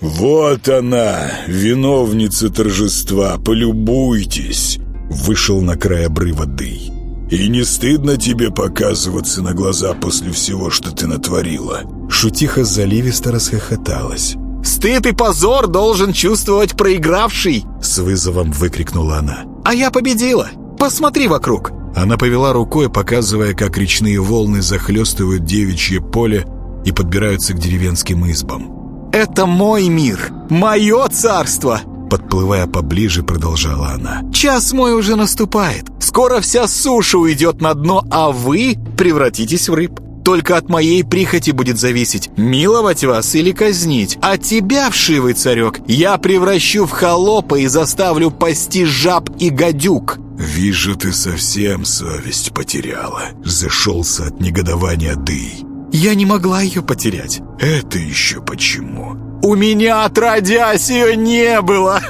[SPEAKER 3] «Вот она, виновница торжества, полюбуйтесь!» Вышел на край обрыва Дый. «И не стыдно тебе показываться на глаза после всего, что ты натворила?»
[SPEAKER 1] Шутиха заливисто расхохоталась.
[SPEAKER 4] «Стыд и позор должен чувствовать проигравший!»
[SPEAKER 1] С вызовом выкрикнула она.
[SPEAKER 4] «А я победила! Посмотри вокруг!»
[SPEAKER 1] Она повела рукой, показывая, как речные волны захлестывают девичье поле и подбираются к деревенским избам.
[SPEAKER 4] «Это мой мир! Мое царство!»
[SPEAKER 1] Подплывая поближе, продолжала она.
[SPEAKER 4] «Час мой уже наступает. Скоро вся суша уйдет на дно, а вы превратитесь в рыб. Только от моей прихоти будет зависеть, миловать вас или казнить. А тебя, вшивый царек, я превращу в холопа и заставлю пасти жаб и гадюк».
[SPEAKER 3] «Вижу, ты совсем совесть потеряла», — зашелся от негодования Дый.
[SPEAKER 4] «Я не могла ее потерять».
[SPEAKER 3] «Это еще почему?»
[SPEAKER 4] У меня отродясь ее не было.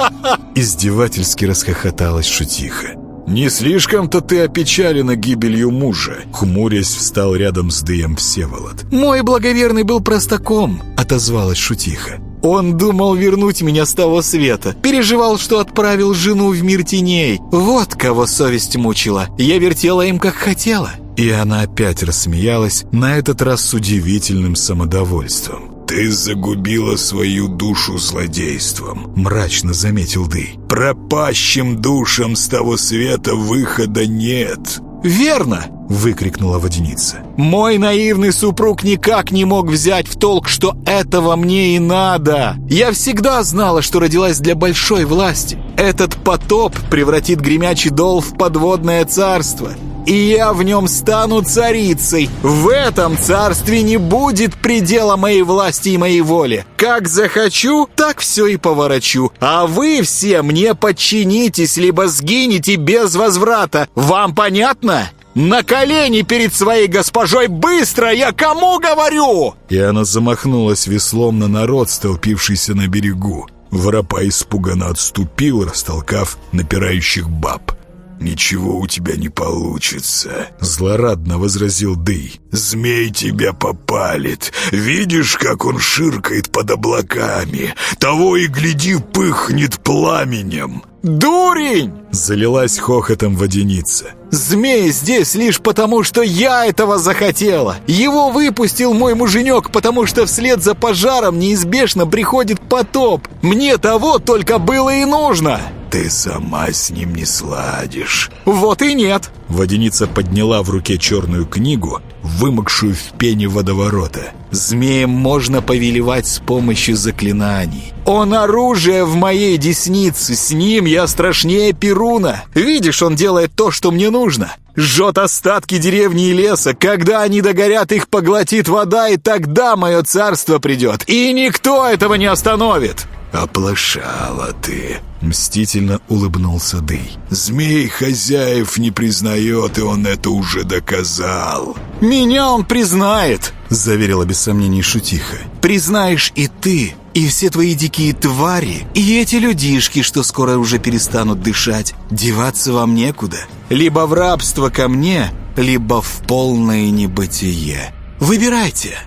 [SPEAKER 1] Издевательски расхохоталась шутиха.
[SPEAKER 3] «Не слишком-то ты опечалена гибелью мужа», — хмурясь встал рядом с Дыем Всеволод.
[SPEAKER 4] «Мой благоверный был простаком», — отозвалась шутиха. Он думал вернуть меня с того света. Переживал, что отправил жену в мир теней. Вот кого совесть мучила. Я вертела им, как хотела.
[SPEAKER 1] И она опять рассмеялась, на этот раз с удивительным самодовольством.
[SPEAKER 2] «Ты загубила свою душу злодейством», —
[SPEAKER 1] мрачно заметил Дый.
[SPEAKER 2] «Пропащим душам с того света выхода нет».
[SPEAKER 4] «Верно!» — выкрикнула водяница. «Мой наивный супруг никак не мог взять в толк, что этого мне и надо. Я всегда знала, что родилась для большой власти. Этот потоп превратит гремячий дол в подводное царство и я в нем стану царицей. В этом царстве не будет предела моей власти и моей воли. Как захочу, так все и поворачу. А вы все мне подчинитесь, либо сгинете без возврата. Вам понятно?» «На колени перед своей госпожой! Быстро! Я кому говорю?»
[SPEAKER 1] И она замахнулась веслом на народ, столпившийся на берегу. Воропа испуганно отступил, растолкав напирающих баб.
[SPEAKER 2] «Ничего у тебя не получится», —
[SPEAKER 1] злорадно возразил Дый.
[SPEAKER 2] «Змей тебя попалит. Видишь, как он ширкает под облаками? Того и гляди, пыхнет пламенем».
[SPEAKER 4] «Дурень!»
[SPEAKER 1] — залилась хохотом водяница.
[SPEAKER 4] «Змей здесь лишь потому, что я этого захотела. Его выпустил мой муженек, потому что вслед за пожаром неизбежно приходит потоп. Мне того только было и нужно!»
[SPEAKER 2] ты сама с ним не сладишь».
[SPEAKER 4] «Вот и нет».
[SPEAKER 1] Водяница подняла в руке черную книгу, вымокшую в пене водоворота.
[SPEAKER 4] «Змеем можно повелевать с помощью заклинаний. Он оружие в моей деснице, с ним я страшнее Перуна. Видишь, он делает то, что мне нужно. Жжет остатки деревни и леса. Когда они догорят, их поглотит вода, и тогда мое царство придет. И никто этого не остановит».
[SPEAKER 2] «Оплошала ты!»
[SPEAKER 1] — мстительно улыбнулся Дэй.
[SPEAKER 2] «Змей хозяев не признает, и он это уже доказал!»
[SPEAKER 4] «Меня он признает!»
[SPEAKER 1] — заверила без сомнений шутиха.
[SPEAKER 4] «Признаешь и ты, и все твои дикие твари, и эти людишки, что скоро уже перестанут дышать. Деваться вам некуда. Либо в рабство ко мне, либо в полное небытие. Выбирайте!»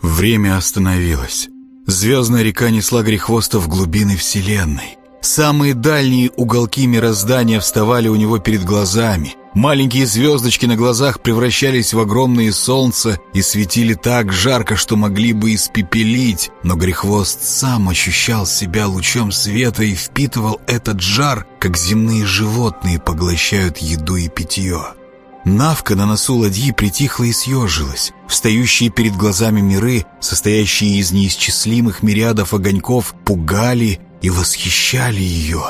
[SPEAKER 1] Время остановилось. Звездная река несла Грехвоста в глубины Вселенной. Самые дальние уголки мироздания вставали у него перед глазами. Маленькие звездочки на глазах превращались в огромные солнца и светили так жарко, что могли бы испепелить. Но Грехвост сам ощущал себя лучом света и впитывал этот жар, как земные животные поглощают еду и питье. Навка на носу ладьи притихла и съежилась. Встающие перед глазами миры, состоящие из неисчислимых мириадов огоньков, пугали и восхищали ее.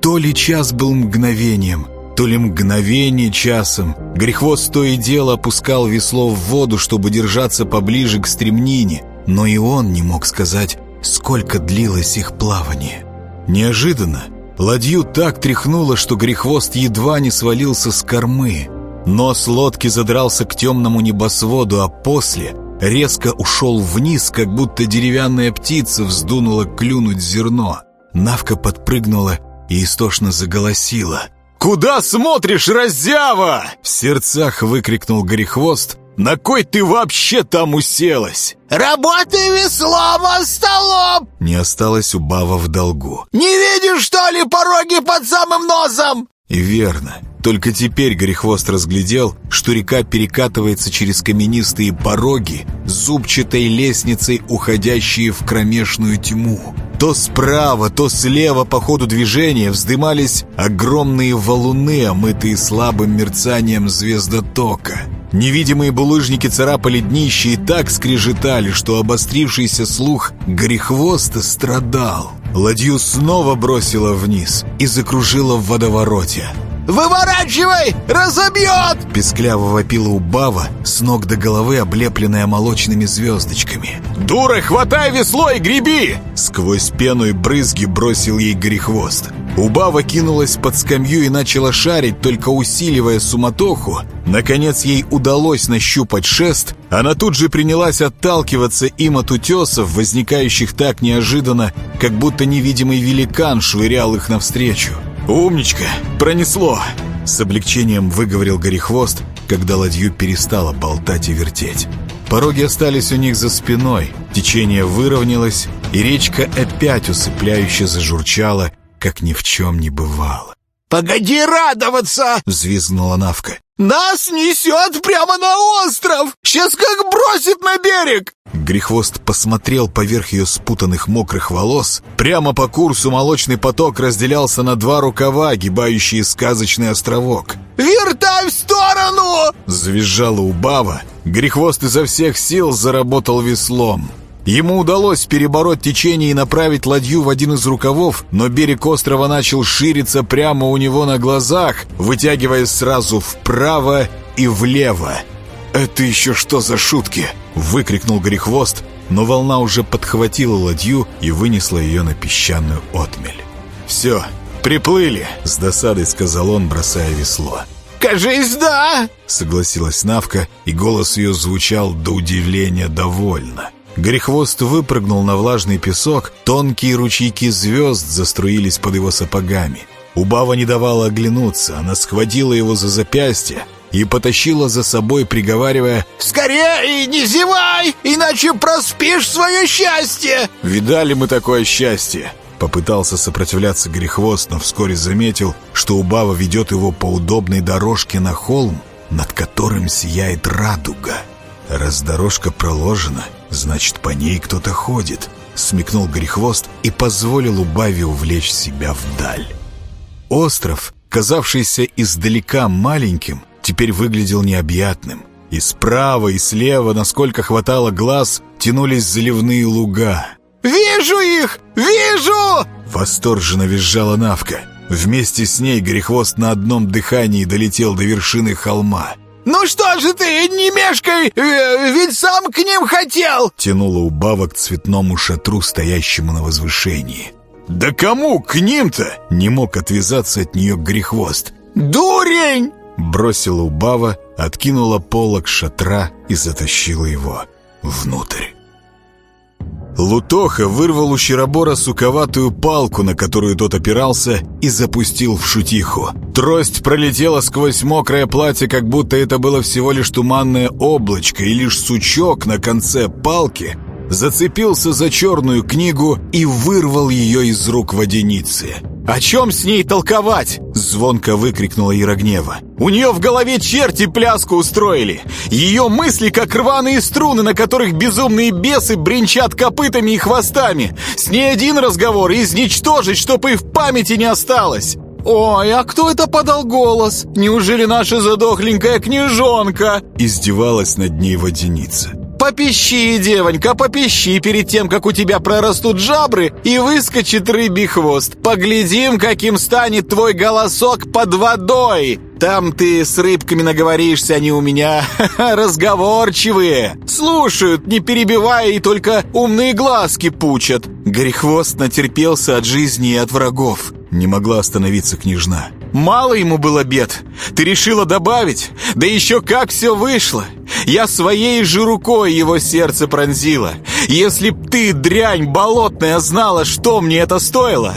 [SPEAKER 1] То ли час был мгновением, то ли мгновение часом. Грехвост то и дело опускал весло в воду, чтобы держаться поближе к стремнине, но и он не мог сказать, сколько длилось их плавание. Неожиданно ладью так тряхнуло, что Грехвост едва не свалился с кормы. Нос лодки задрался к темному небосводу, а после резко ушел вниз, как будто деревянная птица вздунула клюнуть зерно. Навка подпрыгнула и истошно заголосила.
[SPEAKER 4] «Куда смотришь, раззява?»
[SPEAKER 1] В сердцах выкрикнул Горехвост. «На кой ты вообще там уселась?»
[SPEAKER 5] «Работай веслом, а столом!»
[SPEAKER 1] Не осталось у Бава в долгу.
[SPEAKER 5] «Не видишь, что ли, пороги под самым носом?»
[SPEAKER 1] И верно. Только теперь Горехвост разглядел, что река перекатывается через каменистые пороги, зубчатой лестницей, уходящие в кромешную тьму. То справа, то слева по ходу движения вздымались огромные валуны, омытые слабым мерцанием звездотока. Невидимые булыжники царапали днище и так скрежетали, что обострившийся слух Горехвоста страдал. Ладью снова бросило вниз и закружило в водовороте.
[SPEAKER 5] «Выворачивай! Разобьет!»
[SPEAKER 1] Пескляво вопила Убава, с ног до головы облепленная молочными звездочками.
[SPEAKER 4] «Дура, хватай весло и греби!»
[SPEAKER 1] Сквозь пену и брызги бросил ей Горехвост.
[SPEAKER 3] Убава кинулась под скамью и начала шарить, только усиливая суматоху. Наконец ей удалось нащупать шест. Она тут же принялась отталкиваться им от утесов, возникающих так неожиданно, как будто невидимый великан швырял их навстречу. «Умничка! Пронесло!» С облегчением выговорил Горехвост, когда ладью перестала болтать и вертеть. Пороги остались у них за спиной, течение выровнялось, и речка опять усыпляюще зажурчала, как ни в чем не бывало.
[SPEAKER 5] «Погоди радоваться!»
[SPEAKER 3] — взвизгнула Навка.
[SPEAKER 5] «Нас несет прямо на остров! Сейчас как бросит на берег!»
[SPEAKER 3] Грехвост посмотрел поверх ее спутанных мокрых волос. Прямо по курсу молочный поток разделялся на два рукава, огибающие сказочный островок.
[SPEAKER 5] «Вертай в сторону!»
[SPEAKER 3] — завизжала Убава. Грехвост изо всех сил заработал веслом. Ему удалось перебороть течение и направить ладью в один из рукавов, но берег острова начал шириться прямо у него на глазах, вытягиваясь сразу вправо и влево. «Это еще что за шутки?» — выкрикнул Грехвост, но волна уже подхватила ладью и вынесла ее на песчаную отмель. «Все, приплыли!» — с досадой сказал он, бросая весло.
[SPEAKER 5] «Кажись, да!»
[SPEAKER 3] — согласилась Навка, и голос ее звучал до удивления довольно. Грехвост выпрыгнул на влажный песок, тонкие ручейки звезд заструились под его сапогами. Убава не давала оглянуться, она схватила его за запястье и потащила за собой, приговаривая
[SPEAKER 5] «Скорее, не зевай, иначе проспишь свое счастье!»
[SPEAKER 3] «Видали мы такое счастье!» Попытался сопротивляться Грехвост, но вскоре заметил, что Убава ведет его по удобной дорожке на холм, над которым сияет радуга. Раз дорожка проложена, значит, по ней кто-то ходит. Смекнул Грехвост и позволил Убаве увлечь себя вдаль. Остров, казавшийся издалека маленьким, теперь выглядел необъятным. И справа, и слева, насколько хватало глаз, тянулись заливные луга.
[SPEAKER 5] «Вижу их! Вижу!»
[SPEAKER 3] Восторженно визжала Навка. Вместе с ней Грехвост на одном дыхании долетел до вершины холма.
[SPEAKER 5] «Ну что же ты, не мешкай, э, ведь сам к ним хотел!»
[SPEAKER 3] Тянула Убава к цветному шатру, стоящему на возвышении. «Да кому к ним-то?» Не мог отвязаться от нее Грехвост.
[SPEAKER 5] «Дурень!»
[SPEAKER 3] Бросила Убава, откинула полок шатра и затащила его внутрь. Лутоха вырвал у Щеробора суковатую палку, на которую тот опирался, и запустил в шутиху. Трость пролетела сквозь мокрое платье, как будто это было всего лишь туманное облачко, и лишь сучок на конце палки зацепился за черную книгу и вырвал ее из рук водяницы. «О чем с ней толковать?» — звонко выкрикнула Ярогнева. «У нее в голове черти пляску устроили. Ее мысли, как рваные струны, на которых безумные бесы бренчат копытами и хвостами. С ней один разговор — изничтожить, чтоб и в памяти не осталось». «Ой, а кто это подал голос? Неужели наша задохленькая княжонка?» Издевалась над ней водяница. «Попищи, девонька, попищи перед тем, как у тебя прорастут жабры и выскочит рыбий хвост. Поглядим, каким станет твой голосок под водой. Там ты с рыбками наговоришься, они у меня разговорчивые. Слушают, не перебивая, и только умные глазки пучат». Горехвост натерпелся от жизни и от врагов. Не могла остановиться княжна. «Мало ему было бед. Ты решила добавить? Да еще как все вышло! Я своей же рукой его сердце пронзила. Если б ты, дрянь болотная, знала, что мне это стоило!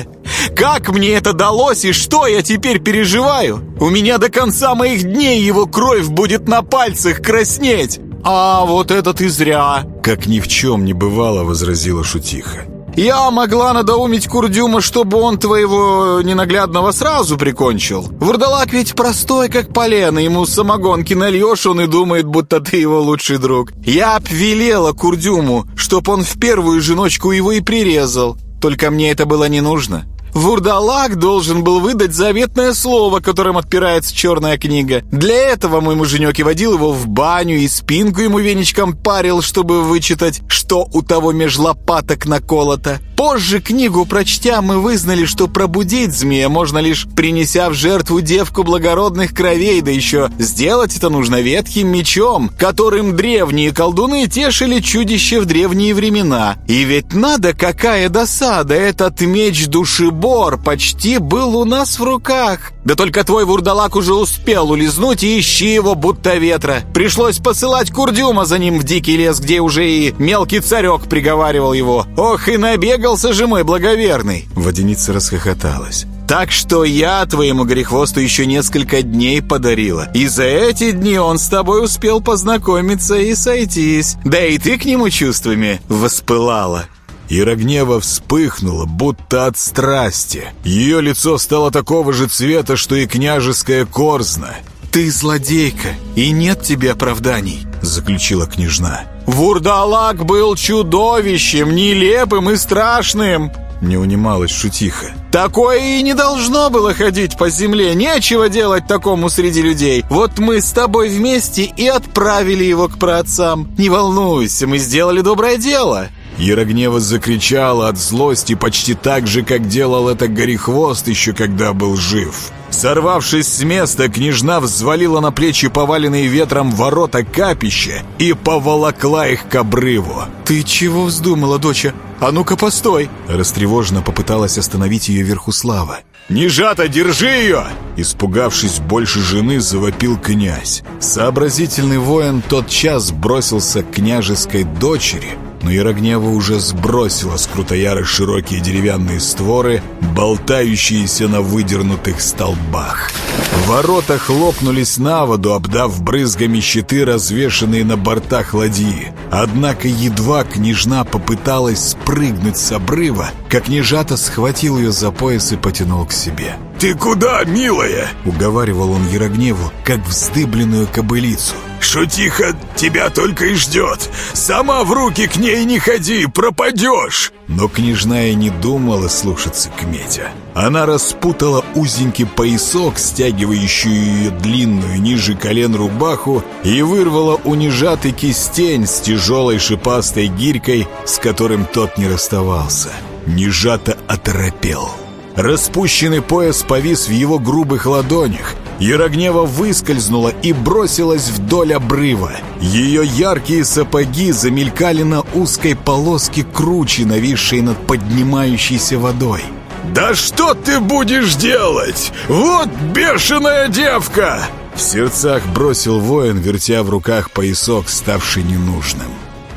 [SPEAKER 3] Как мне это далось и что я теперь переживаю? У меня до конца моих дней его кровь будет на пальцах краснеть!» «А вот это ты зря!» Как ни в чем не бывало, возразила шутиха. Я могла надоумить Курдюма, чтобы он твоего ненаглядного сразу прикончил. Вурдалак ведь простой, как полено, ему самогонки нальешь, он и думает, будто ты его лучший друг. Я б велела Курдюму, чтоб он в первую же ночку его и прирезал. Только мне это было не нужно. Вурдалак должен был выдать заветное слово, которым отпирается черная книга. Для этого мой муженек и водил его в баню и спинку ему веничком парил, чтобы вычитать, что у того меж лопаток наколото. Позже книгу прочтя, мы вызнали, что пробудить змея можно лишь принеся в жертву девку благородных кровей, да еще сделать это нужно ветхим мечом, которым древние колдуны тешили чудище в древние времена. И ведь надо, какая досада, этот меч души
[SPEAKER 4] забор почти был у нас в руках. Да только твой вурдалак уже успел улизнуть и ищи его будто ветра. Пришлось посылать Курдюма за ним в дикий лес, где уже и мелкий царек приговаривал его. Ох, и набегался же мой благоверный!»
[SPEAKER 1] Водяница расхохоталась.
[SPEAKER 4] Так что я твоему грехвосту еще несколько дней подарила. И за эти дни он с тобой успел познакомиться и сойтись. Да и ты к нему чувствами воспылала.
[SPEAKER 3] Ира гнева вспыхнула, будто от страсти. Ее лицо стало такого же цвета, что и княжеская корзна.
[SPEAKER 4] «Ты злодейка, и нет тебе оправданий», — заключила княжна. «Вурдалак был чудовищем, нелепым и страшным!»
[SPEAKER 1] Не унималась шутиха.
[SPEAKER 4] «Такое и не должно было ходить по земле. Нечего делать такому среди людей. Вот мы с тобой вместе и отправили его к праотцам. Не волнуйся, мы сделали доброе дело».
[SPEAKER 3] Ярогнева закричала от злости почти так же, как делал это Горехвост еще когда был жив. Сорвавшись с места, княжна взвалила на плечи поваленные ветром ворота капища и поволокла их к обрыву.
[SPEAKER 4] «Ты чего вздумала, доча? А ну-ка, постой!»
[SPEAKER 1] Растревоженно попыталась остановить ее Верхуслава.
[SPEAKER 3] «Нежата, держи ее!» Испугавшись больше жены, завопил князь. Сообразительный воин тот час бросился к княжеской дочери, но Ярогнева уже сбросила с Крутояра широкие деревянные створы, болтающиеся на выдернутых столбах. Ворота хлопнулись на воду, обдав брызгами щиты, развешанные на бортах ладьи. Однако едва княжна попыталась спрыгнуть с обрыва, как Нежата схватил ее за пояс и потянул к себе. «Ты куда, милая?» — уговаривал он Ярогневу, как вздыбленную кобылицу. «Шутиха тебя только и ждет. Сама в руки к ней не ходи, пропадешь!» Но княжна и не думала слушаться Кметя. Она распутала узенький поясок, стягивающий ее длинную ниже колен рубаху, и вырвала у нежатый кистень с тяжелой шипастой гирькой, с которым тот не расставался. Нежато оторопел. Распущенный пояс повис в его грубых ладонях. Ярогнева выскользнула и бросилась вдоль обрыва. Ее яркие сапоги замелькали на узкой полоске кручи, нависшей над поднимающейся водой. «Да что ты будешь делать? Вот бешеная девка!» В сердцах бросил воин, вертя в руках поясок, ставший ненужным.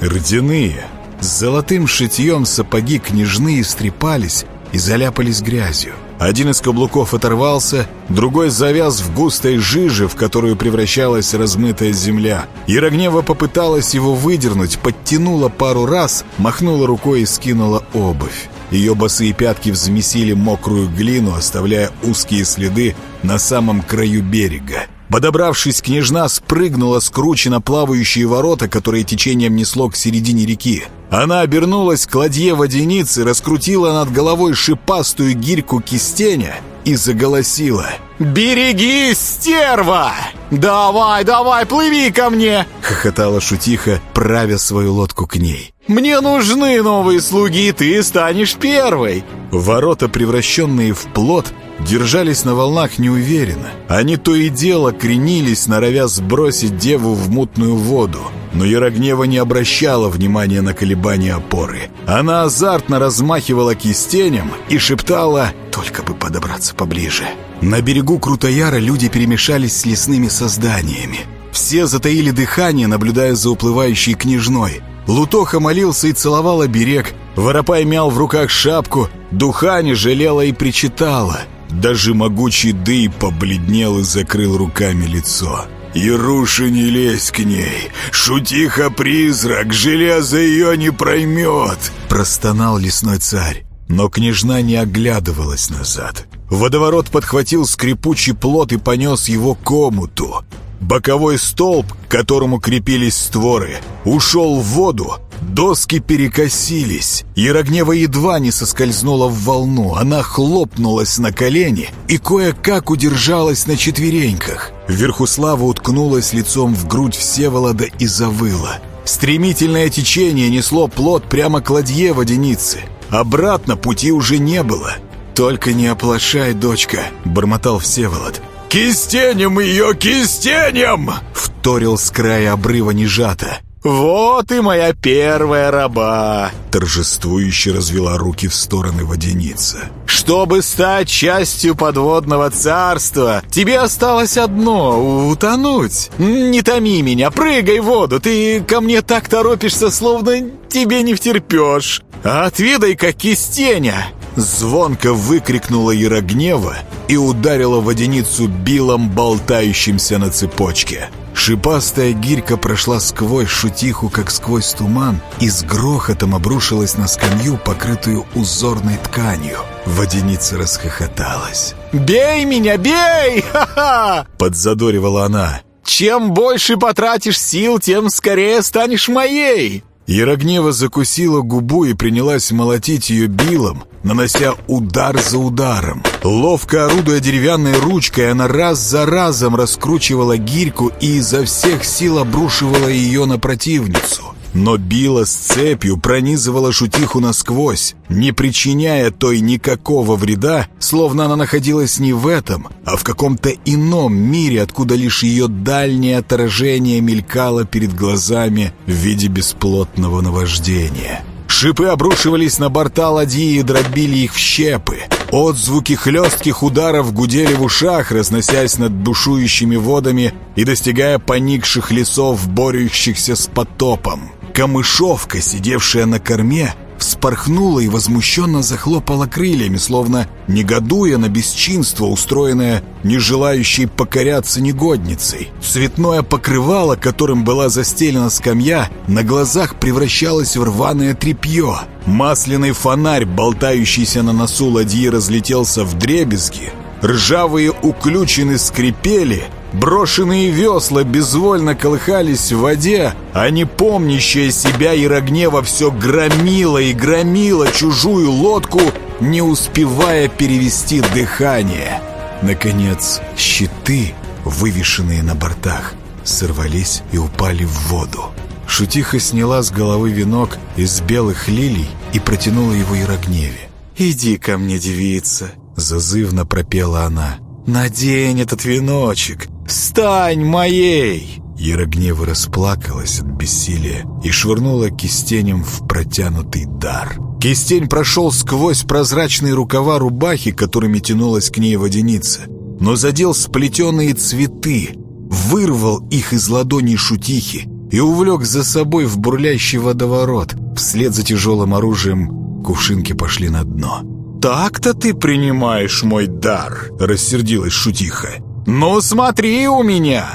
[SPEAKER 3] Родяные, с золотым шитьем сапоги княжны истрепались, и заляпались грязью. Один из каблуков оторвался, другой завяз в густой жиже, в которую превращалась размытая земля. Ярогнева попыталась его выдернуть, подтянула пару раз, махнула рукой и скинула обувь. Ее босые пятки взмесили мокрую глину, оставляя узкие следы на самом краю берега. Подобравшись, княжна спрыгнула с кручи на плавающие ворота, которые течением несло к середине реки. Она обернулась к ладье водяницы, раскрутила над головой шипастую гирьку кистеня и заголосила.
[SPEAKER 4] «Берегись, стерва! Давай, давай, плыви ко мне!»
[SPEAKER 1] Хохотала шутиха, правя свою лодку к ней.
[SPEAKER 4] «Мне нужны новые слуги, и ты станешь первой!»
[SPEAKER 1] Ворота, превращенные в плод, держались на волнах неуверенно. Они то и дело кренились, норовя сбросить деву в мутную воду. Но Ярогнева не обращала внимания на колебания опоры. Она азартно размахивала кистенем и шептала «Только бы подобраться поближе». На берегу Крутояра люди перемешались с лесными созданиями. Все затаили дыхание, наблюдая за уплывающей княжной. Лутоха молился и целовал оберег, Воропай мял в руках шапку, Духани жалела и причитала — даже могучий дый побледнел и закрыл руками лицо. «Яруша, не лезь к ней! Шутиха-призрак! Железо ее не проймет!» Простонал лесной царь. Но княжна не оглядывалась назад. Водоворот подхватил скрипучий плот и понес его к омуту. Боковой столб, к которому крепились створы, ушел в воду, доски перекосились. Ярогнева едва не соскользнула в волну, она хлопнулась на колени и кое-как удержалась на четвереньках. Верхуслава уткнулась лицом в грудь Всеволода и завыла. Стремительное течение несло плод прямо к ладье водяницы. Обратно пути уже не было. «Только не оплошай, дочка», — бормотал Всеволод.
[SPEAKER 3] «Кистенем ее, кистенем!»
[SPEAKER 1] — вторил с края обрыва нежата.
[SPEAKER 4] Вот и моя первая раба!»
[SPEAKER 3] Торжествующе развела руки в стороны водяница.
[SPEAKER 4] «Чтобы стать частью подводного царства, тебе осталось одно — утонуть. Не томи меня, прыгай в воду, ты ко мне так торопишься, словно тебе не втерпешь. Отведай-ка кистеня!»
[SPEAKER 3] Звонко выкрикнула Ярогнева и ударила водяницу билом, болтающимся на цепочке. Шипастая гирька прошла сквозь шутиху, как сквозь туман, и с грохотом обрушилась на скамью, покрытую узорной тканью. Водяница расхохоталась.
[SPEAKER 4] «Бей меня, бей! Ха-ха!»
[SPEAKER 3] — подзадоривала она.
[SPEAKER 4] «Чем больше потратишь сил, тем скорее станешь моей!»
[SPEAKER 3] Ярогнева закусила губу и принялась молотить ее билом, нанося удар за ударом. Ловко орудуя деревянной ручкой, она раз за разом раскручивала гирьку и изо всех сил обрушивала ее на противницу но била с цепью, пронизывала шутиху насквозь, не причиняя той никакого вреда, словно она находилась не в этом, а в каком-то ином мире, откуда лишь ее дальнее отражение мелькало перед глазами в виде бесплотного наваждения. Шипы обрушивались на борта ладьи и дробили их в щепы. Отзвуки хлестких ударов гудели в ушах, разносясь над бушующими водами и достигая поникших лесов, борющихся с потопом. Камышовка, сидевшая на корме, вспорхнула и возмущенно захлопала крыльями, словно негодуя на бесчинство, устроенное не желающей покоряться негодницей. Цветное покрывало, которым была застелена скамья, на глазах превращалось в рваное тряпье. Масляный фонарь, болтающийся на носу ладьи, разлетелся в дребезги. Ржавые уключины скрипели — Брошенные весла безвольно колыхались в воде, а не помнящая себя Ярогнева все громила и громила чужую лодку, не успевая перевести дыхание. Наконец, щиты, вывешенные на бортах, сорвались и упали в воду. Шутиха сняла с головы венок из белых лилий и протянула его Ярогневе.
[SPEAKER 4] «Иди ко мне, девица!»
[SPEAKER 3] — зазывно пропела она.
[SPEAKER 4] «Надень этот веночек! Стань моей!»
[SPEAKER 3] Ярогнева расплакалась от бессилия и швырнула кистенем в протянутый дар. Кистень прошел сквозь прозрачные рукава рубахи, которыми тянулась к ней водяница, но задел сплетенные цветы, вырвал их из ладоней шутихи и увлек за собой в бурлящий водоворот. Вслед за тяжелым оружием кувшинки пошли на дно
[SPEAKER 4] так-то ты принимаешь мой дар?» — рассердилась шутиха. «Ну смотри у меня!»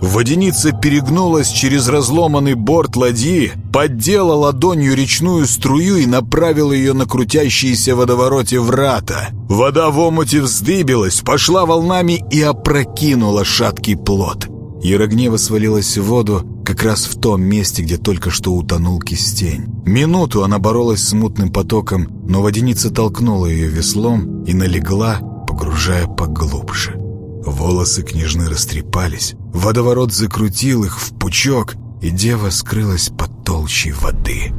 [SPEAKER 3] Водяница перегнулась через разломанный борт ладьи, поддела ладонью речную струю и направила ее на крутящиеся водовороте врата. Вода в омуте вздыбилась, пошла волнами и опрокинула шаткий плот. Ярогнева свалилась в воду как раз в том месте, где только что утонул кистень. Минуту она боролась с мутным потоком, но водяница толкнула ее веслом и налегла, погружая поглубже. Волосы княжны растрепались, водоворот закрутил их в пучок, и дева скрылась под толщей воды.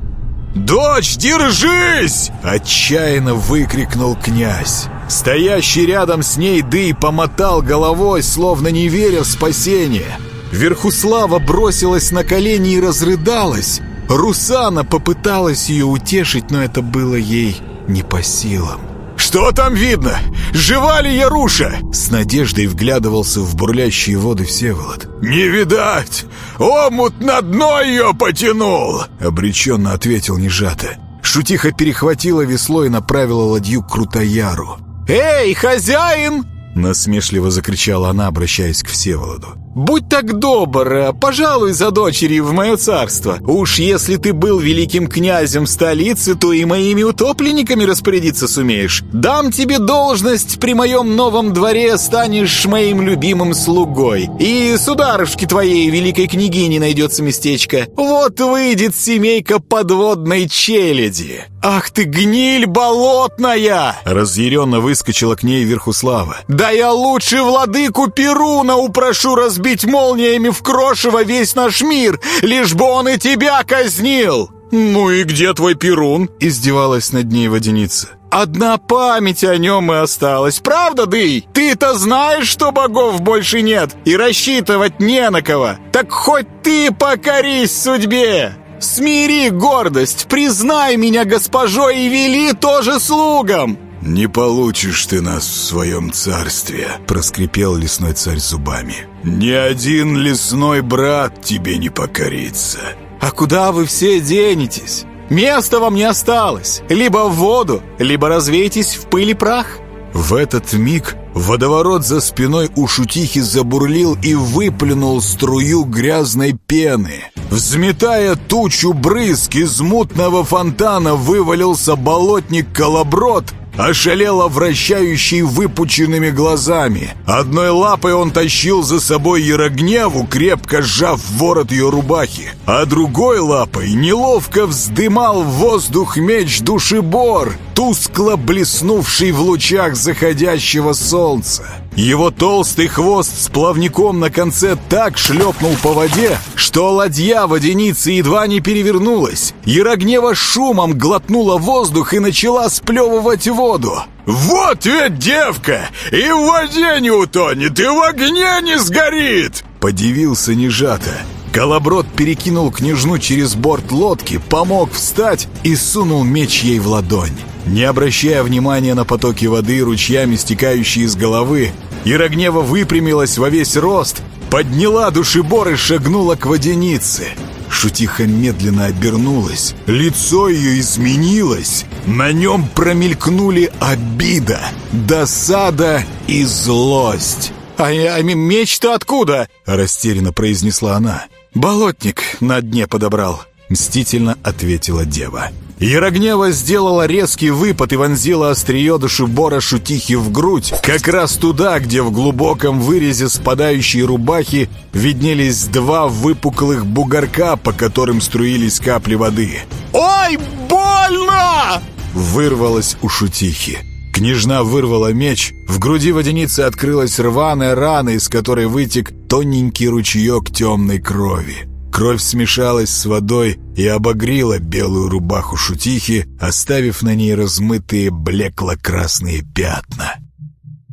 [SPEAKER 4] «Дочь, держись!»
[SPEAKER 3] — отчаянно выкрикнул князь. Стоящий рядом с ней Дый помотал головой, словно не веря в спасение. Верхуслава бросилась на колени и разрыдалась. Русана попыталась ее утешить, но это было ей не по силам.
[SPEAKER 4] «Что там видно? Жива ли Яруша?»
[SPEAKER 3] С надеждой вглядывался в бурлящие воды Всеволод.
[SPEAKER 4] «Не видать! Омут на дно ее потянул!»
[SPEAKER 3] Обреченно ответил Нежата. Шутиха перехватила весло и направила ладью к Крутояру.
[SPEAKER 4] «Эй, хозяин!»
[SPEAKER 3] Насмешливо закричала она, обращаясь к Всеволоду.
[SPEAKER 4] «Будь так добр, э, пожалуй за дочерью в мое царство. Уж если ты был великим князем столицы, то и моими утопленниками распорядиться сумеешь. Дам тебе должность при моем новом дворе, станешь моим любимым слугой. И сударышке твоей великой княгине найдется местечко. Вот выйдет семейка подводной челяди». «Ах ты, гниль болотная!»
[SPEAKER 3] Разъяренно выскочила к ней Верхуслава.
[SPEAKER 4] «Да я лучше владыку Перуна упрошу разбить молниями в крошево весь наш мир, лишь бы он и тебя казнил!»
[SPEAKER 3] «Ну и где твой Перун?» — издевалась над ней водяница.
[SPEAKER 4] Одна память о нем и осталась, правда, Дый? Ты-то знаешь, что богов больше нет, и рассчитывать не на кого. Так хоть ты покорись судьбе! Смири гордость, признай меня госпожой и вели тоже слугам!»
[SPEAKER 1] «Не получишь ты нас в своем царстве», — проскрипел лесной царь зубами. «Ни один лесной брат тебе не покорится».
[SPEAKER 4] «А куда вы все денетесь? Места вам не осталось. Либо в воду, либо развейтесь в пыль и прах».
[SPEAKER 1] В этот миг водоворот за спиной у шутихи забурлил и выплюнул струю грязной пены. Взметая тучу брызг из мутного фонтана вывалился болотник Колоброд ошалело вращающий выпученными глазами. Одной лапой он тащил за собой Ярогневу, крепко сжав ворот ее рубахи, а другой лапой неловко вздымал в воздух меч душебор, тускло блеснувший в лучах заходящего солнца. Его толстый хвост с плавником на конце так шлепнул по воде, что ладья водяницы едва не перевернулась. Ярогнева шумом глотнула воздух и начала сплевывать воду.
[SPEAKER 3] «Вот ведь девка! И в воде не утонет, и в огне не сгорит!»
[SPEAKER 1] Подивился Нежата. Колоброд перекинул княжну через борт лодки, помог встать и сунул меч ей в ладонь. Не обращая внимания на потоки воды, ручьями стекающие из головы, Ярогнева выпрямилась во весь рост, подняла душебор и шагнула к водянице. Шутиха медленно обернулась, лицо ее изменилось, на нем промелькнули обида, досада и злость.
[SPEAKER 4] «А, а меч-то откуда?»
[SPEAKER 1] — растерянно произнесла она.
[SPEAKER 4] «Болотник на дне подобрал», —
[SPEAKER 1] мстительно ответила дева.
[SPEAKER 4] Ярогнева сделала резкий выпад и вонзила острие душебора шутихи в грудь, как раз туда, где в глубоком вырезе спадающей рубахи виднелись два выпуклых бугорка, по которым струились капли воды.
[SPEAKER 5] «Ой, больно!»
[SPEAKER 1] Вырвалось у шутихи. Княжна вырвала меч, в груди водяницы открылась рваная рана, из которой вытек тоненький ручеек темной крови. Кровь смешалась с водой и обогрила белую рубаху шутихи, оставив на ней размытые блекло-красные пятна.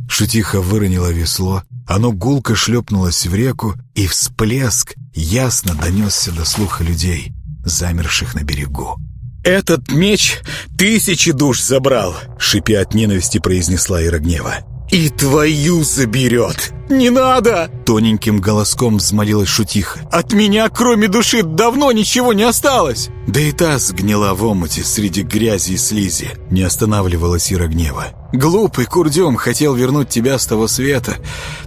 [SPEAKER 1] Шутиха выронила весло, оно гулко шлепнулось в реку, и всплеск ясно донесся до слуха людей, замерших на берегу.
[SPEAKER 4] «Этот меч тысячи душ забрал!» — шипя от ненависти произнесла Ирогнева. «И твою заберет! Не надо!» Тоненьким голоском взмолилась шутиха. «От меня, кроме души, давно ничего не осталось!» Да и та сгнила в омуте среди грязи и слизи. Не останавливалась Ира гнева. «Глупый курдем хотел вернуть тебя с того света,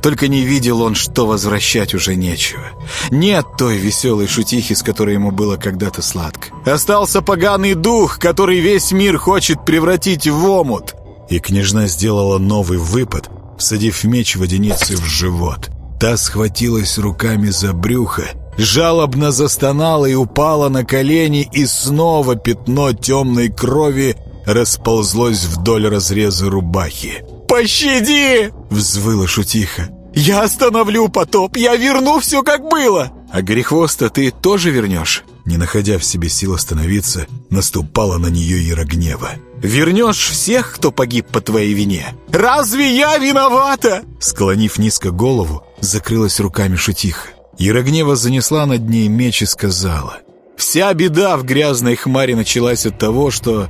[SPEAKER 4] только не видел он, что возвращать уже нечего. Нет той веселой шутихи, с которой ему было когда-то сладко. Остался поганый дух, который весь мир хочет превратить в омут!»
[SPEAKER 1] И княжна сделала новый выпад, всадив меч водяницы в живот. Та схватилась руками за брюхо, жалобно застонала и упала на колени, и снова пятно темной крови расползлось вдоль разреза рубахи.
[SPEAKER 4] «Пощади!» — взвыла шутиха. «Я остановлю потоп! Я верну все, как было!» «А Горехвоста ты тоже вернешь?»
[SPEAKER 1] Не находя в себе сил остановиться, наступала на нее Ярогнева.
[SPEAKER 4] «Вернешь всех, кто погиб по твоей вине? Разве я виновата?»
[SPEAKER 1] Склонив низко голову, закрылась руками шутиха. Ярогнева занесла над ней меч и сказала...
[SPEAKER 4] «Вся беда в грязной хмаре началась от того, что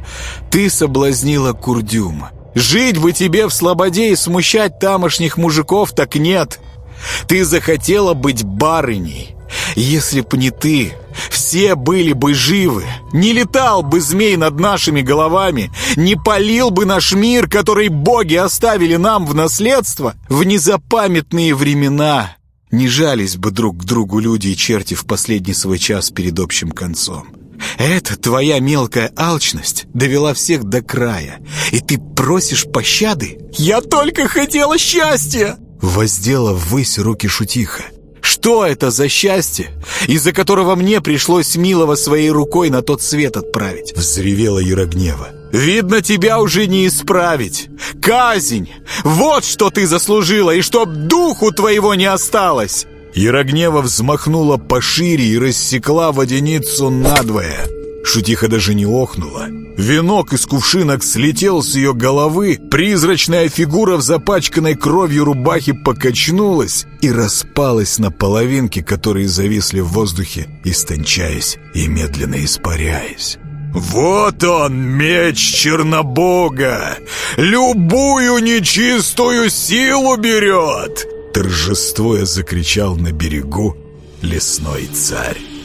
[SPEAKER 4] ты соблазнила Курдюма. Жить бы тебе в слободе и смущать тамошних мужиков, так нет. Ты захотела быть барыней. Если б не ты, все были бы живы. Не летал бы змей над нашими головами, не полил бы наш мир, который боги оставили нам в наследство в незапамятные времена. Не жались бы друг к другу люди и черти в последний свой час перед общим концом. Это твоя мелкая алчность довела всех до края, и ты просишь пощады? Я только хотела счастья!»
[SPEAKER 1] Воздела ввысь руки шутиха.
[SPEAKER 4] Что это за счастье, из-за которого мне пришлось милого своей рукой на тот свет отправить?»
[SPEAKER 1] Взревела Ярогнева.
[SPEAKER 4] «Видно, тебя уже не исправить. Казнь! Вот что ты заслужила, и чтоб духу твоего не осталось!»
[SPEAKER 1] Ярогнева взмахнула пошире и рассекла водяницу надвое.
[SPEAKER 3] Шутиха даже не охнула. Венок из кувшинок слетел с ее головы, призрачная фигура в запачканной кровью рубахе покачнулась и распалась на половинки, которые зависли в воздухе, истончаясь и медленно испаряясь. «Вот он, меч Чернобога! Любую нечистую силу берет!» Торжествуя закричал на берегу лесной царь.